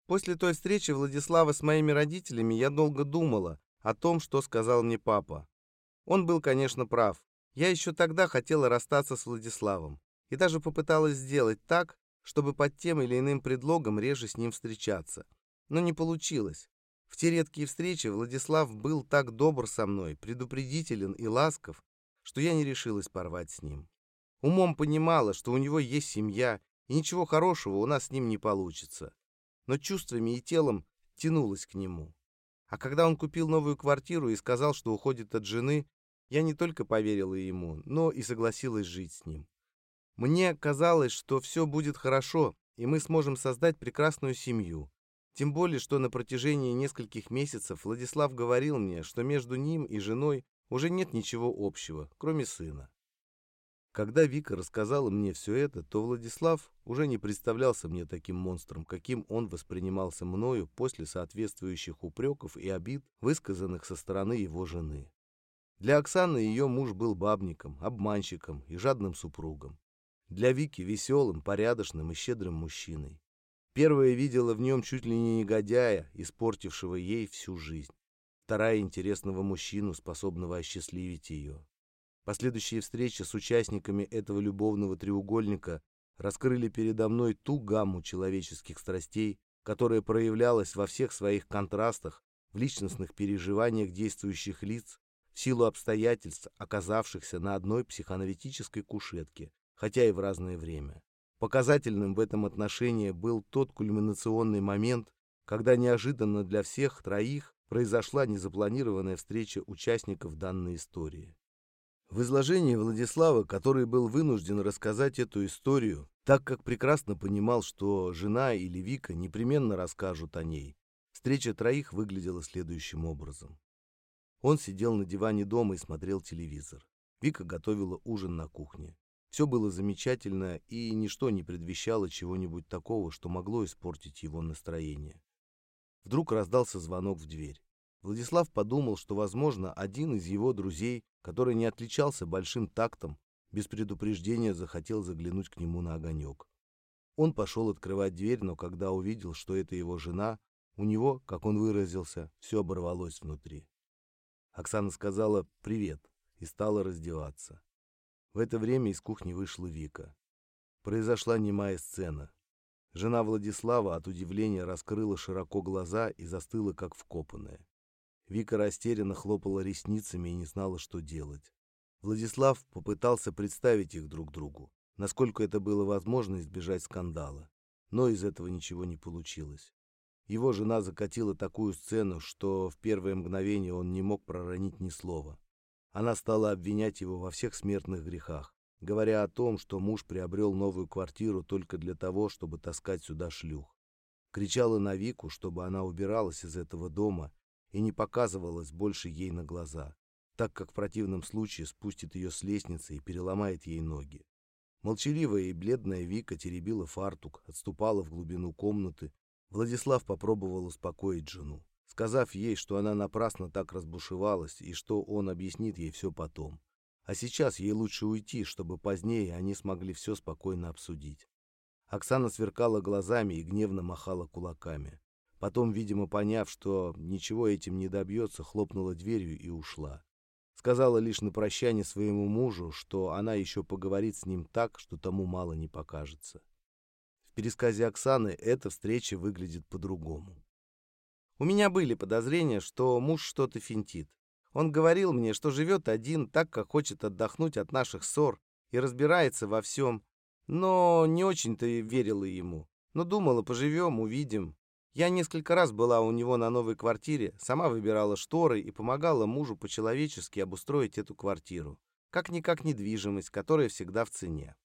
После той встречи Владислава с моими родителями я долго думала о том, что сказал мне папа. Он был, конечно, прав. Я еще тогда хотела расстаться с Владиславом и даже попыталась сделать так, чтобы под тем или иным предлогом реже с ним встречаться. Но не получилось. В те редкие встречи Владислав был так добр со мной, предупредителен и ласков, что я не решилась порвать с ним. Умом понимала, что у него есть семья, и ничего хорошего у нас с ним не получится. Но чувствами и телом тянулась к нему. А когда он купил новую квартиру и сказал, что уходит от жены, я не только поверила ему, но и согласилась жить с ним. Мне казалось, что все будет хорошо, и мы сможем создать прекрасную семью. Тем более, что на протяжении нескольких месяцев Владислав говорил мне, что между ним и женой уже нет ничего общего, кроме сына. Когда Вика рассказала мне все это, то Владислав уже не представлялся мне таким монстром, каким он воспринимался мною после соответствующих упреков и обид, высказанных со стороны его жены. Для Оксаны ее муж был бабником, обманщиком и жадным супругом. Для Вики веселым, порядочным и щедрым мужчиной. Первая видела в нем чуть ли не негодяя, испортившего ей всю жизнь вторая интересного мужчину, способного осчастливить ее. Последующие встречи с участниками этого любовного треугольника раскрыли передо мной ту гамму человеческих страстей, которая проявлялась во всех своих контрастах в личностных переживаниях действующих лиц в силу обстоятельств, оказавшихся на одной психоаналитической кушетке, хотя и в разное время. Показательным в этом отношении был тот кульминационный момент, когда неожиданно для всех троих произошла незапланированная встреча участников данной истории. В изложении Владислава, который был вынужден рассказать эту историю, так как прекрасно понимал, что жена или Вика непременно расскажут о ней, встреча троих выглядела следующим образом. Он сидел на диване дома и смотрел телевизор. Вика готовила ужин на кухне. Все было замечательно, и ничто не предвещало чего-нибудь такого, что могло испортить его настроение. Вдруг раздался звонок в дверь. Владислав подумал, что, возможно, один из его друзей, который не отличался большим тактом, без предупреждения захотел заглянуть к нему на огонек. Он пошел открывать дверь, но когда увидел, что это его жена, у него, как он выразился, все оборвалось внутри. Оксана сказала «привет» и стала раздеваться. В это время из кухни вышла Вика. Произошла немая сцена. Жена Владислава от удивления раскрыла широко глаза и застыла, как вкопанная. Вика растерянно хлопала ресницами и не знала, что делать. Владислав попытался представить их друг другу, насколько это было возможно избежать скандала. Но из этого ничего не получилось. Его жена закатила такую сцену, что в первое мгновение он не мог проронить ни слова. Она стала обвинять его во всех смертных грехах, говоря о том, что муж приобрел новую квартиру только для того, чтобы таскать сюда шлюх. Кричала на Вику, чтобы она убиралась из этого дома и не показывалась больше ей на глаза, так как в противном случае спустит ее с лестницы и переломает ей ноги. Молчаливая и бледная Вика теребила фартук, отступала в глубину комнаты. Владислав попробовал успокоить жену, сказав ей, что она напрасно так разбушевалась и что он объяснит ей все потом. А сейчас ей лучше уйти, чтобы позднее они смогли все спокойно обсудить. Оксана сверкала глазами и гневно махала кулаками. Потом, видимо, поняв, что ничего этим не добьется, хлопнула дверью и ушла. Сказала лишь на прощание своему мужу, что она еще поговорит с ним так, что тому мало не покажется. В пересказе Оксаны эта встреча выглядит по-другому. У меня были подозрения, что муж что-то финтит. Он говорил мне, что живет один, так как хочет отдохнуть от наших ссор и разбирается во всем, но не очень-то верила ему. Но думала, поживем, увидим. Я несколько раз была у него на новой квартире, сама выбирала шторы и помогала мужу по-человечески обустроить эту квартиру. Как-никак недвижимость, которая всегда в цене.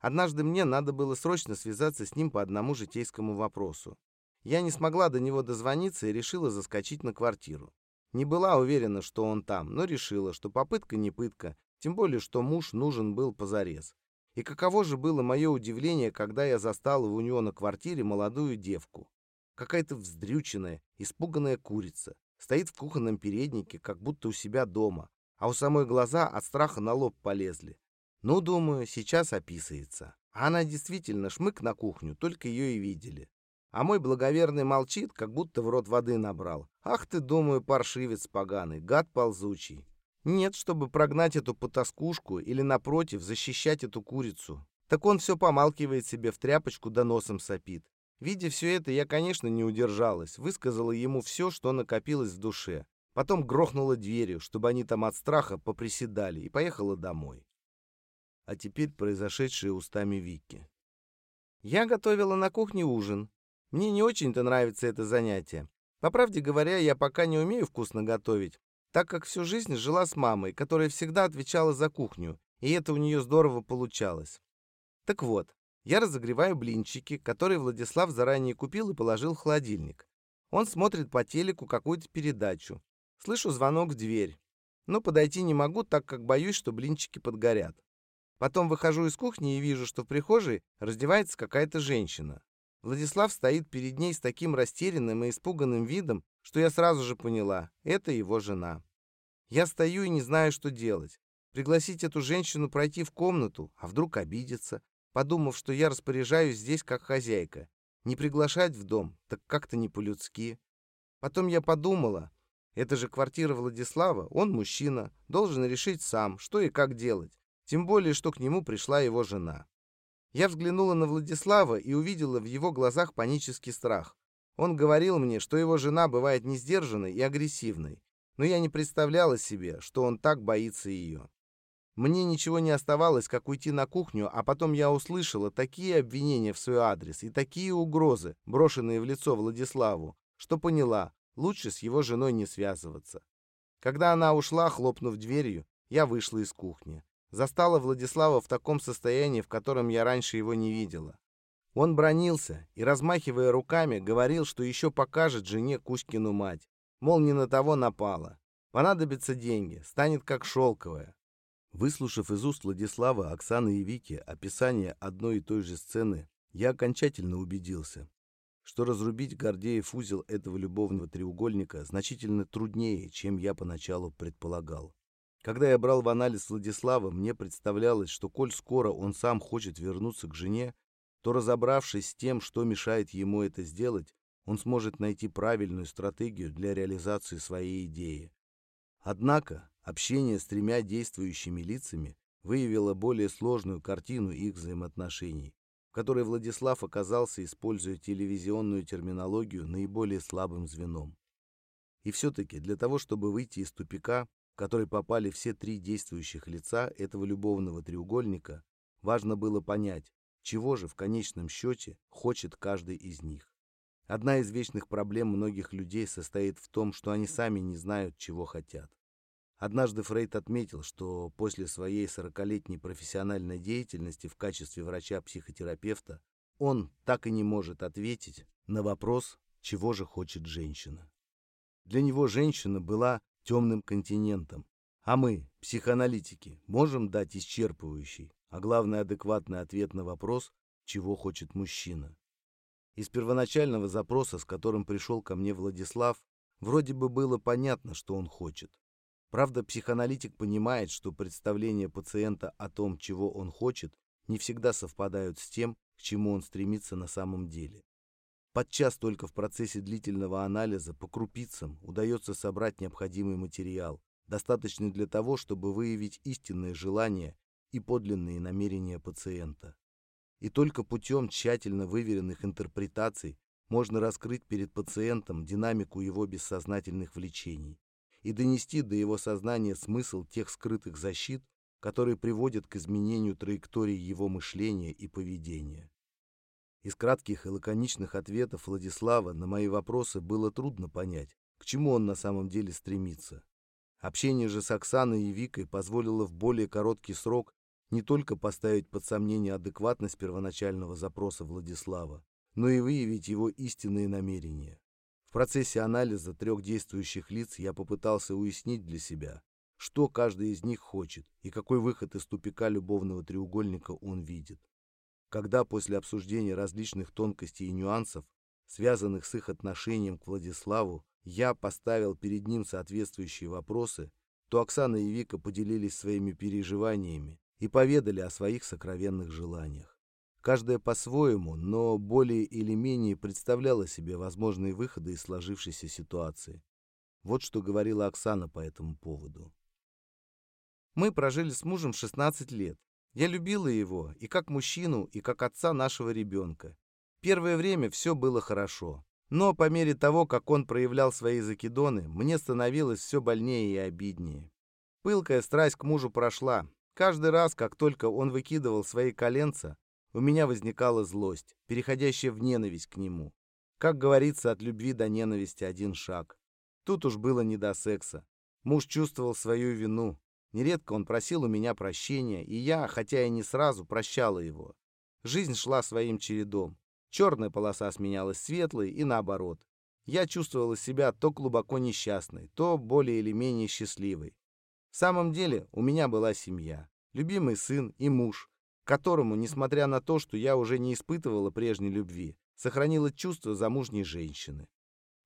Однажды мне надо было срочно связаться с ним по одному житейскому вопросу. Я не смогла до него дозвониться и решила заскочить на квартиру. Не была уверена, что он там, но решила, что попытка не пытка, тем более, что муж нужен был позарез. И каково же было мое удивление, когда я застала у него на квартире молодую девку. Какая-то вздрюченная, испуганная курица. Стоит в кухонном переднике, как будто у себя дома. А у самой глаза от страха на лоб полезли. Ну, думаю, сейчас описывается. А она действительно шмык на кухню, только ее и видели. А мой благоверный молчит, как будто в рот воды набрал. Ах ты, думаю, паршивец поганый, гад ползучий. Нет, чтобы прогнать эту потаскушку или, напротив, защищать эту курицу. Так он все помалкивает себе в тряпочку да носом сопит. Видя все это, я, конечно, не удержалась, высказала ему все, что накопилось в душе. Потом грохнула дверью, чтобы они там от страха поприседали, и поехала домой. А теперь произошедшее устами Вики. Я готовила на кухне ужин. Мне не очень-то нравится это занятие. По правде говоря, я пока не умею вкусно готовить, так как всю жизнь жила с мамой, которая всегда отвечала за кухню, и это у нее здорово получалось. Так вот, я разогреваю блинчики, которые Владислав заранее купил и положил в холодильник. Он смотрит по телеку какую-то передачу. Слышу звонок в дверь. Но подойти не могу, так как боюсь, что блинчики подгорят. Потом выхожу из кухни и вижу, что в прихожей раздевается какая-то женщина. Владислав стоит перед ней с таким растерянным и испуганным видом, что я сразу же поняла — это его жена. Я стою и не знаю, что делать. Пригласить эту женщину пройти в комнату, а вдруг обидится, подумав, что я распоряжаюсь здесь как хозяйка. Не приглашать в дом, так как-то не по-людски. Потом я подумала, Это же квартира Владислава, он мужчина, должен решить сам, что и как делать. Тем более, что к нему пришла его жена. Я взглянула на Владислава и увидела в его глазах панический страх. Он говорил мне, что его жена бывает несдержанной и агрессивной, но я не представляла себе, что он так боится ее. Мне ничего не оставалось, как уйти на кухню, а потом я услышала такие обвинения в свой адрес и такие угрозы, брошенные в лицо Владиславу, что поняла, лучше с его женой не связываться. Когда она ушла, хлопнув дверью, я вышла из кухни. Застала Владислава в таком состоянии, в котором я раньше его не видела. Он бронился и, размахивая руками, говорил, что еще покажет жене Кузькину мать. Мол, не на того напала. Понадобятся деньги, станет как шелковая. Выслушав из уст Владислава, Оксаны и Вики описание одной и той же сцены, я окончательно убедился, что разрубить Гордеев узел этого любовного треугольника значительно труднее, чем я поначалу предполагал. Когда я брал в анализ Владислава, мне представлялось, что коль скоро он сам хочет вернуться к жене, то разобравшись с тем, что мешает ему это сделать, он сможет найти правильную стратегию для реализации своей идеи. Однако общение с тремя действующими лицами выявило более сложную картину их взаимоотношений, в которой Владислав оказался, используя телевизионную терминологию, наиболее слабым звеном. И все-таки для того, чтобы выйти из тупика, в который попали все три действующих лица этого любовного треугольника, важно было понять, чего же в конечном счете хочет каждый из них. Одна из вечных проблем многих людей состоит в том, что они сами не знают, чего хотят. Однажды Фрейд отметил, что после своей сорокалетней профессиональной деятельности в качестве врача-психотерапевта он так и не может ответить на вопрос, чего же хочет женщина. Для него женщина была темным континентом. А мы, психоаналитики, можем дать исчерпывающий, а главное адекватный ответ на вопрос, чего хочет мужчина. Из первоначального запроса, с которым пришел ко мне Владислав, вроде бы было понятно, что он хочет. Правда, психоаналитик понимает, что представления пациента о том, чего он хочет, не всегда совпадают с тем, к чему он стремится на самом деле. Подчас только в процессе длительного анализа по крупицам удается собрать необходимый материал, достаточный для того, чтобы выявить истинные желания и подлинные намерения пациента. И только путем тщательно выверенных интерпретаций можно раскрыть перед пациентом динамику его бессознательных влечений и донести до его сознания смысл тех скрытых защит, которые приводят к изменению траектории его мышления и поведения. Из кратких и лаконичных ответов Владислава на мои вопросы было трудно понять, к чему он на самом деле стремится. Общение же с Оксаной и Викой позволило в более короткий срок не только поставить под сомнение адекватность первоначального запроса Владислава, но и выявить его истинные намерения. В процессе анализа трех действующих лиц я попытался уяснить для себя, что каждый из них хочет и какой выход из тупика любовного треугольника он видит когда после обсуждения различных тонкостей и нюансов, связанных с их отношением к Владиславу, я поставил перед ним соответствующие вопросы, то Оксана и Вика поделились своими переживаниями и поведали о своих сокровенных желаниях. Каждая по-своему, но более или менее представляла себе возможные выходы из сложившейся ситуации. Вот что говорила Оксана по этому поводу. Мы прожили с мужем 16 лет, я любила его и как мужчину, и как отца нашего ребенка. Первое время все было хорошо. Но по мере того, как он проявлял свои закидоны, мне становилось все больнее и обиднее. Пылкая страсть к мужу прошла. Каждый раз, как только он выкидывал свои коленца, у меня возникала злость, переходящая в ненависть к нему. Как говорится, от любви до ненависти один шаг. Тут уж было не до секса. Муж чувствовал свою вину, Нередко он просил у меня прощения, и я, хотя и не сразу, прощала его. Жизнь шла своим чередом. Черная полоса сменялась светлой и наоборот. Я чувствовала себя то глубоко несчастной, то более или менее счастливой. В самом деле у меня была семья, любимый сын и муж, которому, несмотря на то, что я уже не испытывала прежней любви, сохранила чувство замужней женщины.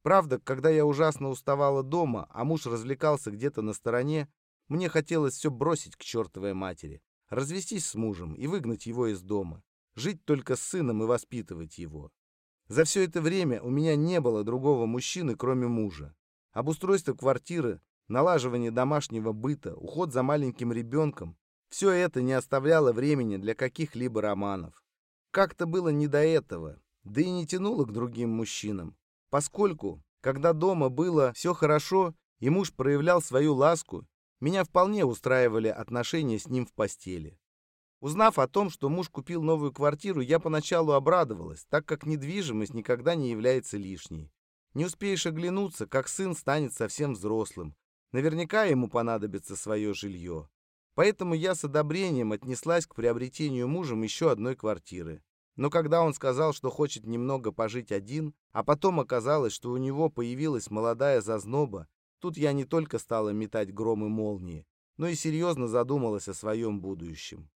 Правда, когда я ужасно уставала дома, а муж развлекался где-то на стороне, мне хотелось все бросить к чертовой матери, развестись с мужем и выгнать его из дома, жить только с сыном и воспитывать его. За все это время у меня не было другого мужчины, кроме мужа. обустройство квартиры, налаживание домашнего быта, уход за маленьким ребенком – все это не оставляло времени для каких-либо романов. Как-то было не до этого, да и не тянуло к другим мужчинам, поскольку, когда дома было все хорошо, и муж проявлял свою ласку, меня вполне устраивали отношения с ним в постели. Узнав о том, что муж купил новую квартиру, я поначалу обрадовалась, так как недвижимость никогда не является лишней. Не успеешь оглянуться, как сын станет совсем взрослым. Наверняка ему понадобится свое жилье. Поэтому я с одобрением отнеслась к приобретению мужем еще одной квартиры. Но когда он сказал, что хочет немного пожить один, а потом оказалось, что у него появилась молодая зазноба, тут я не только стала метать громы молнии, но и серьезно задумалась о своем будущем.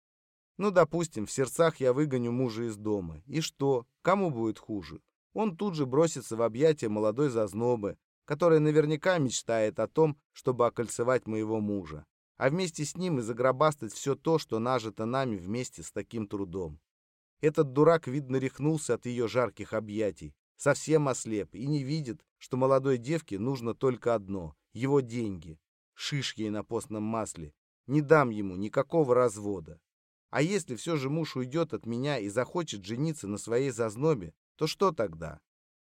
Ну, допустим, в сердцах я выгоню мужа из дома. И что? Кому будет хуже? Он тут же бросится в объятия молодой зазнобы, которая наверняка мечтает о том, чтобы окольцевать моего мужа а вместе с ним и загробастать все то, что нажито нами вместе с таким трудом. Этот дурак, видно, рехнулся от ее жарких объятий, совсем ослеп и не видит, что молодой девке нужно только одно — его деньги. Шиш ей на постном масле. Не дам ему никакого развода. А если все же муж уйдет от меня и захочет жениться на своей зазнобе, то что тогда?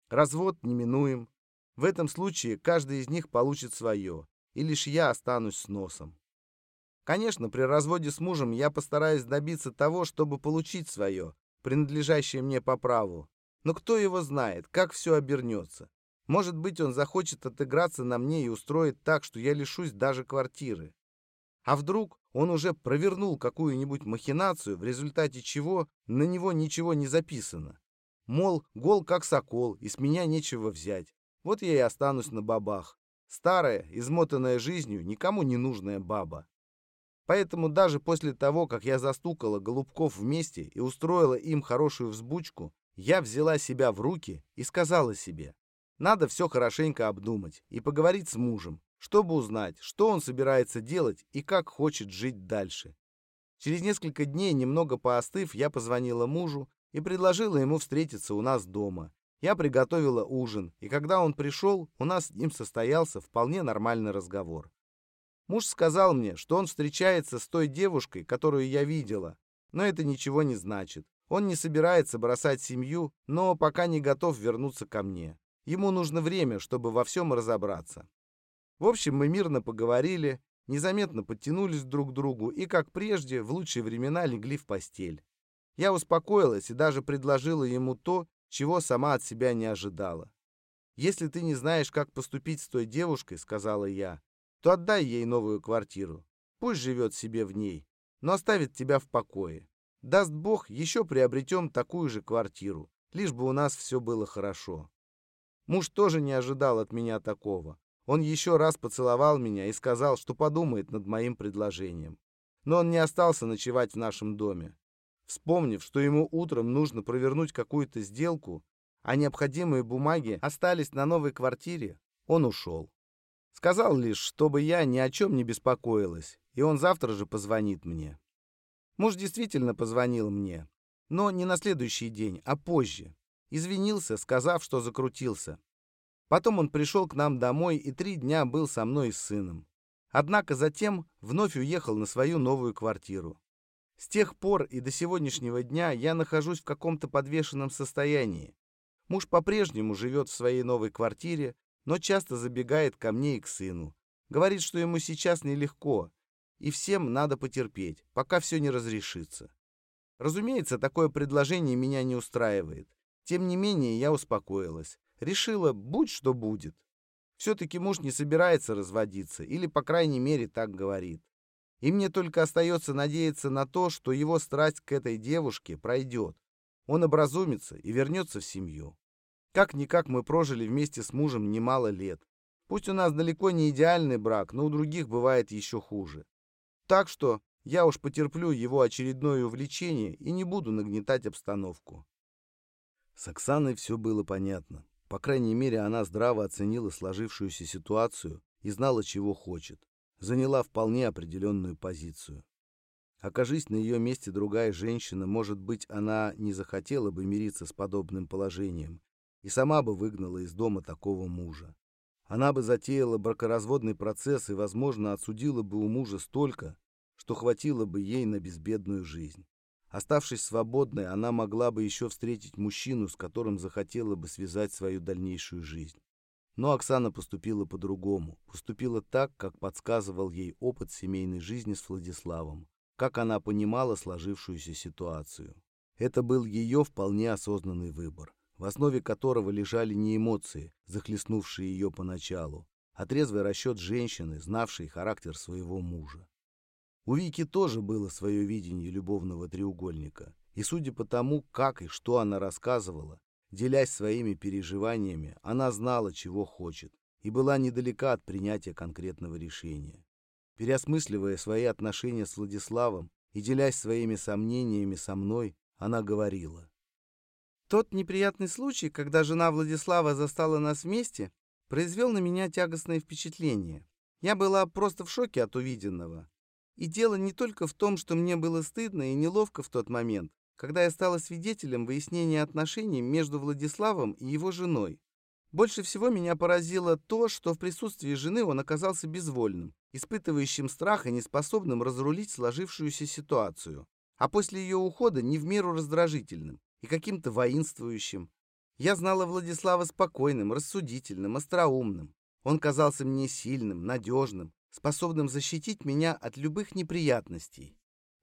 Развод неминуем. В этом случае каждый из них получит свое, и лишь я останусь с носом. Конечно, при разводе с мужем я постараюсь добиться того, чтобы получить свое, принадлежащее мне по праву. Но кто его знает, как все обернется. Может быть, он захочет отыграться на мне и устроит так, что я лишусь даже квартиры. А вдруг он уже провернул какую-нибудь махинацию, в результате чего на него ничего не записано. Мол, гол как сокол, и с меня нечего взять. Вот я и останусь на бабах. Старая, измотанная жизнью, никому не нужная баба. Поэтому даже после того, как я застукала голубков вместе и устроила им хорошую взбучку, я взяла себя в руки и сказала себе, надо все хорошенько обдумать и поговорить с мужем, чтобы узнать, что он собирается делать и как хочет жить дальше. Через несколько дней, немного поостыв, я позвонила мужу и предложила ему встретиться у нас дома. Я приготовила ужин, и когда он пришел, у нас с ним состоялся вполне нормальный разговор. Муж сказал мне, что он встречается с той девушкой, которую я видела, но это ничего не значит. Он не собирается бросать семью, но пока не готов вернуться ко мне. Ему нужно время, чтобы во всем разобраться. В общем, мы мирно поговорили, незаметно подтянулись друг к другу и, как прежде, в лучшие времена легли в постель. Я успокоилась и даже предложила ему то, чего сама от себя не ожидала. «Если ты не знаешь, как поступить с той девушкой, — сказала я, то отдай ей новую квартиру. Пусть живет себе в ней, но оставит тебя в покое. Даст Бог, еще приобретем такую же квартиру, лишь бы у нас все было хорошо. Муж тоже не ожидал от меня такого. Он еще раз поцеловал меня и сказал, что подумает над моим предложением. Но он не остался ночевать в нашем доме. Вспомнив, что ему утром нужно провернуть какую-то сделку, а необходимые бумаги остались на новой квартире, он ушел. Сказал лишь, чтобы я ни о чем не беспокоилась, и он завтра же позвонит мне. Муж действительно позвонил мне, но не на следующий день, а позже. Извинился, сказав, что закрутился. Потом он пришел к нам домой и три дня был со мной и с сыном. Однако затем вновь уехал на свою новую квартиру. С тех пор и до сегодняшнего дня я нахожусь в каком-то подвешенном состоянии. Муж по-прежнему живет в своей новой квартире, но часто забегает ко мне и к сыну. Говорит, что ему сейчас нелегко, и всем надо потерпеть, пока все не разрешится. Разумеется, такое предложение меня не устраивает. Тем не менее, я успокоилась. Решила, будь что будет. Все-таки муж не собирается разводиться, или, по крайней мере, так говорит. И мне только остается надеяться на то, что его страсть к этой девушке пройдет. Он образумится и вернется в семью. Как-никак мы прожили вместе с мужем немало лет. Пусть у нас далеко не идеальный брак, но у других бывает еще хуже. Так что я уж потерплю его очередное увлечение и не буду нагнетать обстановку. С Оксаной все было понятно. По крайней мере, она здраво оценила сложившуюся ситуацию и знала, чего хочет. Заняла вполне определенную позицию. Окажись на ее месте другая женщина, может быть, она не захотела бы мириться с подобным положением и сама бы выгнала из дома такого мужа. Она бы затеяла бракоразводный процесс и, возможно, отсудила бы у мужа столько, что хватило бы ей на безбедную жизнь. Оставшись свободной, она могла бы еще встретить мужчину, с которым захотела бы связать свою дальнейшую жизнь. Но Оксана поступила по-другому, поступила так, как подсказывал ей опыт семейной жизни с Владиславом, как она понимала сложившуюся ситуацию. Это был ее вполне осознанный выбор, в основе которого лежали не эмоции, захлестнувшие ее поначалу, а трезвый расчет женщины, знавшей характер своего мужа. У Вики тоже было свое видение любовного треугольника, и судя по тому, как и что она рассказывала, Делясь своими переживаниями, она знала, чего хочет, и была недалека от принятия конкретного решения. Переосмысливая свои отношения с Владиславом и делясь своими сомнениями со мной, она говорила. «Тот неприятный случай, когда жена Владислава застала нас вместе, произвел на меня тягостное впечатление. Я была просто в шоке от увиденного. И дело не только в том, что мне было стыдно и неловко в тот момент, когда я стала свидетелем выяснения отношений между Владиславом и его женой. Больше всего меня поразило то, что в присутствии жены он оказался безвольным, испытывающим страх и неспособным разрулить сложившуюся ситуацию, а после ее ухода не в меру раздражительным и каким-то воинствующим. Я знала Владислава спокойным, рассудительным, остроумным. Он казался мне сильным, надежным, способным защитить меня от любых неприятностей.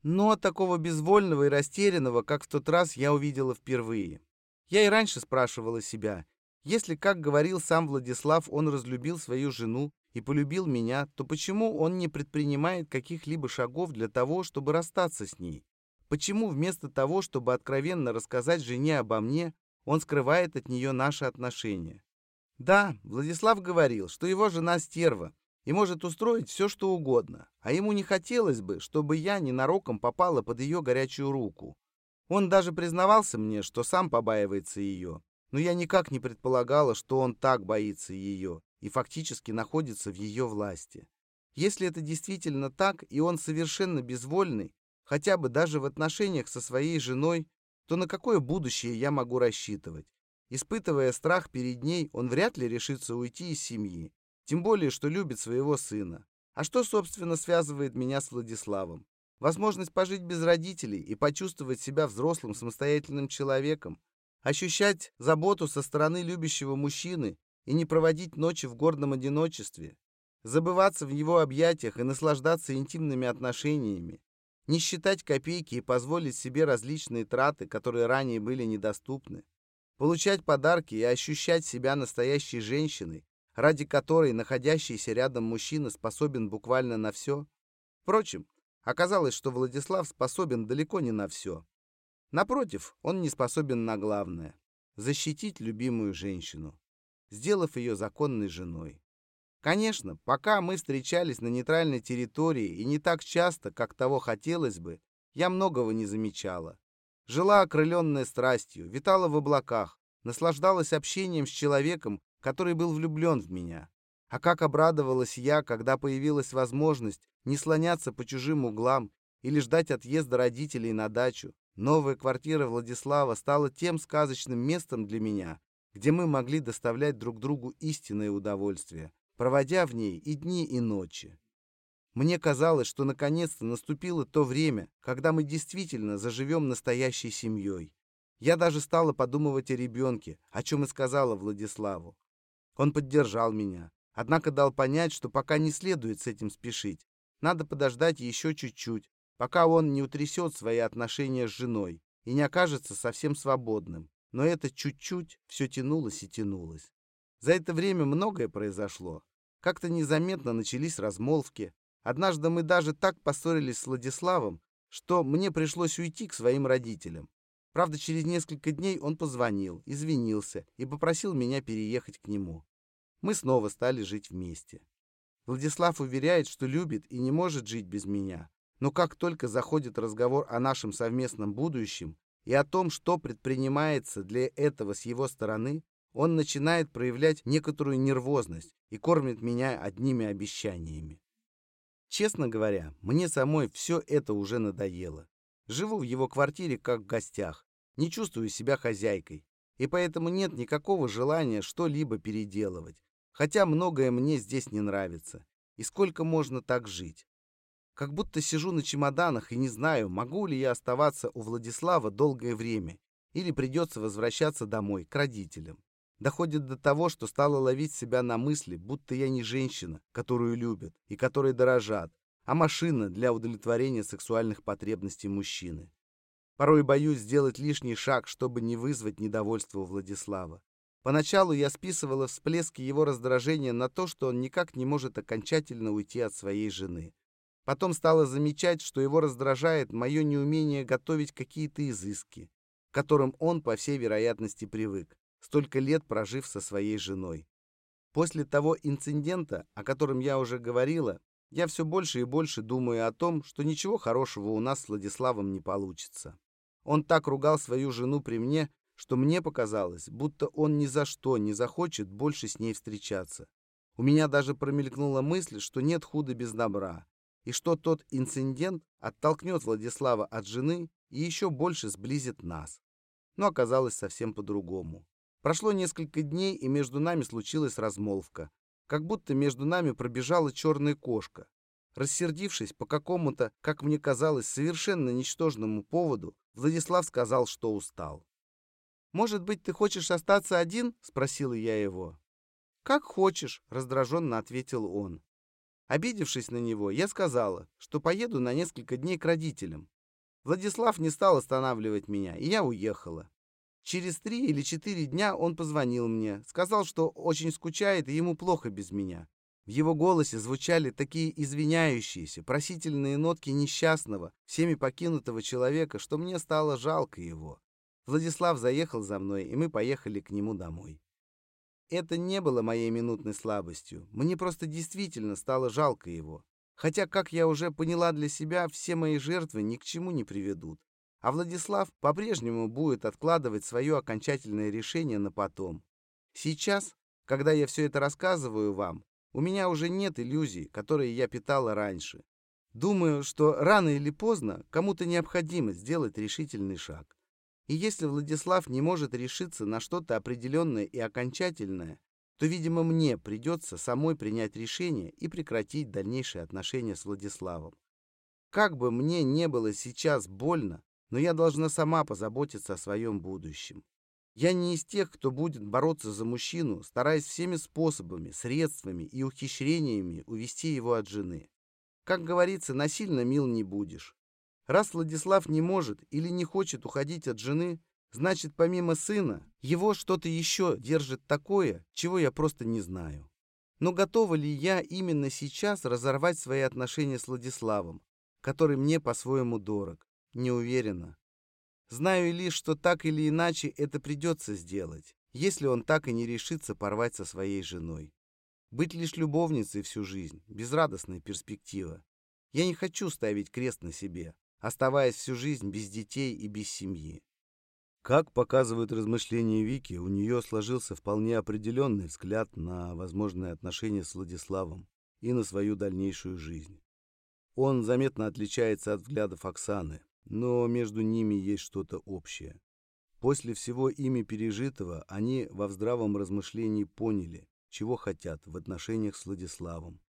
Но такого безвольного и растерянного, как в тот раз, я увидела впервые. Я и раньше спрашивала себя, если, как говорил сам Владислав, он разлюбил свою жену и полюбил меня, то почему он не предпринимает каких-либо шагов для того, чтобы расстаться с ней? Почему вместо того, чтобы откровенно рассказать жене обо мне, он скрывает от нее наши отношения? Да, Владислав говорил, что его жена стерва, и может устроить все, что угодно, а ему не хотелось бы, чтобы я ненароком попала под ее горячую руку. Он даже признавался мне, что сам побаивается ее, но я никак не предполагала, что он так боится ее и фактически находится в ее власти. Если это действительно так, и он совершенно безвольный, хотя бы даже в отношениях со своей женой, то на какое будущее я могу рассчитывать? Испытывая страх перед ней, он вряд ли решится уйти из семьи. Тем более, что любит своего сына. А что, собственно, связывает меня с Владиславом? Возможность пожить без родителей и почувствовать себя взрослым самостоятельным человеком, ощущать заботу со стороны любящего мужчины и не проводить ночи в гордом одиночестве, забываться в его объятиях и наслаждаться интимными отношениями, не считать копейки и позволить себе различные траты, которые ранее были недоступны, получать подарки и ощущать себя настоящей женщиной, ради которой находящийся рядом мужчина способен буквально на все. Впрочем, оказалось, что Владислав способен далеко не на все. Напротив, он не способен на главное – защитить любимую женщину, сделав ее законной женой. Конечно, пока мы встречались на нейтральной территории и не так часто, как того хотелось бы, я многого не замечала. Жила окрыленная страстью, витала в облаках, наслаждалась общением с человеком, который был влюблен в меня. А как обрадовалась я, когда появилась возможность не слоняться по чужим углам или ждать отъезда родителей на дачу. Новая квартира Владислава стала тем сказочным местом для меня, где мы могли доставлять друг другу истинное удовольствие, проводя в ней и дни, и ночи. Мне казалось, что наконец-то наступило то время, когда мы действительно заживем настоящей семьей. Я даже стала подумывать о ребенке, о чем и сказала Владиславу. Он поддержал меня, однако дал понять, что пока не следует с этим спешить. Надо подождать еще чуть-чуть, пока он не утрясет свои отношения с женой и не окажется совсем свободным. Но это чуть-чуть все тянулось и тянулось. За это время многое произошло. Как-то незаметно начались размолвки. Однажды мы даже так поссорились с Владиславом, что мне пришлось уйти к своим родителям. Правда, через несколько дней он позвонил, извинился и попросил меня переехать к нему. Мы снова стали жить вместе. Владислав уверяет, что любит и не может жить без меня. Но как только заходит разговор о нашем совместном будущем и о том, что предпринимается для этого с его стороны, он начинает проявлять некоторую нервозность и кормит меня одними обещаниями. Честно говоря, мне самой все это уже надоело. Живу в его квартире как в гостях, не чувствую себя хозяйкой, и поэтому нет никакого желания что-либо переделывать. Хотя многое мне здесь не нравится. И сколько можно так жить? Как будто сижу на чемоданах и не знаю, могу ли я оставаться у Владислава долгое время или придется возвращаться домой, к родителям. Доходит до того, что стала ловить себя на мысли, будто я не женщина, которую любят и которой дорожат, а машина для удовлетворения сексуальных потребностей мужчины. Порой боюсь сделать лишний шаг, чтобы не вызвать недовольство у Владислава. Поначалу я списывала всплески его раздражения на то, что он никак не может окончательно уйти от своей жены. Потом стала замечать, что его раздражает мое неумение готовить какие-то изыски, к которым он, по всей вероятности, привык, столько лет прожив со своей женой. После того инцидента, о котором я уже говорила, я все больше и больше думаю о том, что ничего хорошего у нас с Владиславом не получится. Он так ругал свою жену при мне, что мне показалось, будто он ни за что не захочет больше с ней встречаться. У меня даже промелькнула мысль, что нет худа без добра, и что тот инцидент оттолкнет Владислава от жены и еще больше сблизит нас. Но оказалось совсем по-другому. Прошло несколько дней, и между нами случилась размолвка. Как будто между нами пробежала черная кошка. Рассердившись по какому-то, как мне казалось, совершенно ничтожному поводу, Владислав сказал, что устал. «Может быть, ты хочешь остаться один?» — спросила я его. «Как хочешь», — раздраженно ответил он. Обидевшись на него, я сказала, что поеду на несколько дней к родителям. Владислав не стал останавливать меня, и я уехала. Через три или четыре дня он позвонил мне, сказал, что очень скучает и ему плохо без меня. В его голосе звучали такие извиняющиеся, просительные нотки несчастного, всеми покинутого человека, что мне стало жалко его. Владислав заехал за мной, и мы поехали к нему домой. Это не было моей минутной слабостью. Мне просто действительно стало жалко его. Хотя, как я уже поняла для себя, все мои жертвы ни к чему не приведут. А Владислав по-прежнему будет откладывать свое окончательное решение на потом. Сейчас, когда я все это рассказываю вам, у меня уже нет иллюзий, которые я питала раньше. Думаю, что рано или поздно кому-то необходимо сделать решительный шаг. И если Владислав не может решиться на что-то определенное и окончательное, то, видимо, мне придется самой принять решение и прекратить дальнейшие отношения с Владиславом. Как бы мне не было сейчас больно, но я должна сама позаботиться о своем будущем. Я не из тех, кто будет бороться за мужчину, стараясь всеми способами, средствами и ухищрениями увести его от жены. Как говорится, насильно мил не будешь. Раз Владислав не может или не хочет уходить от жены, значит, помимо сына, его что-то еще держит такое, чего я просто не знаю. Но готова ли я именно сейчас разорвать свои отношения с Владиславом, который мне по-своему дорог? Не уверена. Знаю лишь, что так или иначе это придется сделать, если он так и не решится порвать со своей женой. Быть лишь любовницей всю жизнь – безрадостная перспектива. Я не хочу ставить крест на себе оставаясь всю жизнь без детей и без семьи. Как показывают размышления Вики, у нее сложился вполне определенный взгляд на возможные отношения с Владиславом и на свою дальнейшую жизнь. Он заметно отличается от взглядов Оксаны, но между ними есть что-то общее. После всего ими пережитого они во здравом размышлении поняли, чего хотят в отношениях с Владиславом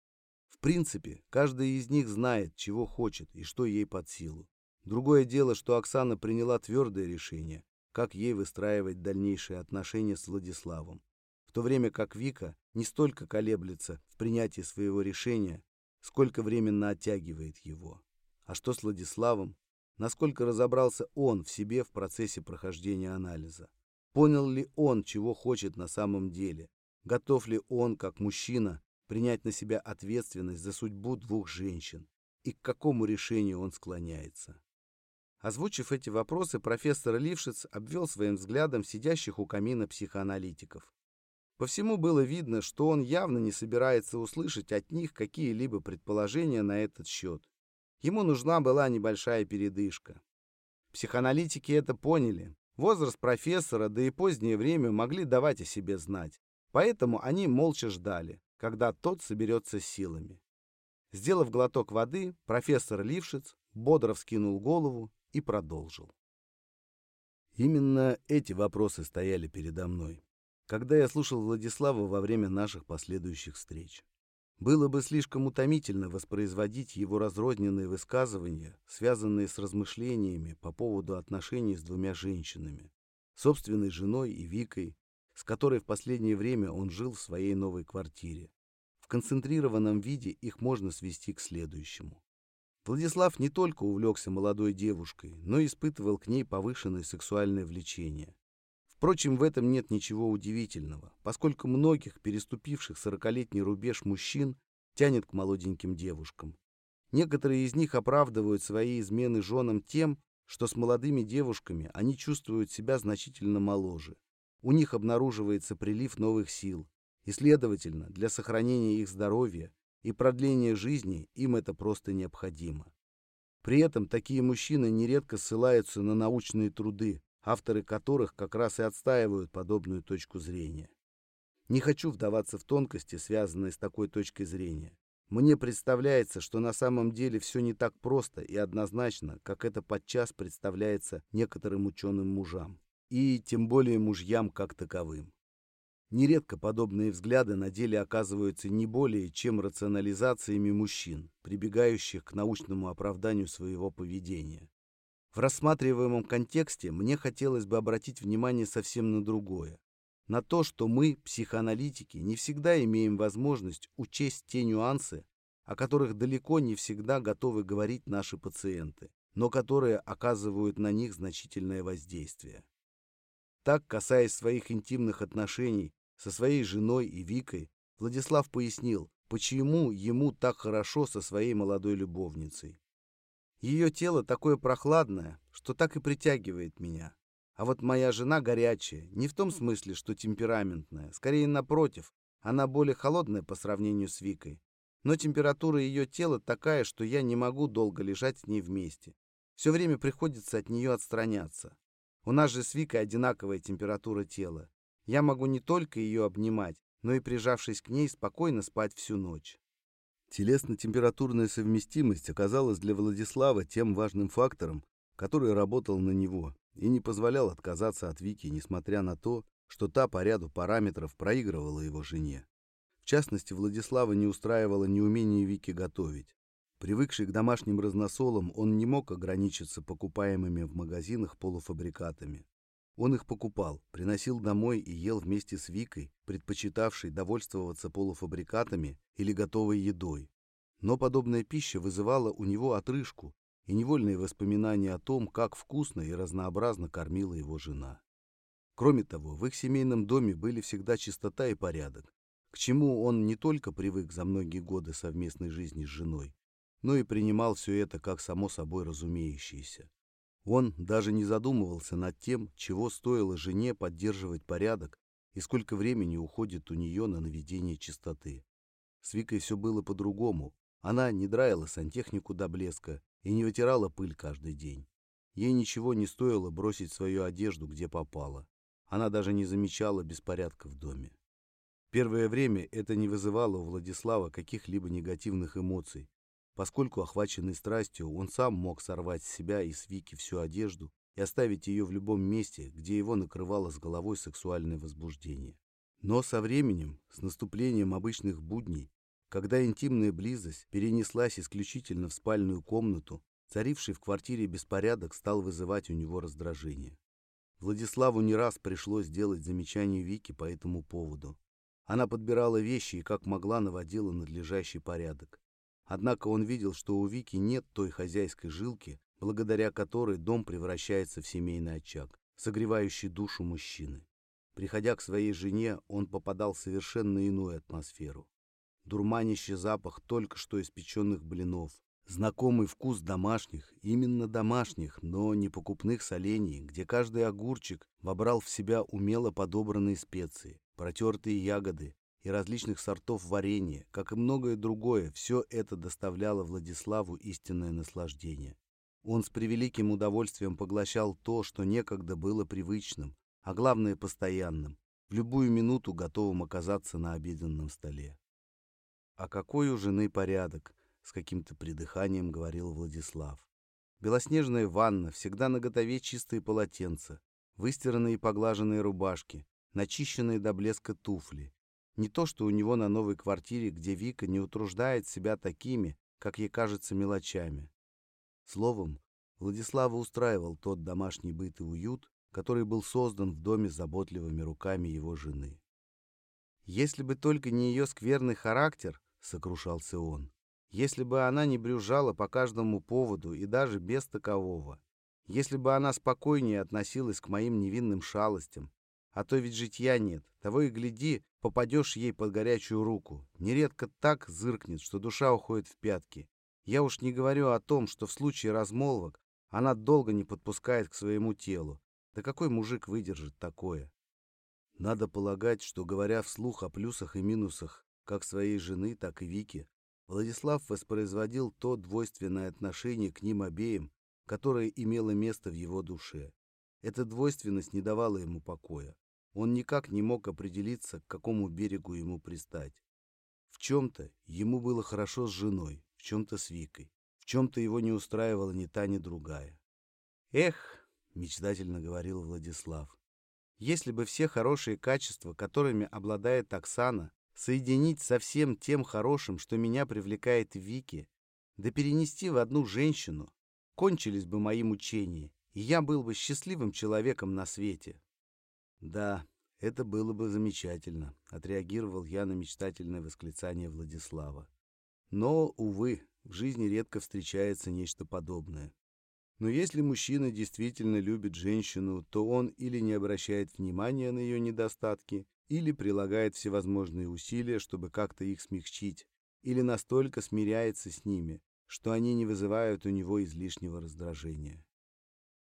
принципе, каждая из них знает, чего хочет и что ей под силу. Другое дело, что Оксана приняла твердое решение, как ей выстраивать дальнейшие отношения с Владиславом, в то время как Вика не столько колеблется в принятии своего решения, сколько временно оттягивает его. А что с Владиславом? Насколько разобрался он в себе в процессе прохождения анализа? Понял ли он, чего хочет на самом деле? Готов ли он, как мужчина, принять на себя ответственность за судьбу двух женщин и к какому решению он склоняется. Озвучив эти вопросы, профессор Лившиц обвел своим взглядом сидящих у камина психоаналитиков. По всему было видно, что он явно не собирается услышать от них какие-либо предположения на этот счет. Ему нужна была небольшая передышка. Психоаналитики это поняли. Возраст профессора, да и позднее время могли давать о себе знать. Поэтому они молча ждали, когда тот соберется силами. Сделав глоток воды, профессор Лившиц бодро вскинул голову и продолжил. Именно эти вопросы стояли передо мной. когда я слушал Владислава во время наших последующих встреч. Было бы слишком утомительно воспроизводить его разрозненные высказывания, связанные с размышлениями по поводу отношений с двумя женщинами, собственной женой и Викой, с которой в последнее время он жил в своей новой квартире. В концентрированном виде их можно свести к следующему. Владислав не только увлекся молодой девушкой, но и испытывал к ней повышенное сексуальное влечение. Впрочем, в этом нет ничего удивительного, поскольку многих переступивших сорокалетний рубеж мужчин тянет к молоденьким девушкам. Некоторые из них оправдывают свои измены женам тем, что с молодыми девушками они чувствуют себя значительно моложе. У них обнаруживается прилив новых сил, и, следовательно, для сохранения их здоровья и продления жизни им это просто необходимо. При этом такие мужчины нередко ссылаются на научные труды, авторы которых как раз и отстаивают подобную точку зрения. Не хочу вдаваться в тонкости, связанные с такой точкой зрения. Мне представляется, что на самом деле все не так просто и однозначно, как это подчас представляется некоторым ученым мужам, и тем более мужьям как таковым. Нередко подобные взгляды на деле оказываются не более чем рационализациями мужчин, прибегающих к научному оправданию своего поведения. В рассматриваемом контексте мне хотелось бы обратить внимание совсем на другое. На то, что мы, психоаналитики, не всегда имеем возможность учесть те нюансы, о которых далеко не всегда готовы говорить наши пациенты, но которые оказывают на них значительное воздействие. Так, касаясь своих интимных отношений со своей женой и Викой, Владислав пояснил, почему ему так хорошо со своей молодой любовницей. Ее тело такое прохладное, что так и притягивает меня. А вот моя жена горячая, не в том смысле, что темпераментная, скорее напротив, она более холодная по сравнению с Викой. Но температура ее тела такая, что я не могу долго лежать с ней вместе. Все время приходится от нее отстраняться. У нас же с Викой одинаковая температура тела. Я могу не только ее обнимать, но и, прижавшись к ней, спокойно спать всю ночь. Телесно-температурная совместимость оказалась для Владислава тем важным фактором, который работал на него и не позволял отказаться от Вики, несмотря на то, что та по ряду параметров проигрывала его жене. В частности, Владислава не устраивало неумение Вики готовить. Привыкший к домашним разносолам, он не мог ограничиться покупаемыми в магазинах полуфабрикатами. Он их покупал, приносил домой и ел вместе с Викой, предпочитавшей довольствоваться полуфабрикатами или готовой едой. Но подобная пища вызывала у него отрыжку и невольные воспоминания о том, как вкусно и разнообразно кормила его жена. Кроме того, в их семейном доме были всегда чистота и порядок, к чему он не только привык за многие годы совместной жизни с женой, но и принимал все это как само собой разумеющееся. Он даже не задумывался над тем, чего стоило жене поддерживать порядок и сколько времени уходит у нее на наведение чистоты. С Викой все было по-другому. Она не драила сантехнику до блеска и не вытирала пыль каждый день. Ей ничего не стоило бросить свою одежду, где попало. Она даже не замечала беспорядка в доме. Первое время это не вызывало у Владислава каких-либо негативных эмоций, Поскольку, охваченный страстью, он сам мог сорвать с себя и с Вики всю одежду и оставить ее в любом месте, где его накрывало с головой сексуальное возбуждение. Но со временем, с наступлением обычных будней, когда интимная близость перенеслась исключительно в спальную комнату, царивший в квартире беспорядок стал вызывать у него раздражение. Владиславу не раз пришлось сделать замечание Вики по этому поводу. Она подбирала вещи и как могла наводила надлежащий порядок. Однако он видел, что у Вики нет той хозяйской жилки, благодаря которой дом превращается в семейный очаг, согревающий душу мужчины. Приходя к своей жене, он попадал в совершенно иную атмосферу. Дурманящий запах только что испеченных блинов, знакомый вкус домашних, именно домашних, но не покупных солений, где каждый огурчик вобрал в себя умело подобранные специи, протертые ягоды, и различных сортов варенья, как и многое другое, все это доставляло Владиславу истинное наслаждение. Он с превеликим удовольствием поглощал то, что некогда было привычным, а главное постоянным, в любую минуту готовым оказаться на обеденном столе. «А какой у жены порядок!» — с каким-то придыханием говорил Владислав. «Белоснежная ванна, всегда наготове чистые полотенца, выстиранные и поглаженные рубашки, начищенные до блеска туфли. Не то, что у него на новой квартире, где Вика не утруждает себя такими, как ей кажется, мелочами. Словом, Владислава устраивал тот домашний быт и уют, который был создан в доме заботливыми руками его жены. «Если бы только не ее скверный характер», — сокрушался он, «если бы она не брюжала по каждому поводу и даже без такового, если бы она спокойнее относилась к моим невинным шалостям, а то ведь житья нет, того и гляди, попадешь ей под горячую руку. Нередко так зыркнет, что душа уходит в пятки. Я уж не говорю о том, что в случае размолвок она долго не подпускает к своему телу. Да какой мужик выдержит такое? Надо полагать, что, говоря вслух о плюсах и минусах как своей жены, так и Вики, Владислав воспроизводил то двойственное отношение к ним обеим, которое имело место в его душе. Эта двойственность не давала ему покоя. Он никак не мог определиться, к какому берегу ему пристать. В чем-то ему было хорошо с женой, в чем-то с Викой, в чем-то его не устраивала ни та, ни другая. «Эх!» — мечтательно говорил Владислав. «Если бы все хорошие качества, которыми обладает Оксана, соединить со всем тем хорошим, что меня привлекает в Вике, да перенести в одну женщину, кончились бы мои мучения, и я был бы счастливым человеком на свете». «Да, это было бы замечательно», — отреагировал я на мечтательное восклицание Владислава. «Но, увы, в жизни редко встречается нечто подобное. Но если мужчина действительно любит женщину, то он или не обращает внимания на ее недостатки, или прилагает всевозможные усилия, чтобы как-то их смягчить, или настолько смиряется с ними, что они не вызывают у него излишнего раздражения.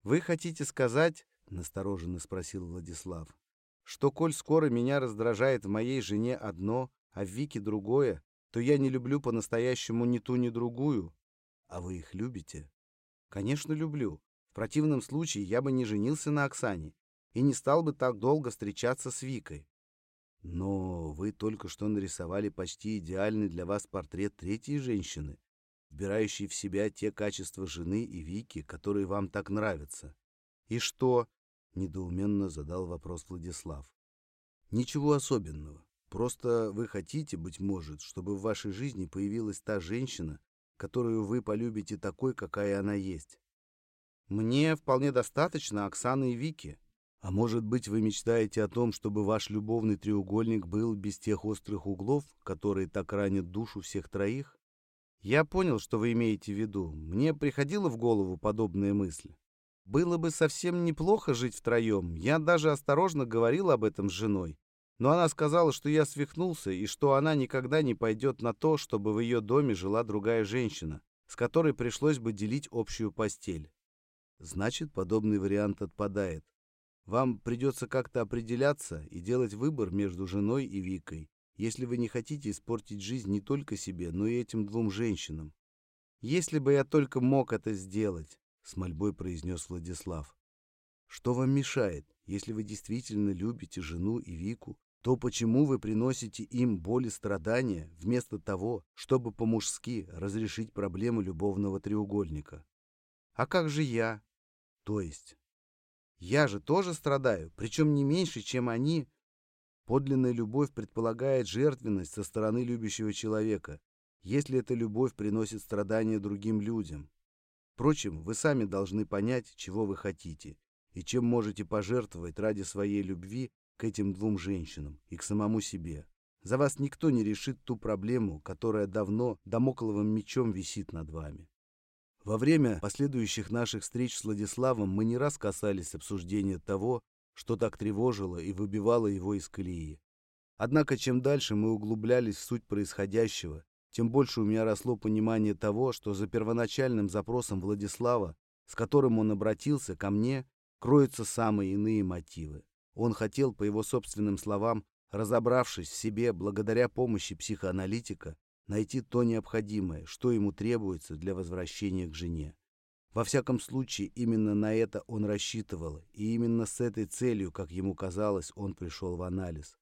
«Вы хотите сказать, настороженно спросил Владислав. Что коль скоро меня раздражает в моей жене одно, а в Вике другое, то я не люблю по-настоящему ни ту, ни другую. А вы их любите? Конечно, люблю. В противном случае я бы не женился на Оксане и не стал бы так долго встречаться с Викой. Но вы только что нарисовали почти идеальный для вас портрет третьей женщины, вбирающей в себя те качества жены и Вики, которые вам так нравятся. И что, — недоуменно задал вопрос Владислав. «Ничего особенного. Просто вы хотите, быть может, чтобы в вашей жизни появилась та женщина, которую вы полюбите такой, какая она есть. Мне вполне достаточно Оксаны и Вики. А может быть, вы мечтаете о том, чтобы ваш любовный треугольник был без тех острых углов, которые так ранят душу всех троих? Я понял, что вы имеете в виду. Мне приходила в голову подобная мысль. Было бы совсем неплохо жить втроем. Я даже осторожно говорил об этом с женой. Но она сказала, что я свихнулся и что она никогда не пойдет на то, чтобы в ее доме жила другая женщина, с которой пришлось бы делить общую постель. Значит, подобный вариант отпадает. Вам придется как-то определяться и делать выбор между женой и Викой, если вы не хотите испортить жизнь не только себе, но и этим двум женщинам. Если бы я только мог это сделать. — с мольбой произнес Владислав. «Что вам мешает? Если вы действительно любите жену и Вику, то почему вы приносите им боль и страдания, вместо того, чтобы по-мужски разрешить проблему любовного треугольника? А как же я? То есть? Я же тоже страдаю, причем не меньше, чем они. Подлинная любовь предполагает жертвенность со стороны любящего человека, если эта любовь приносит страдания другим людям. Впрочем, вы сами должны понять, чего вы хотите и чем можете пожертвовать ради своей любви к этим двум женщинам и к самому себе. За вас никто не решит ту проблему, которая давно домокловым мечом висит над вами. Во время последующих наших встреч с Владиславом мы не раз касались обсуждения того, что так тревожило и выбивало его из колеи. Однако чем дальше мы углублялись в суть происходящего, тем больше у меня росло понимание того, что за первоначальным запросом Владислава, с которым он обратился ко мне, кроются самые иные мотивы. Он хотел, по его собственным словам, разобравшись в себе благодаря помощи психоаналитика, найти то необходимое, что ему требуется для возвращения к жене. Во всяком случае, именно на это он рассчитывал, и именно с этой целью, как ему казалось, он пришел в анализ.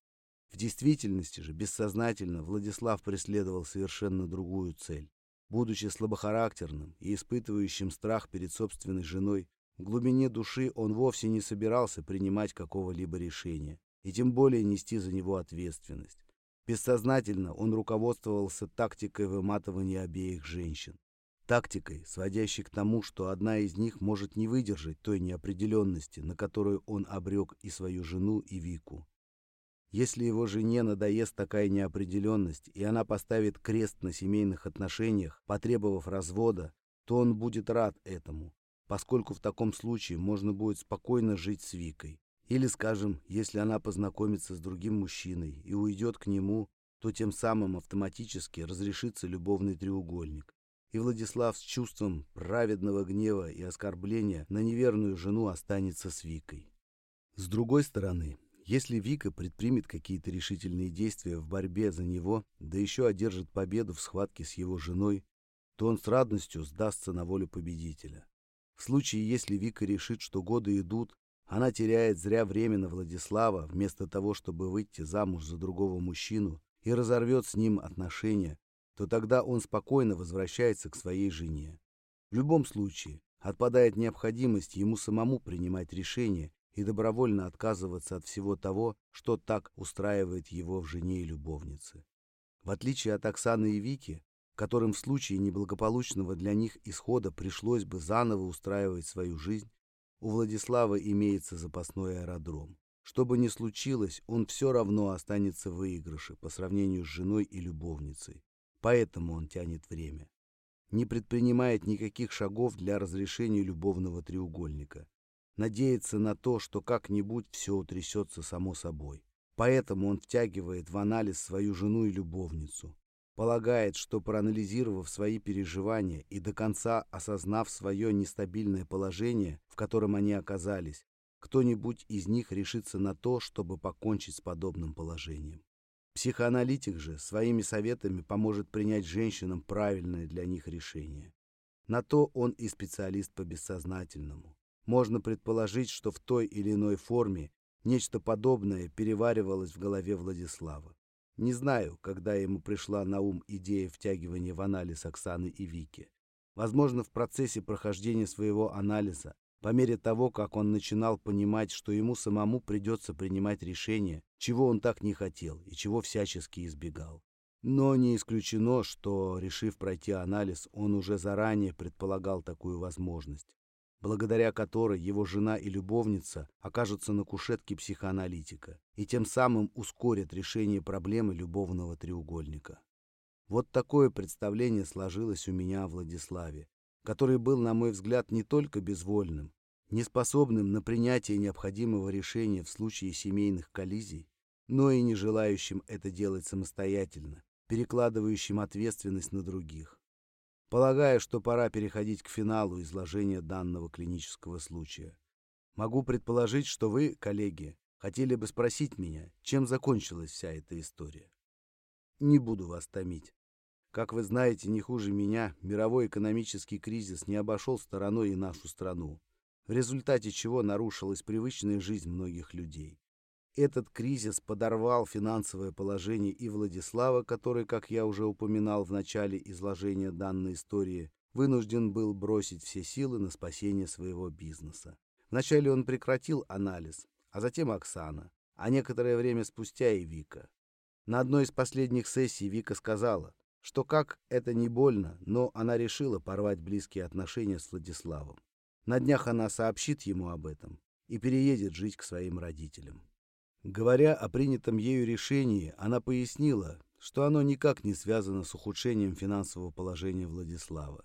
В действительности же, бессознательно, Владислав преследовал совершенно другую цель. Будучи слабохарактерным и испытывающим страх перед собственной женой, в глубине души он вовсе не собирался принимать какого-либо решения. и тем более нести за него ответственность. Бессознательно он руководствовался тактикой выматывания обеих женщин. Тактикой, сводящей к тому, что одна из них может не выдержать той неопределенности, на которую он обрек и свою жену, и Вику. Если его жене надоест такая неопределенность, и она поставит крест на семейных отношениях, потребовав развода, то он будет рад этому, поскольку в таком случае можно будет спокойно жить с Викой. Или, скажем, если она познакомится с другим мужчиной и уйдет к нему, то тем самым автоматически разрешится любовный треугольник. И Владислав с чувством праведного гнева и оскорбления на неверную жену останется с Викой. С другой стороны, если Вика предпримет какие-то решительные действия в борьбе за него, да еще одержит победу в схватке с его женой, то он с радостью сдастся на волю победителя. В случае, если Вика решит, что годы идут, она теряет зря время на Владислава, вместо того, чтобы выйти замуж за другого мужчину и разорвет с ним отношения, то тогда он спокойно возвращается к своей жене. В любом случае, отпадает необходимость ему самому принимать решение и добровольно отказываться от всего того, что так устраивает его в жене и любовнице. В отличие от Оксаны и Вики, которым в случае неблагополучного для них исхода пришлось бы заново устраивать свою жизнь, у Владислава имеется запасной аэродром. Что бы ни случилось, он все равно останется в выигрыше по сравнению с женой и любовницей. Поэтому он тянет время. Не предпринимает никаких шагов для разрешения любовного треугольника надеется на то, что как-нибудь все утрясется само собой. Поэтому он втягивает в анализ свою жену и любовницу. Полагает, что проанализировав свои переживания и до конца осознав свое нестабильное положение, в котором они оказались, кто-нибудь из них решится на то, чтобы покончить с подобным положением. Психоаналитик же своими советами поможет принять женщинам правильное для них решение. На то он и специалист по бессознательному. Можно предположить, что в той или иной форме нечто подобное переваривалось в голове Владислава. Не знаю, когда ему пришла на ум идея втягивания в анализ Оксаны и Вики. Возможно, в процессе прохождения своего анализа, по мере того, как он начинал понимать, что ему самому придется принимать решение, чего он так не хотел и чего всячески избегал. Но не исключено, что, решив пройти анализ, он уже заранее предполагал такую возможность благодаря которой его жена и любовница окажутся на кушетке психоаналитика и тем самым ускорят решение проблемы любовного треугольника. Вот такое представление сложилось у меня о Владиславе, который был, на мой взгляд, не только безвольным, неспособным на принятие необходимого решения в случае семейных коллизий, но и не желающим это делать самостоятельно, перекладывающим ответственность на других. Полагаю, что пора переходить к финалу изложения данного клинического случая. Могу предположить, что вы, коллеги, хотели бы спросить меня, чем закончилась вся эта история. Не буду вас томить. Как вы знаете, не хуже меня, мировой экономический кризис не обошел стороной и нашу страну, в результате чего нарушилась привычная жизнь многих людей. Этот кризис подорвал финансовое положение и Владислава, который, как я уже упоминал в начале изложения данной истории, вынужден был бросить все силы на спасение своего бизнеса. Вначале он прекратил анализ, а затем Оксана, а некоторое время спустя и Вика. На одной из последних сессий Вика сказала, что как это не больно, но она решила порвать близкие отношения с Владиславом. На днях она сообщит ему об этом и переедет жить к своим родителям. Говоря о принятом ею решении, она пояснила, что оно никак не связано с ухудшением финансового положения Владислава.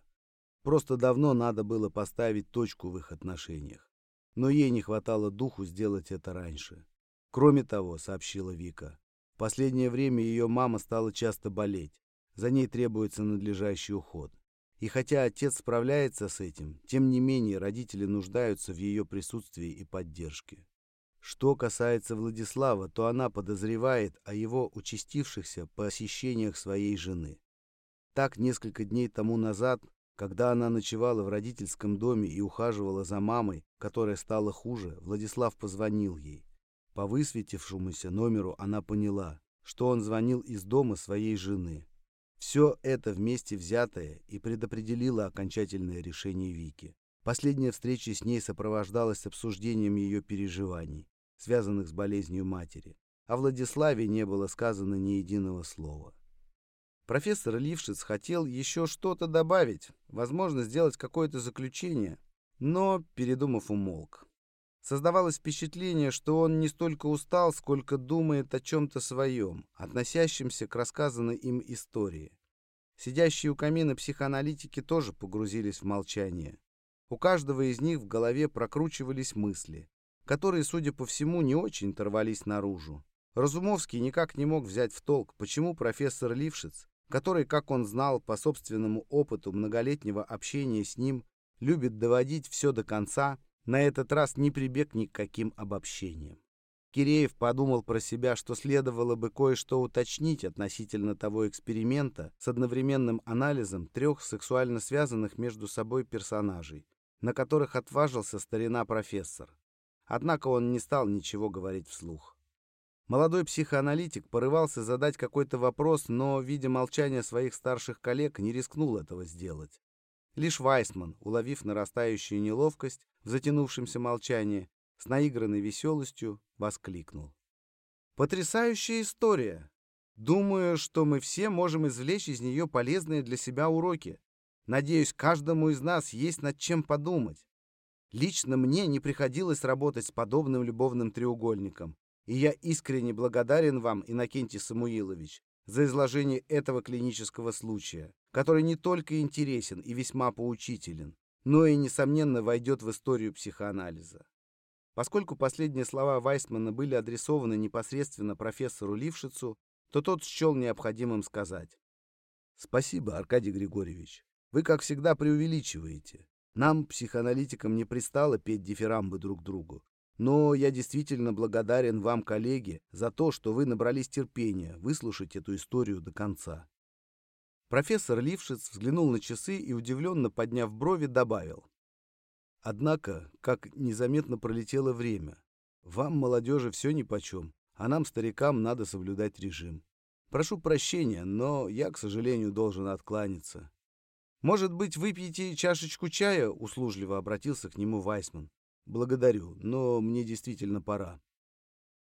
Просто давно надо было поставить точку в их отношениях. Но ей не хватало духу сделать это раньше. Кроме того, сообщила Вика, в последнее время ее мама стала часто болеть. За ней требуется надлежащий уход. И хотя отец справляется с этим, тем не менее родители нуждаются в ее присутствии и поддержке. Что касается Владислава, то она подозревает о его участившихся посещениях своей жены. Так, несколько дней тому назад, когда она ночевала в родительском доме и ухаживала за мамой, которая стала хуже, Владислав позвонил ей. По высветившемуся номеру она поняла, что он звонил из дома своей жены. Все это вместе взятое и предопределило окончательное решение Вики. Последняя встреча с ней сопровождалась обсуждением ее переживаний. связанных с болезнью матери. О Владиславе не было сказано ни единого слова. Профессор Лившиц хотел еще что-то добавить, возможно, сделать какое-то заключение, но, передумав, умолк. Создавалось впечатление, что он не столько устал, сколько думает о чем-то своем, относящемся к рассказанной им истории. Сидящие у камина психоаналитики тоже погрузились в молчание. У каждого из них в голове прокручивались мысли, которые, судя по всему, не очень оторвались наружу. Разумовский никак не мог взять в толк, почему профессор Лившиц, который, как он знал по собственному опыту многолетнего общения с ним, любит доводить все до конца, на этот раз не прибег ни к каким обобщениям. Киреев подумал про себя, что следовало бы кое-что уточнить относительно того эксперимента с одновременным анализом трех сексуально связанных между собой персонажей, на которых отважился старина профессор. Однако он не стал ничего говорить вслух. Молодой психоаналитик порывался задать какой-то вопрос, но, видя молчание своих старших коллег, не рискнул этого сделать. Лишь Вайсман, уловив нарастающую неловкость в затянувшемся молчании, с наигранной веселостью воскликнул. «Потрясающая история! Думаю, что мы все можем извлечь из нее полезные для себя уроки. Надеюсь, каждому из нас есть над чем подумать. Лично мне не приходилось работать с подобным любовным треугольником, и я искренне благодарен вам, Иннокентий Самуилович, за изложение этого клинического случая, который не только интересен и весьма поучителен, но и, несомненно, войдет в историю психоанализа. Поскольку последние слова Вайсмана были адресованы непосредственно профессору Лившицу, то тот счел необходимым сказать. «Спасибо, Аркадий Григорьевич. Вы, как всегда, преувеличиваете. Нам, психоаналитикам, не пристало петь дифирамбы друг другу. Но я действительно благодарен вам, коллеги, за то, что вы набрались терпения выслушать эту историю до конца. Профессор Лившиц взглянул на часы и, удивленно подняв брови, добавил. Однако, как незаметно пролетело время. Вам, молодежи, все нипочем, а нам, старикам, надо соблюдать режим. Прошу прощения, но я, к сожалению, должен откланяться. Может быть, выпьете чашечку чая? Услужливо обратился к нему Вайсман. Благодарю, но мне действительно пора.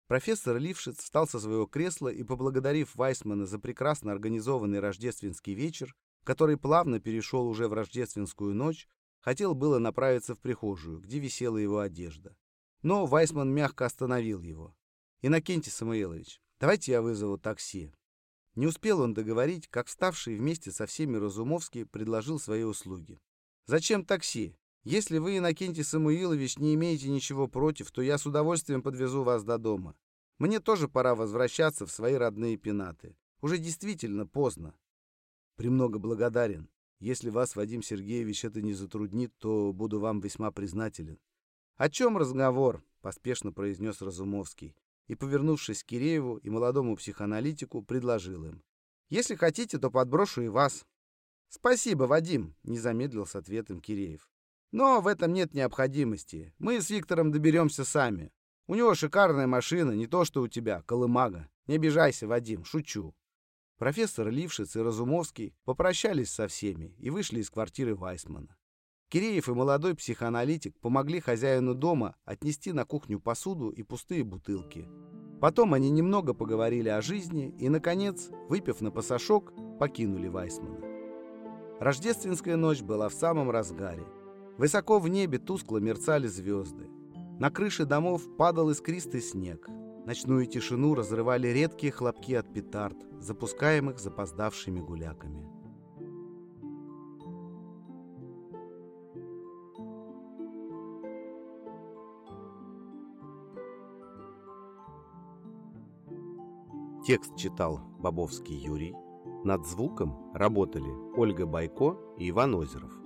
Профессор Лившиц встал со своего кресла и, поблагодарив Вайсмана за прекрасно организованный рождественский вечер, который плавно перешел уже в рождественскую ночь, хотел было направиться в прихожую, где висела его одежда. Но Вайсман мягко остановил его. «Иннокентий Самуилович, давайте я вызову такси». Не успел он договорить, как вставший вместе со всеми Разумовский предложил свои услуги. «Зачем такси? Если вы, Иннокентий Самуилович, не имеете ничего против, то я с удовольствием подвезу вас до дома. Мне тоже пора возвращаться в свои родные пенаты. Уже действительно поздно. Премного благодарен. Если вас, Вадим Сергеевич, это не затруднит, то буду вам весьма признателен. О чем разговор? Поспешно произнес Разумовский. И, повернувшись к Кирееву и молодому психоаналитику, предложил им. Если хотите, то подброшу и вас. Спасибо, Вадим, не замедлил с ответом Киреев. Но в этом нет необходимости. Мы с Виктором доберемся сами. У него шикарная машина, не то что у тебя, колымага. Не обижайся, Вадим, шучу. Профессор Лившиц и Разумовский попрощались со всеми и вышли из квартиры Вайсмана. Киреев и молодой психоаналитик помогли хозяину дома отнести на кухню посуду и пустые бутылки. Потом они немного поговорили о жизни и, наконец, выпив на пасашок, покинули Вайсмана. Рождественская ночь была в самом разгаре. Высоко в небе тускло мерцали звезды. На крыше домов падал искристый снег. Ночную тишину разрывали редкие хлопки от петард, запускаемых запоздавшими гуляками. Текст читал Бобовский Юрий. Над звуком работали Ольга Байко и Иван Озеров.